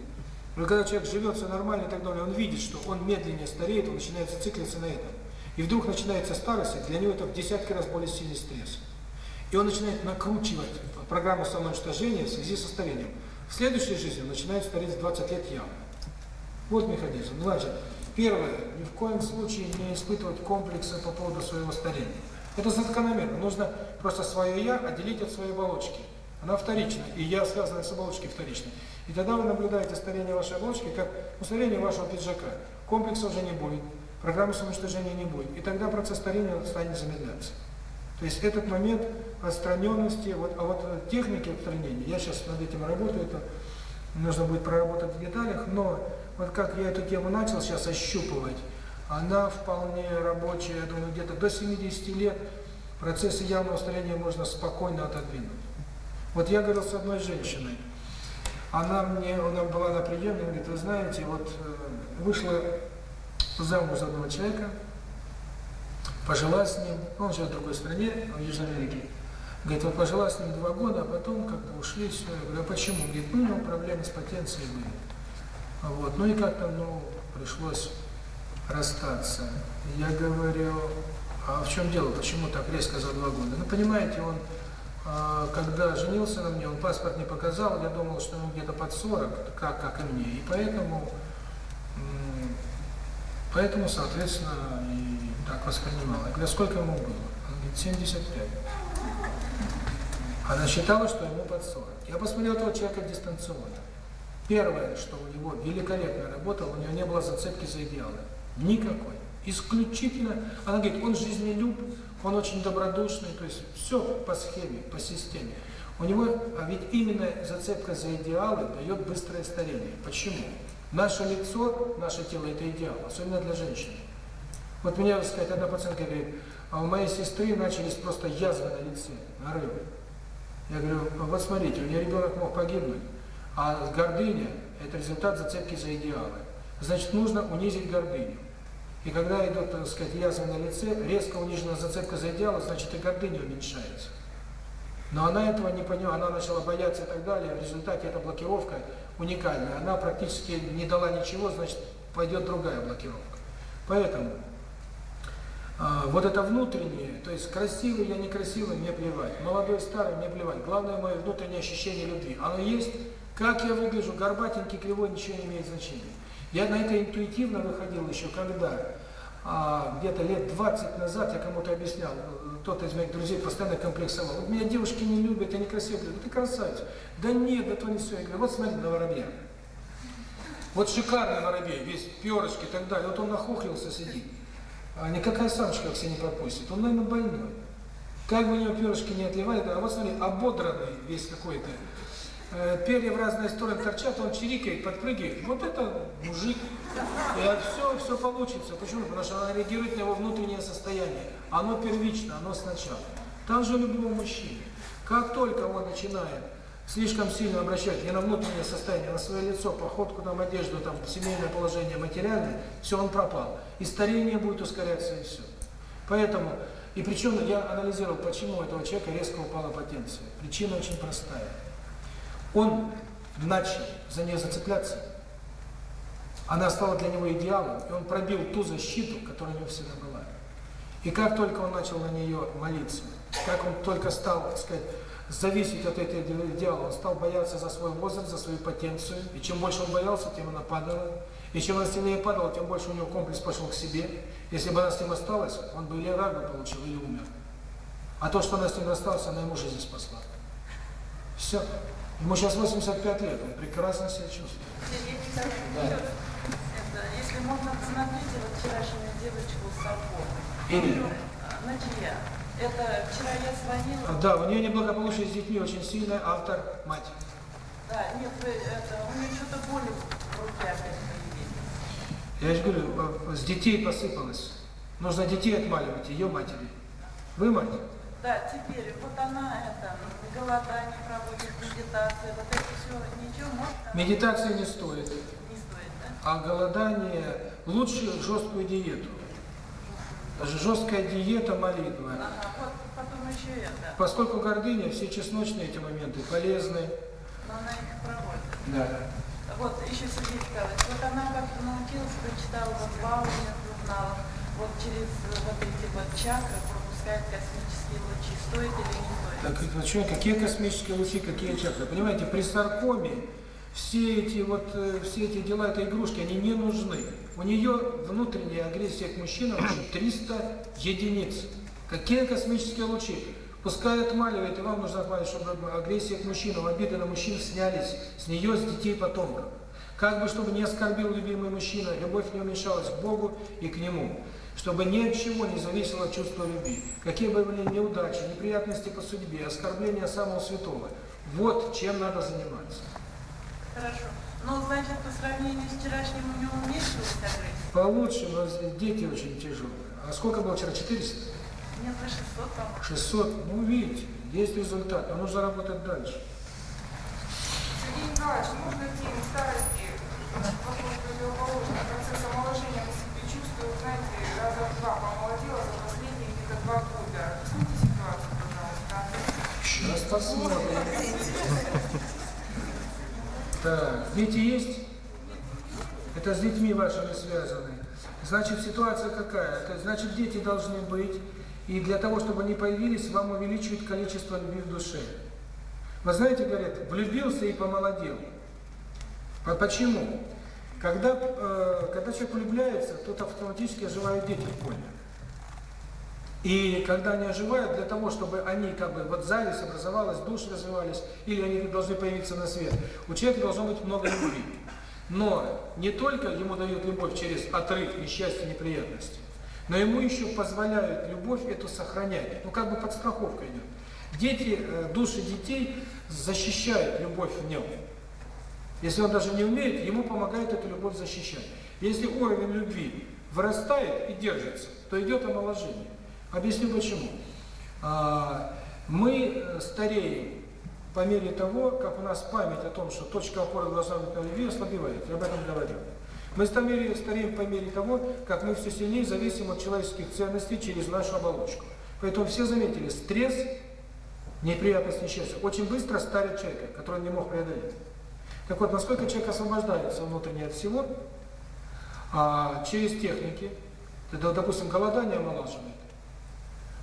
Но когда человек живет все нормально и так далее, он видит, что он медленнее стареет, он начинает зациклиться на этом. И вдруг начинается старость, для него это в десятки раз более сильный стресс. И он начинает накручивать программу самоуничтожения в связи со старением. В следующей жизни начинает стареть 20 лет явно. Вот механизм. Ну, значит, первое, ни в коем случае не испытывать комплексы по поводу своего старения. Это закономерно. Нужно просто свое «я» отделить от своей оболочки. Она вторична, и «я» связано с оболочкой вторичной. И тогда вы наблюдаете старение вашей оболочки как устарение вашего пиджака. Комплекса уже не будет, программы самоуничтожения не будет. И тогда процесс старения станет замедляться. То есть этот момент отстраненности, вот, а вот э, техники отстранения, я сейчас над этим работаю, это нужно будет проработать в деталях, но вот как я эту тему начал сейчас ощупывать, она вполне рабочая, я думаю, где-то до 70 лет процессы явного старения можно спокойно отодвинуть. Вот я говорил с одной женщиной, она мне, она была на приеме, говорит, вы знаете, вот э, вышла замуж за одного человека, пожила с ним, ну, он живет в другой стране, в Южной Америке. Говорит, вот пожила с ним два года, а потом как-то ушли, все. Я говорю, а почему? Говорит, ну, проблемы с потенцией были. Вот, ну и как-то, ну, пришлось расстаться. Я говорю, а в чем дело, почему так резко за два года? Ну, понимаете, он, а, когда женился на мне, он паспорт не показал, я думал, что ему где-то под 40, как, как и мне, и поэтому, поэтому, соответственно, и так воспринимал. Я говорю, сколько ему было? Он говорит, 75. Она считала, что ему под 40. Я посмотрел этого человека дистанционно. Первое, что у него великолепная работа, у него не было зацепки за идеалы. Никакой. Исключительно. Она говорит, он жизнелюб, он очень добродушный, то есть все по схеме, по системе. У него, а ведь именно зацепка за идеалы дает быстрое старение. Почему? Наше лицо, наше тело – это идеал, особенно для женщины. Вот меня, сказать, одна пациентка говорит, а у моей сестры начались просто язвы на лице, нарывы. Я говорю, «А вот смотрите, у нее ребенок мог погибнуть, а гордыня – это результат зацепки за идеалы. Значит, нужно унизить гордыню. И когда идет, так сказать, язва на лице, резко унижена зацепка заделала, значит и гордыня уменьшается. Но она этого не поняла, она начала бояться и так далее. А в результате эта блокировка уникальная. Она практически не дала ничего, значит, пойдет другая блокировка. Поэтому а, вот это внутреннее, то есть красивый я некрасивый, мне плевать, молодой старый, мне плевать. Главное мое внутреннее ощущение любви. Оно есть, как я выгляжу, горбатенький, кривой, ничего не имеет значения. Я на это интуитивно выходил еще, когда а, где-то лет 20 назад я кому-то объяснял, кто-то из моих друзей постоянно комплексовал. Вот меня девушки не любят, я некрасивый. Говорю, ты красавец. Да нет, да то не все. Я говорю, вот смотри на воробья. Вот шикарный воробей, весь перышки и так далее. Вот он нахохлился сидит. А никакая самочка все не пропустит. Он, наверное, больной. Как бы у него перышки не отливали, а вот смотри, ободранный весь какой-то перья в разные стороны торчат, он чирикает, подпрыгивает. Вот это мужик. И все, все получится. Почему? Потому что она реагирует на его внутреннее состояние. Оно первично, оно сначала. Там же любого мужчины. Как только он начинает слишком сильно обращать не на внутреннее состояние, на свое лицо, походку, там, одежду, там, семейное положение, материальное, все, он пропал. И старение будет ускоряться, и все. Поэтому, и причем я анализировал, почему у этого человека резко упала потенция. Причина очень простая. Он начал за нее зацепляться. Она стала для него идеалом, и он пробил ту защиту, которая у него всегда была. И как только он начал на нее молиться, как он только стал, так сказать, зависеть от этой идеала, он стал бояться за свой возраст, за свою потенцию, и чем больше он боялся, тем она падала. И чем она сильнее падала, тем больше у него комплекс пошел к себе. Если бы она с ним осталась, он бы или рак бы получил, или умер. А то, что она с ним осталась, она ему жизнь спасла. Все. Мы сейчас 85 лет, он прекрасно себя чувствует. Если можно, посмотрите вот вчерашнюю девочку Сапо. Э, Надия. Это вчера я звонила. А, да, у нее неблагополучие с детьми очень сильное, автор мать. Да, нет, это, у нее что-то боли в руке опять. Я же говорю, э, с детей посыпалось. Нужно детей отмаливать, ее матери. Вы мать? Да, теперь вот она это, голодание проводит, медитация, вот это все, ничего можно... Медитация не стоит. Не стоит, да? А голодание, лучше жесткую диету. Жесткая диета молитва. Ага, вот потом еще это. Поскольку гордыня, все чесночные эти моменты полезны. Но она их проводит. Да. Вот еще Сергей Николаевич, вот она как-то научилась, прочитала вот вау, у меня вот через вот эти вот чакры пропускает космические так вот что, какие космические лучи, какие чакры. Понимаете, при саркоме все эти вот все эти дела, это игрушки, они не нужны. У нее внутренняя агрессия к мужчинам 300 единиц. Какие космические лучи? Пускай отмаливает, и вам нужно отмаливать, чтобы агрессия к мужчинам, обиды на мужчин снялись, с нее, с детей, потомков. Как бы, чтобы не оскорбил любимый мужчина, любовь не уменьшалась к Богу и к Нему чтобы ни от чего не зависело чувство любви. Какие бы были неудачи, неприятности по судьбе, оскорбления самого святого. Вот чем надо заниматься. Хорошо. Ну, значит, по сравнению с вчерашним у него меньше устарели? Получше, но дети очень тяжелые. А сколько было вчера? 400? Нет, 600 там. 600? Ну, видите, есть результат, но нужно работать дальше. Сергей Николаевич, нужно ли старости, вокруг противоположный процесс омоложения Спасибо. Так, дети есть? Это с детьми вашими связаны. Значит, ситуация какая? Это значит, дети должны быть, и для того, чтобы они появились, вам увеличивает количество любви в душе. Вы знаете, говорят, влюбился и помолодел. А почему? Когда, э, когда человек влюбляется, тот автоматически оживает дети в поле. И когда они оживают, для того, чтобы они как бы вот зависть образовалась, души развивались, или они должны появиться на свет, у человека должно быть много любви. Но не только ему дают любовь через отрыв, несчастье, неприятности, но ему еще позволяют любовь эту сохранять. Ну как бы подстраховка идет. Дети, э, души детей защищают любовь в нем. Если он даже не умеет, ему помогает эту любовь защищать. Если уровень любви вырастает и держится, то идет омоложение. Объясню почему. А, мы э, стареем по мере того, как у нас память о том, что точка опоры должна быть на любви, ослабевает. Я об этом говорил. Мы стареем по мере того, как мы все сильнее зависим от человеческих ценностей через нашу оболочку. Поэтому все заметили, стресс, неприятность, несчастье, очень быстро старит человека, который не мог преодолеть. Так вот, насколько человек освобождается внутренне от всего, а, через техники, это, допустим, голодание омолаживает,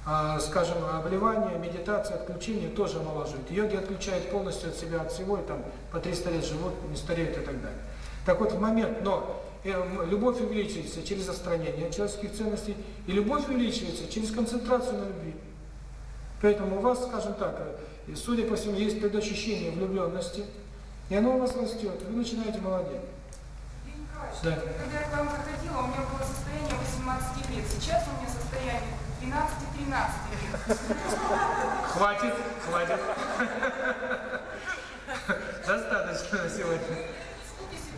а, скажем, обливание, медитация, отключение тоже омолаживает. Йоги отключают полностью от себя, от всего, и там по 300 лет живут, не стареют и так далее. Так вот, в момент, но э, любовь увеличивается через отстранение человеческих ценностей, и любовь увеличивается через концентрацию на любви. Поэтому у вас, скажем так, э, судя по всему, есть предощущение влюбленности – и оно у вас растет, вы начинаете молодеть. Да. Когда я к вам заходила, у меня было состояние 18 лет. Сейчас у меня состояние 12-13 лет. Хватит, хватит. Достаточно на сегодня.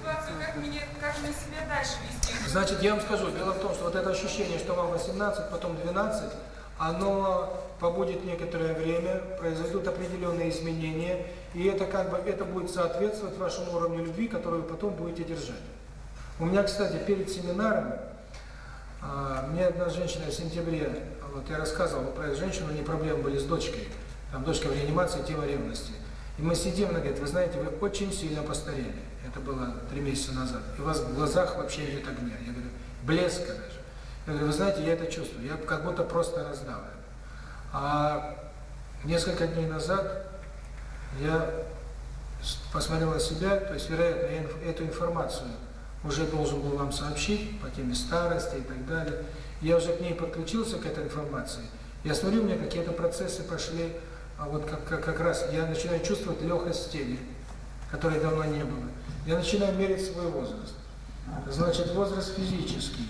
Как мне, как мне себя дальше вести? Значит, я вам скажу, дело в том, что вот это ощущение, что вам 18, потом 12, оно побудет некоторое время, произойдут определенные изменения, и это как бы это будет соответствовать вашему уровню любви, которую вы потом будете держать. У меня, кстати, перед семинаром, а, мне одна женщина в сентябре, вот я рассказывал про эту женщину, не проблемы были с дочкой, там дочка в реанимации, тема ревности. И мы сидим, она говорит, вы знаете, вы очень сильно постарели. Это было три месяца назад. И у вас в глазах вообще нет огня. Я говорю, блеска даже. Вы знаете, я это чувствую, я как будто просто раздавлен. А несколько дней назад я посмотрел на себя, то есть, вероятно, я эту информацию уже должен был вам сообщить по теме старости и так далее. Я уже к ней подключился, к этой информации. Я смотрю, у меня какие-то процессы пошли, а вот как, как, как раз я начинаю чувствовать легкость тени, которой давно не было. Я начинаю мерить свой возраст. Значит, возраст физический.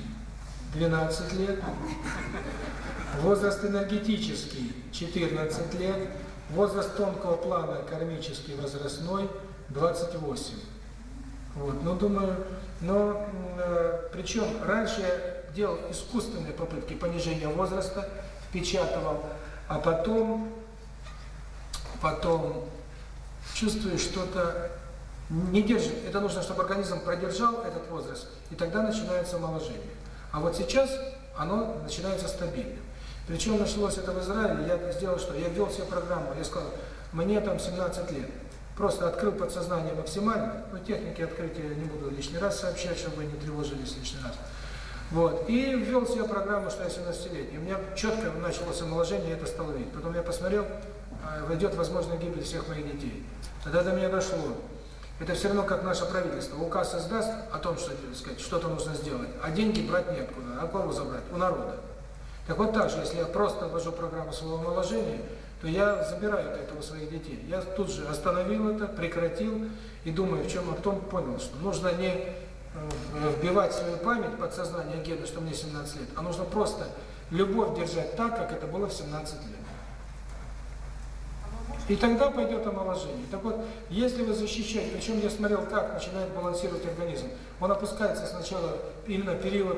12 лет, возраст энергетический 14 лет, возраст тонкого плана кармический возрастной 28. Вот, ну думаю, но э, причем раньше я делал искусственные попытки понижения возраста, впечатывал, а потом, потом чувствую что-то не держит. Это нужно, чтобы организм продержал этот возраст, и тогда начинается омоложение. А вот сейчас оно начинается стабильно. Причем началось это в Израиле, я сделал что? Я ввел себе программу, я сказал, мне там 17 лет. Просто открыл подсознание максимально, ну техники открытия не буду лишний раз сообщать, чтобы вы не тревожились лишний раз. Вот. И ввел себе программу, что я 17-летний. У меня четко началось омоложение, и это стало видеть. Потом я посмотрел, а, войдет возможная гибель всех моих детей. Тогда до меня дошло, это все равно, как наше правительство. Указ создаст о а том, что сказать, что-то нужно сделать, а деньги брать неоткуда. А кого забрать? У народа. Так вот так же, если я просто ввожу программу своего омоложения, то я забираю от этого своих детей. Я тут же остановил это, прекратил и думаю, в чем, а потом понял, что нужно не э, вбивать свою память, подсознание гена, что мне 17 лет, а нужно просто любовь держать так, как это было в 17 лет. И тогда пойдет омоложение. Так вот, если вы защищаете, причем я смотрел, как начинает балансировать организм, он опускается сначала именно период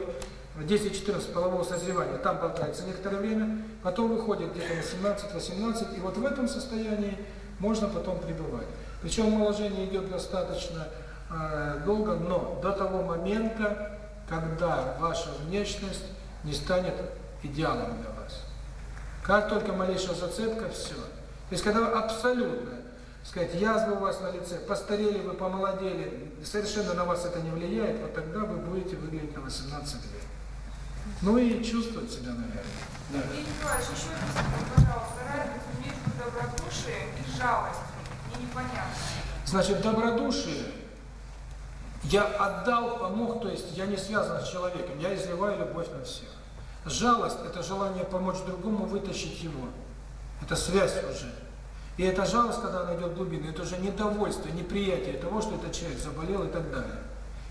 10-14 полового созревания, там болтается некоторое время, потом выходит где-то на 17-18, и вот в этом состоянии можно потом пребывать. Причем омоложение идет достаточно э, долго, но до того момента, когда ваша внешность не станет идеалом для вас. Как только малейшая зацепка, все – то есть, когда вы абсолютно, сказать, язва у вас на лице, постарели вы, помолодели, совершенно на вас это не влияет, вот тогда вы будете выглядеть на 18 лет. Ну и чувствовать себя, наверное. Да. Евгений Николаевич, еще раз, пожалуйста, разница между добродушием и жалостью. Мне непонятно. Значит, добродушие я отдал, помог, то есть я не связан с человеком, я изливаю любовь на всех. Жалость – это желание помочь другому, вытащить его. Это связь уже. И эта жалость, когда она идет в глубину, это уже недовольство, неприятие того, что этот человек заболел и так далее.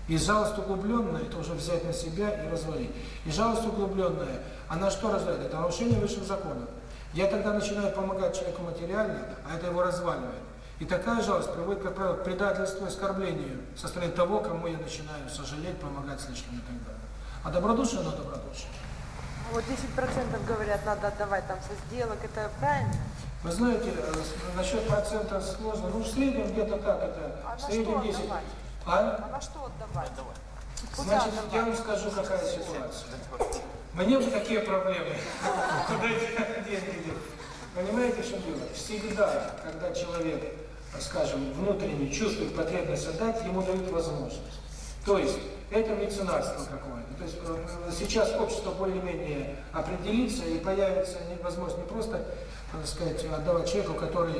И жалость углубленная, это уже взять на себя и развалить. И жалость углубленная, она что разваливает? Это нарушение высших законов. Я тогда начинаю помогать человеку материально, а это его разваливает. И такая жалость приводит, как правило, к предательству оскорблению со стороны того, кому я начинаю сожалеть, помогать слишком и так далее. А добродушие, но добродушие. Вот 10% говорят, надо отдавать там со сделок, это правильно? Вы знаете, э, насчет процентов сложно. Ну, в среднем где-то так это. А в среднем 10. Отдавать? А? а на что отдавать? Значит, отдавать? я вам скажу, какая ситуация. Мне бы такие проблемы. Куда эти деньги Понимаете, что дело? Всегда, когда человек, скажем, внутренне чувствует потребность отдать, ему дают возможность. То есть это меценатство какое-то. То есть э, сейчас общество более-менее определится и появится возможность не просто, так сказать, отдавать человеку, который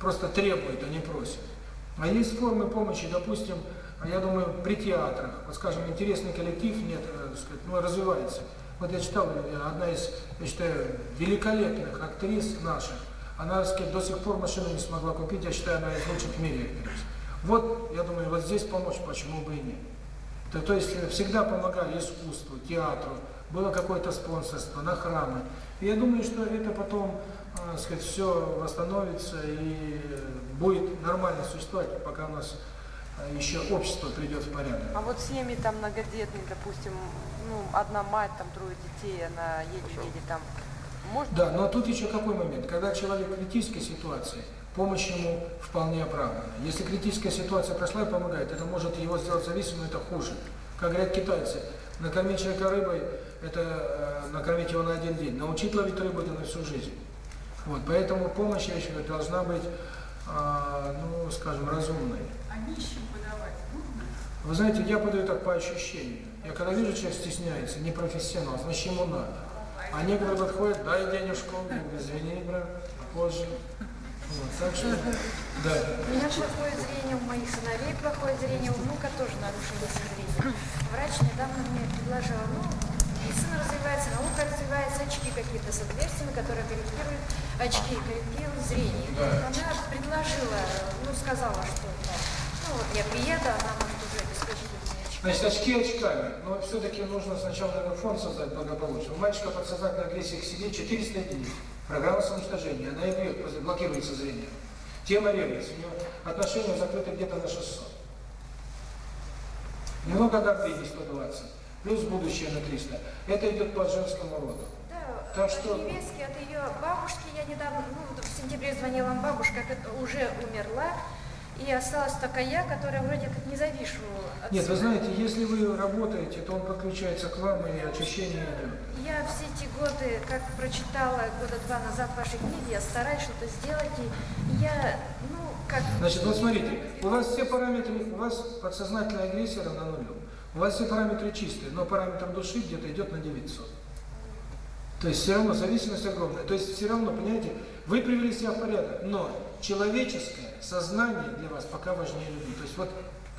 просто требует, а не просит. А есть формы помощи, допустим, я думаю, при театрах. Вот, скажем, интересный коллектив, нет, э, сказать, ну, развивается. Вот я читал, э, одна из, я считаю, великолепных актрис наших, она, сказать, до сих пор машину не смогла купить, я считаю, она из лучших в мире актрис. Вот, я думаю, вот здесь помочь, почему бы и нет. То, то есть э, всегда помогали искусству, театру, было какое-то спонсорство на храмы. И я думаю, что это потом, э, сказать, все восстановится и э, будет нормально существовать, пока у нас э, еще общество придет в порядок. А вот семьи там многодетные, допустим, ну, одна мать, там трое детей, она еле-еле там... Может... Да, но тут еще какой момент, когда человек в критической ситуации – помощь ему вполне оправдана. Если критическая ситуация прошла и помогает, это может его сделать зависимым, это хуже. Как говорят китайцы, накормить человека рыбой – это э, накормить его на один день, научить ловить рыбу – это на всю жизнь. Вот, поэтому помощь, я считаю, должна быть, э, ну, скажем, разумной. А нищим подавать нужно? Вы знаете, я подаю так по ощущению. Я когда вижу, человек стесняется, не профессионал, значит, ему надо. А некоторые подходят, дай денежку, извини, брат, позже. Да. У меня плохое зрение, у моих сыновей плохое зрение, у внука тоже нарушилось зрение. Врач недавно мне предложил, ну, медицина развивается, наука развивается, очки какие-то с отверстиями, которые корректируют очки, корректируют зрение. Она предложила, ну, сказала, что, ну, вот я приеду, она может Значит, очки очками. Но все-таки нужно сначала этот фон создать благополучие. У мальчика подсознательная агрессия к себе 400 единиц. Программа самоуничтожения. Она идет, блокируется зрение. Тема ревность. У него отношения закрыты где-то на 600. Немного гордыни 120. Плюс будущее на 300. Это идет по женскому роду. Да, так э, что... Невестки от ее бабушки, я недавно, ну, в сентябре звонила вам бабушка, уже умерла и осталась такая я, которая вроде как не завишу. От Нет, вы знаете, если вы работаете, то он подключается к вам и очищение идет. Я все эти годы, как прочитала года два назад ваши книги, я стараюсь что-то сделать, и я, ну, как... Значит, вот смотрите, у вас все параметры, у вас подсознательная агрессия равна нулю. У вас все параметры чистые, но параметр души где-то идет на 900. То есть все равно зависимость огромная. То есть все равно, понимаете, вы привели себя в порядок, но человеческое сознание для вас пока важнее любви. То есть вот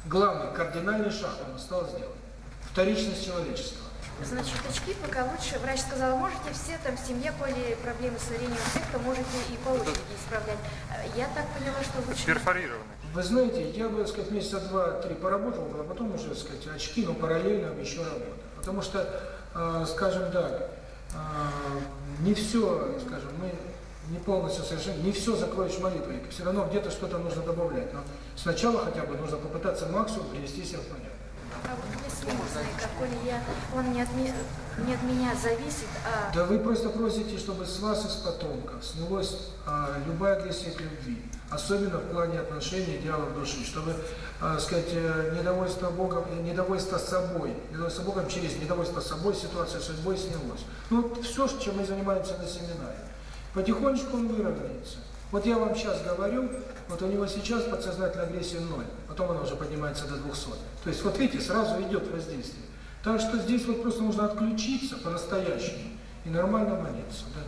главный, кардинальный шаг вам осталось сделать. Вторичность человеческого. Значит, очки пока лучше. Врач сказал, можете все там в семье, коли проблемы с зрением секта, можете и получше исправлять. Э, я так поняла, что лучше... Перфорированные. Вы знаете, я бы, так сказать, месяца два-три поработал, а потом уже, так сказать, очки, но параллельно еще работа, Потому что, э, скажем так, э, не все, скажем, мы не полностью совершенно, не все закроешь молитвой, все равно где-то что-то нужно добавлять. Но сначала хотя бы нужно попытаться максимум привести себя в порядок. А он не от, меня, зависит, а... Да вы просто просите, чтобы с вас, из потомков, снялась а, любая агрессия любви, особенно в плане отношений идеалов души, чтобы, а, сказать, э, недовольство Богом, э, недовольство собой, недовольство Богом через недовольство собой, ситуация с судьбой снялась. Ну, вот все, чем мы занимаемся на семинаре. Потихонечку он выровняется. Вот я вам сейчас говорю, вот у него сейчас подсознательная агрессия 0, потом она уже поднимается до 200. То есть вот видите, сразу идет воздействие. Так что здесь вот просто нужно отключиться по-настоящему и нормально молиться. Да?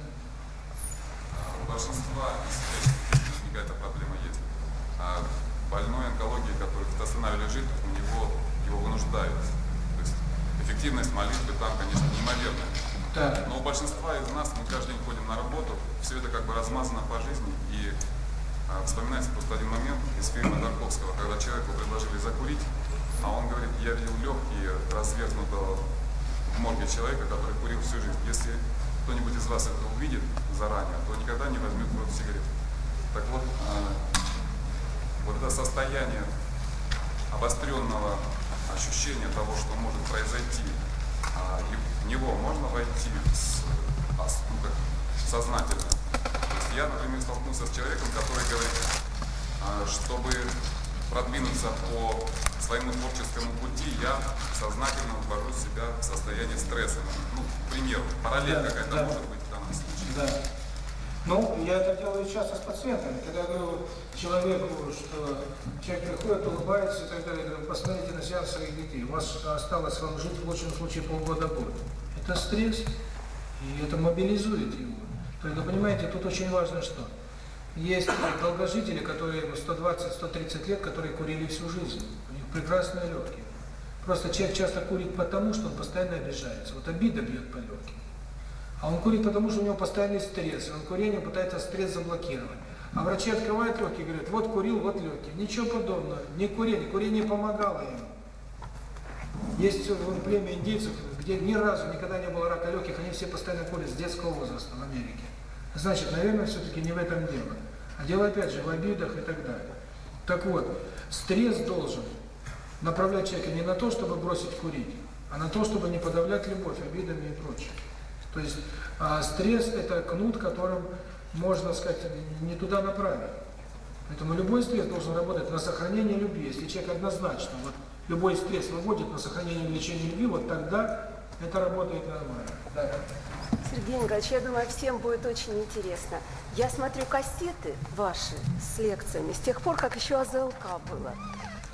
У большинства из эта проблема есть. А больной онкологии, который в стационаре лежит, у него его вынуждают. То есть эффективность молитвы там, конечно, неимоверная. Да. Но у большинства из нас мы каждый день ходим на работу, все это как бы размазано по жизни, и а, вспоминается просто один момент из фильма Тарковского, когда человеку предложили закурить, а он говорит, я видел легкие развернутого в морге человека, который курил всю жизнь. Если кто-нибудь из вас это увидит заранее, то никогда не возьмет в рот сигарет. Так вот, а, вот это состояние обостренного ощущения того, что может произойти, а, него можно войти с, ну, сознательно. То есть я, например, столкнулся с человеком, который говорит, чтобы продвинуться по своему творческому пути, я сознательно ввожу себя в состояние стресса. Ну, к примеру, параллель да, какая-то да. может быть там. данном. Да. Ну, я это делаю часто с пациентами. Когда я говорю человеку, что человек приходит, улыбается и так далее, говорю, посмотрите на сеанс своих детей. У вас осталось вам жить в лучшем случае полгода-год. Это стресс, и это мобилизует его. Только понимаете, тут очень важно что. Есть долгожители, которые 120-130 лет, которые курили всю жизнь. У них прекрасные легкие. Просто человек часто курит потому, что он постоянно обижается. Вот обида бьет по легким. А он курит, потому что у него постоянный стресс. Он курение пытается стресс заблокировать. А врачи открывают легкие и говорят, вот курил, вот легкие. Ничего подобного. Не курение. Курение помогало ему. Есть племя индейцев, где ни разу никогда не было рака легких, они все постоянно курят с детского возраста в Америке. Значит, наверное, все-таки не в этом дело. А дело, опять же, в обидах и так далее. Так вот, стресс должен направлять человека не на то, чтобы бросить курить, а на то, чтобы не подавлять любовь обидами и прочее. То есть а стресс – это кнут, которым, можно сказать, не туда направить. Поэтому любой стресс должен работать на сохранение любви. Если человек однозначно, вот любой стресс выводит на сохранение увлечения любви, вот тогда это работает нормально. Да. Сергей Николаевич, я думаю, всем будет очень интересно. Я смотрю кассеты ваши с лекциями с тех пор, как еще АЗЛК было.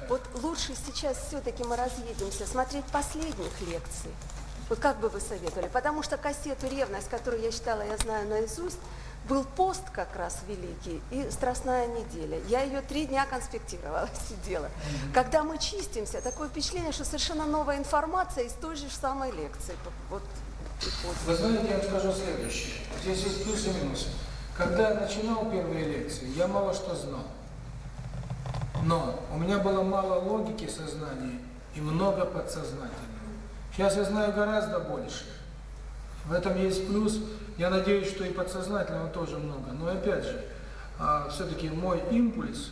Вот лучше сейчас все-таки мы разъедемся, смотреть последних лекций. Вот как бы вы советовали? Потому что кассету «Ревность», которую я читала, я знаю наизусть, был пост как раз великий и страстная неделя. Я ее три дня конспектировала, сидела. Когда мы чистимся, такое впечатление, что совершенно новая информация из той же самой лекции. Вот. Вы знаете, я вам скажу следующее. Здесь есть плюсы и минусы. Когда я начинал первые лекции, я мало что знал. Но у меня было мало логики сознания и много подсознательного. Сейчас я знаю гораздо больше. В этом есть плюс. Я надеюсь, что и подсознательного тоже много. Но опять же, а, все-таки мой импульс,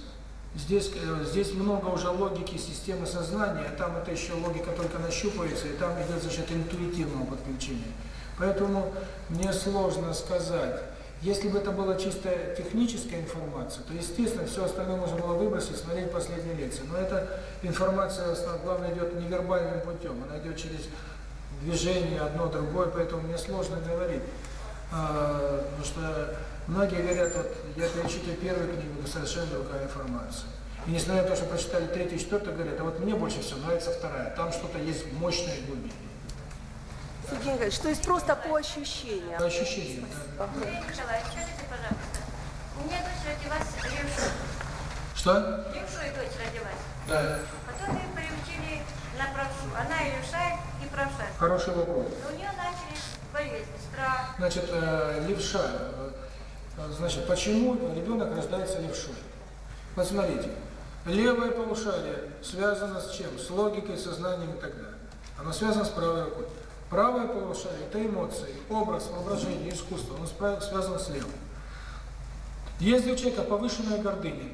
здесь, э, здесь много уже логики системы сознания, а там это еще логика только нащупывается, и там идет за счет интуитивного подключения. Поэтому мне сложно сказать, если бы это была чисто техническая информация, то, естественно, все остальное можно было выбросить, смотреть последние лекции. Но эта информация, главное, идет невербальным путем, она идет через движение одно, другое, поэтому мне сложно говорить. А, потому что многие говорят, вот я перечитываю первую книгу, совершенно другая информация. И несмотря на то, что прочитали третью и четвертую, говорят, а вот мне больше всего нравится вторая, там что-то есть мощное глубине. Евгений что есть просто по ощущениям. По ощущениям, да. У меня дочь родилась левшой. Что? Левшой дочь родилась. Да. Потом ее приучили на правшу. Она и левша, и правша. Хороший вопрос. Но у нее начались болезни, страх. Значит, э, левша. Э, значит, почему ребенок рождается левшой? Посмотрите. Левое полушарие связано с чем? С логикой, сознанием и так далее. Оно связано с правой рукой. Правое полушарие – это эмоции, образ, воображение, искусство, он связан с левым. Если у человека повышенная гордыня,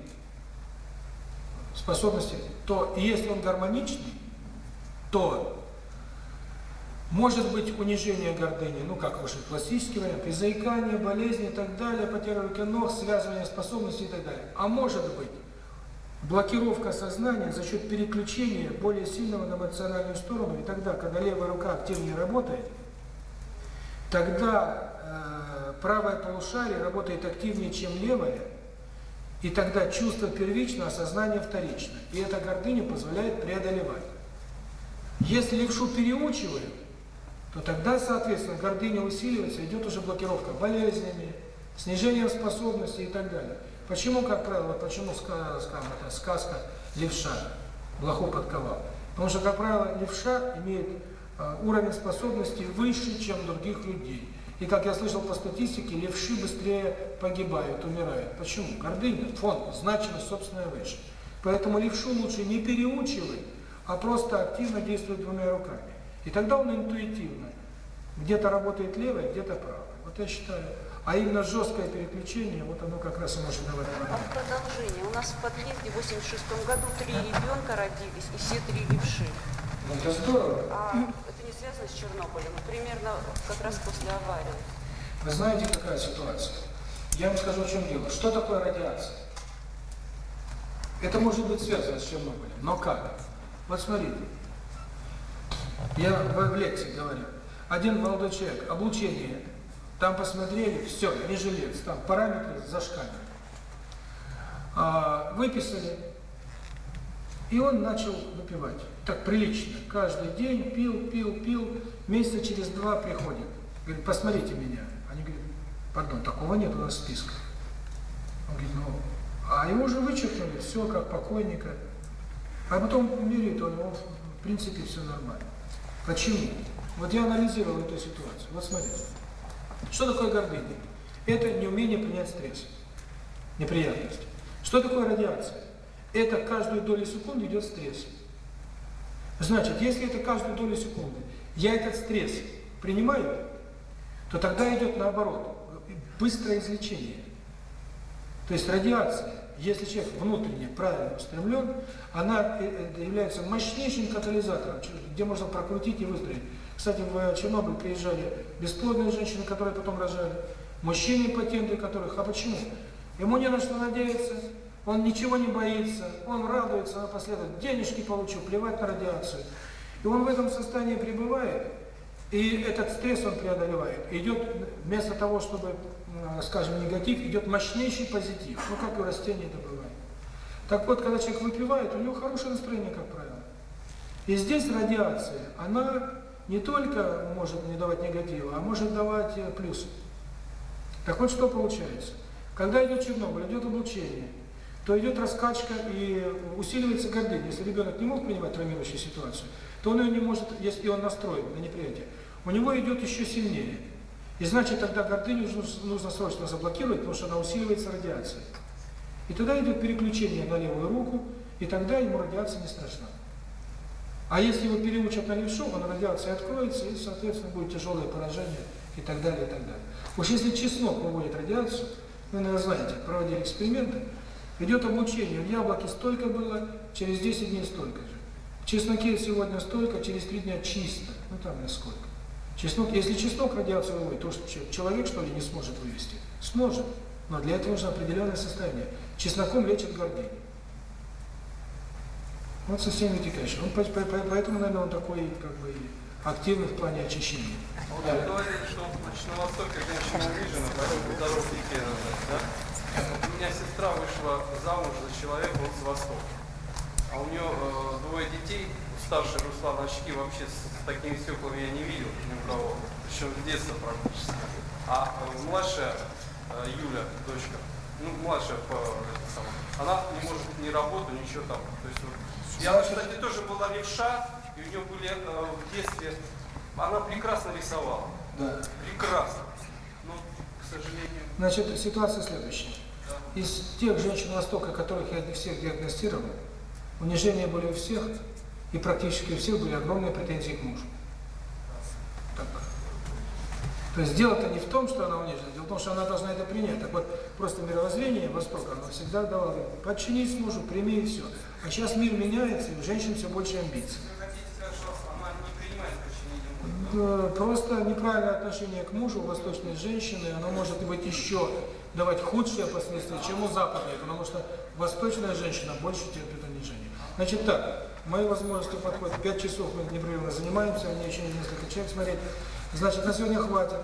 способности, то если он гармоничный, то может быть унижение гордыни, ну как уже классический вариант, и заикание, болезни и так далее, потеря руки ног, связывание способностей и так далее. А может быть Блокировка сознания за счет переключения более сильного на эмоциональную сторону, и тогда, когда левая рука активнее работает, тогда э, правое полушарие работает активнее, чем левое, и тогда чувство первично, а сознание вторично. И эта гордыня позволяет преодолевать. Если левшу переучиваем, то тогда, соответственно, гордыня усиливается, идет уже блокировка болезнями, снижением способностей и так далее. Почему, как правило, почему сказка, сказка левша блоху подковал? Потому что, как правило, левша имеет э, уровень способностей выше, чем других людей. И, как я слышал по статистике, левши быстрее погибают, умирают. Почему? Гордыня, фон, значимость собственная выше. Поэтому левшу лучше не переучивать, а просто активно действовать двумя руками. И тогда он интуитивно. Где-то работает левая, где-то правая. Вот я считаю, а именно жесткое переключение, вот оно как раз и может давать проблемы. Продолжение. У нас в подъезде в 86 году три ребенка родились, и все три левши. Ну, это здорово. А это не связано с Чернобылем, а примерно как раз после аварии. Вы знаете, какая ситуация? Я вам скажу, в чем дело. Что такое радиация? Это может быть связано с Чернобылем, но как? Вот смотрите, я в лекции говорю. Один молодой человек, облучение там посмотрели, все, не жилец, там параметры зашкаливают. А, выписали, и он начал выпивать. Так прилично. Каждый день пил, пил, пил. Месяца через два приходит. Говорит, посмотрите меня. Они говорят, пардон, такого нет у нас в списке. Он говорит, ну, а его уже вычеркнули, все, как покойника. А потом умерит он, он, в принципе, все нормально. Почему? Вот я анализировал эту ситуацию. Вот смотрите. Что такое гордыня? Это неумение принять стресс, неприятность. Что такое радиация? Это каждую долю секунды идет стресс. Значит, если это каждую долю секунды, я этот стресс принимаю, то тогда идет наоборот, быстрое излечение. То есть радиация, если человек внутренне правильно устремлен, она э, э, является мощнейшим катализатором, где можно прокрутить и выздороветь. Кстати в Чернобыль приезжали бесплодные женщины, которые потом рожали, мужчины-патенты которых. А почему? Ему не на что надеяться, он ничего не боится, он радуется напоследок, денежки получу, плевать на радиацию. И он в этом состоянии пребывает, и этот стресс он преодолевает. Идет, вместо того, чтобы, скажем, негатив, идет мощнейший позитив. Ну, как и у растений это бывает. Так вот, когда человек выпивает, у него хорошее настроение, как правило. И здесь радиация, она не только может не давать негатива, а может давать э, плюсы. Так вот что получается. Когда идет Чернобыль, идет облучение, то идет раскачка и усиливается гордыня. Если ребенок не мог принимать травмирующую ситуацию, то он ее не может, если он настроен на неприятие. У него идет еще сильнее. И значит, тогда гордыню нужно срочно заблокировать, потому что она усиливается радиацией. И тогда идет переключение на левую руку, и тогда ему радиация не страшна. А если вы переучат на левшу, он радиация откроется, и, соответственно, будет тяжелое поражение и так далее, и так далее. Уж если чеснок выводит радиацию, вы, наверное, знаете, проводили эксперименты, идет обучение. в яблоке столько было, через 10 дней столько же. В чесноке сегодня столько, через 3 дня чисто, ну там насколько. Чеснок, если чеснок радиацию выводит, то что, человек, что ли, не сможет вывести? Сможет, но для этого нужно определенное состояние. Чесноком лечат гордыню. Он совсем не текающий. Он поэтому, наверное, он такой, как бы, активный в плане очищения. Ну, ну, он ну, да. говорит, что на Востоке женщина обижена, поэтому здоров реке да? У меня сестра вышла замуж за человека, он с Востока. А у нее э, двое детей, старший Руслан очки вообще с такими стеклами я не видел ни у кого, причем с детства практически. А э, младшая э, Юля, дочка, ну младшая по, это самое, она не может ни работу, ничего там. То есть вот я, кстати, тоже была левша, и у нее были э, в детстве... Она прекрасно рисовала. Да. Прекрасно. Но, к сожалению... Значит, ситуация следующая. Да. Из тех женщин Востока, которых я всех диагностировал, унижения были у всех, и практически у всех были огромные претензии к мужу. Так. То есть дело-то не в том, что она унижена, дело в том, что она должна это принять. Так вот, просто мировоззрение Востока, оно всегда давало, подчинить мужу, прими и все. А сейчас мир меняется, и у женщин все больше амбиций. Просто неправильное отношение к мужу у восточной женщины, оно может быть еще давать худшие последствия, чем у западной, потому что восточная женщина больше терпит унижение. Значит так, мои возможности подходят, пять часов мы непрерывно занимаемся, мне еще несколько человек смотреть. Значит, на сегодня хватит.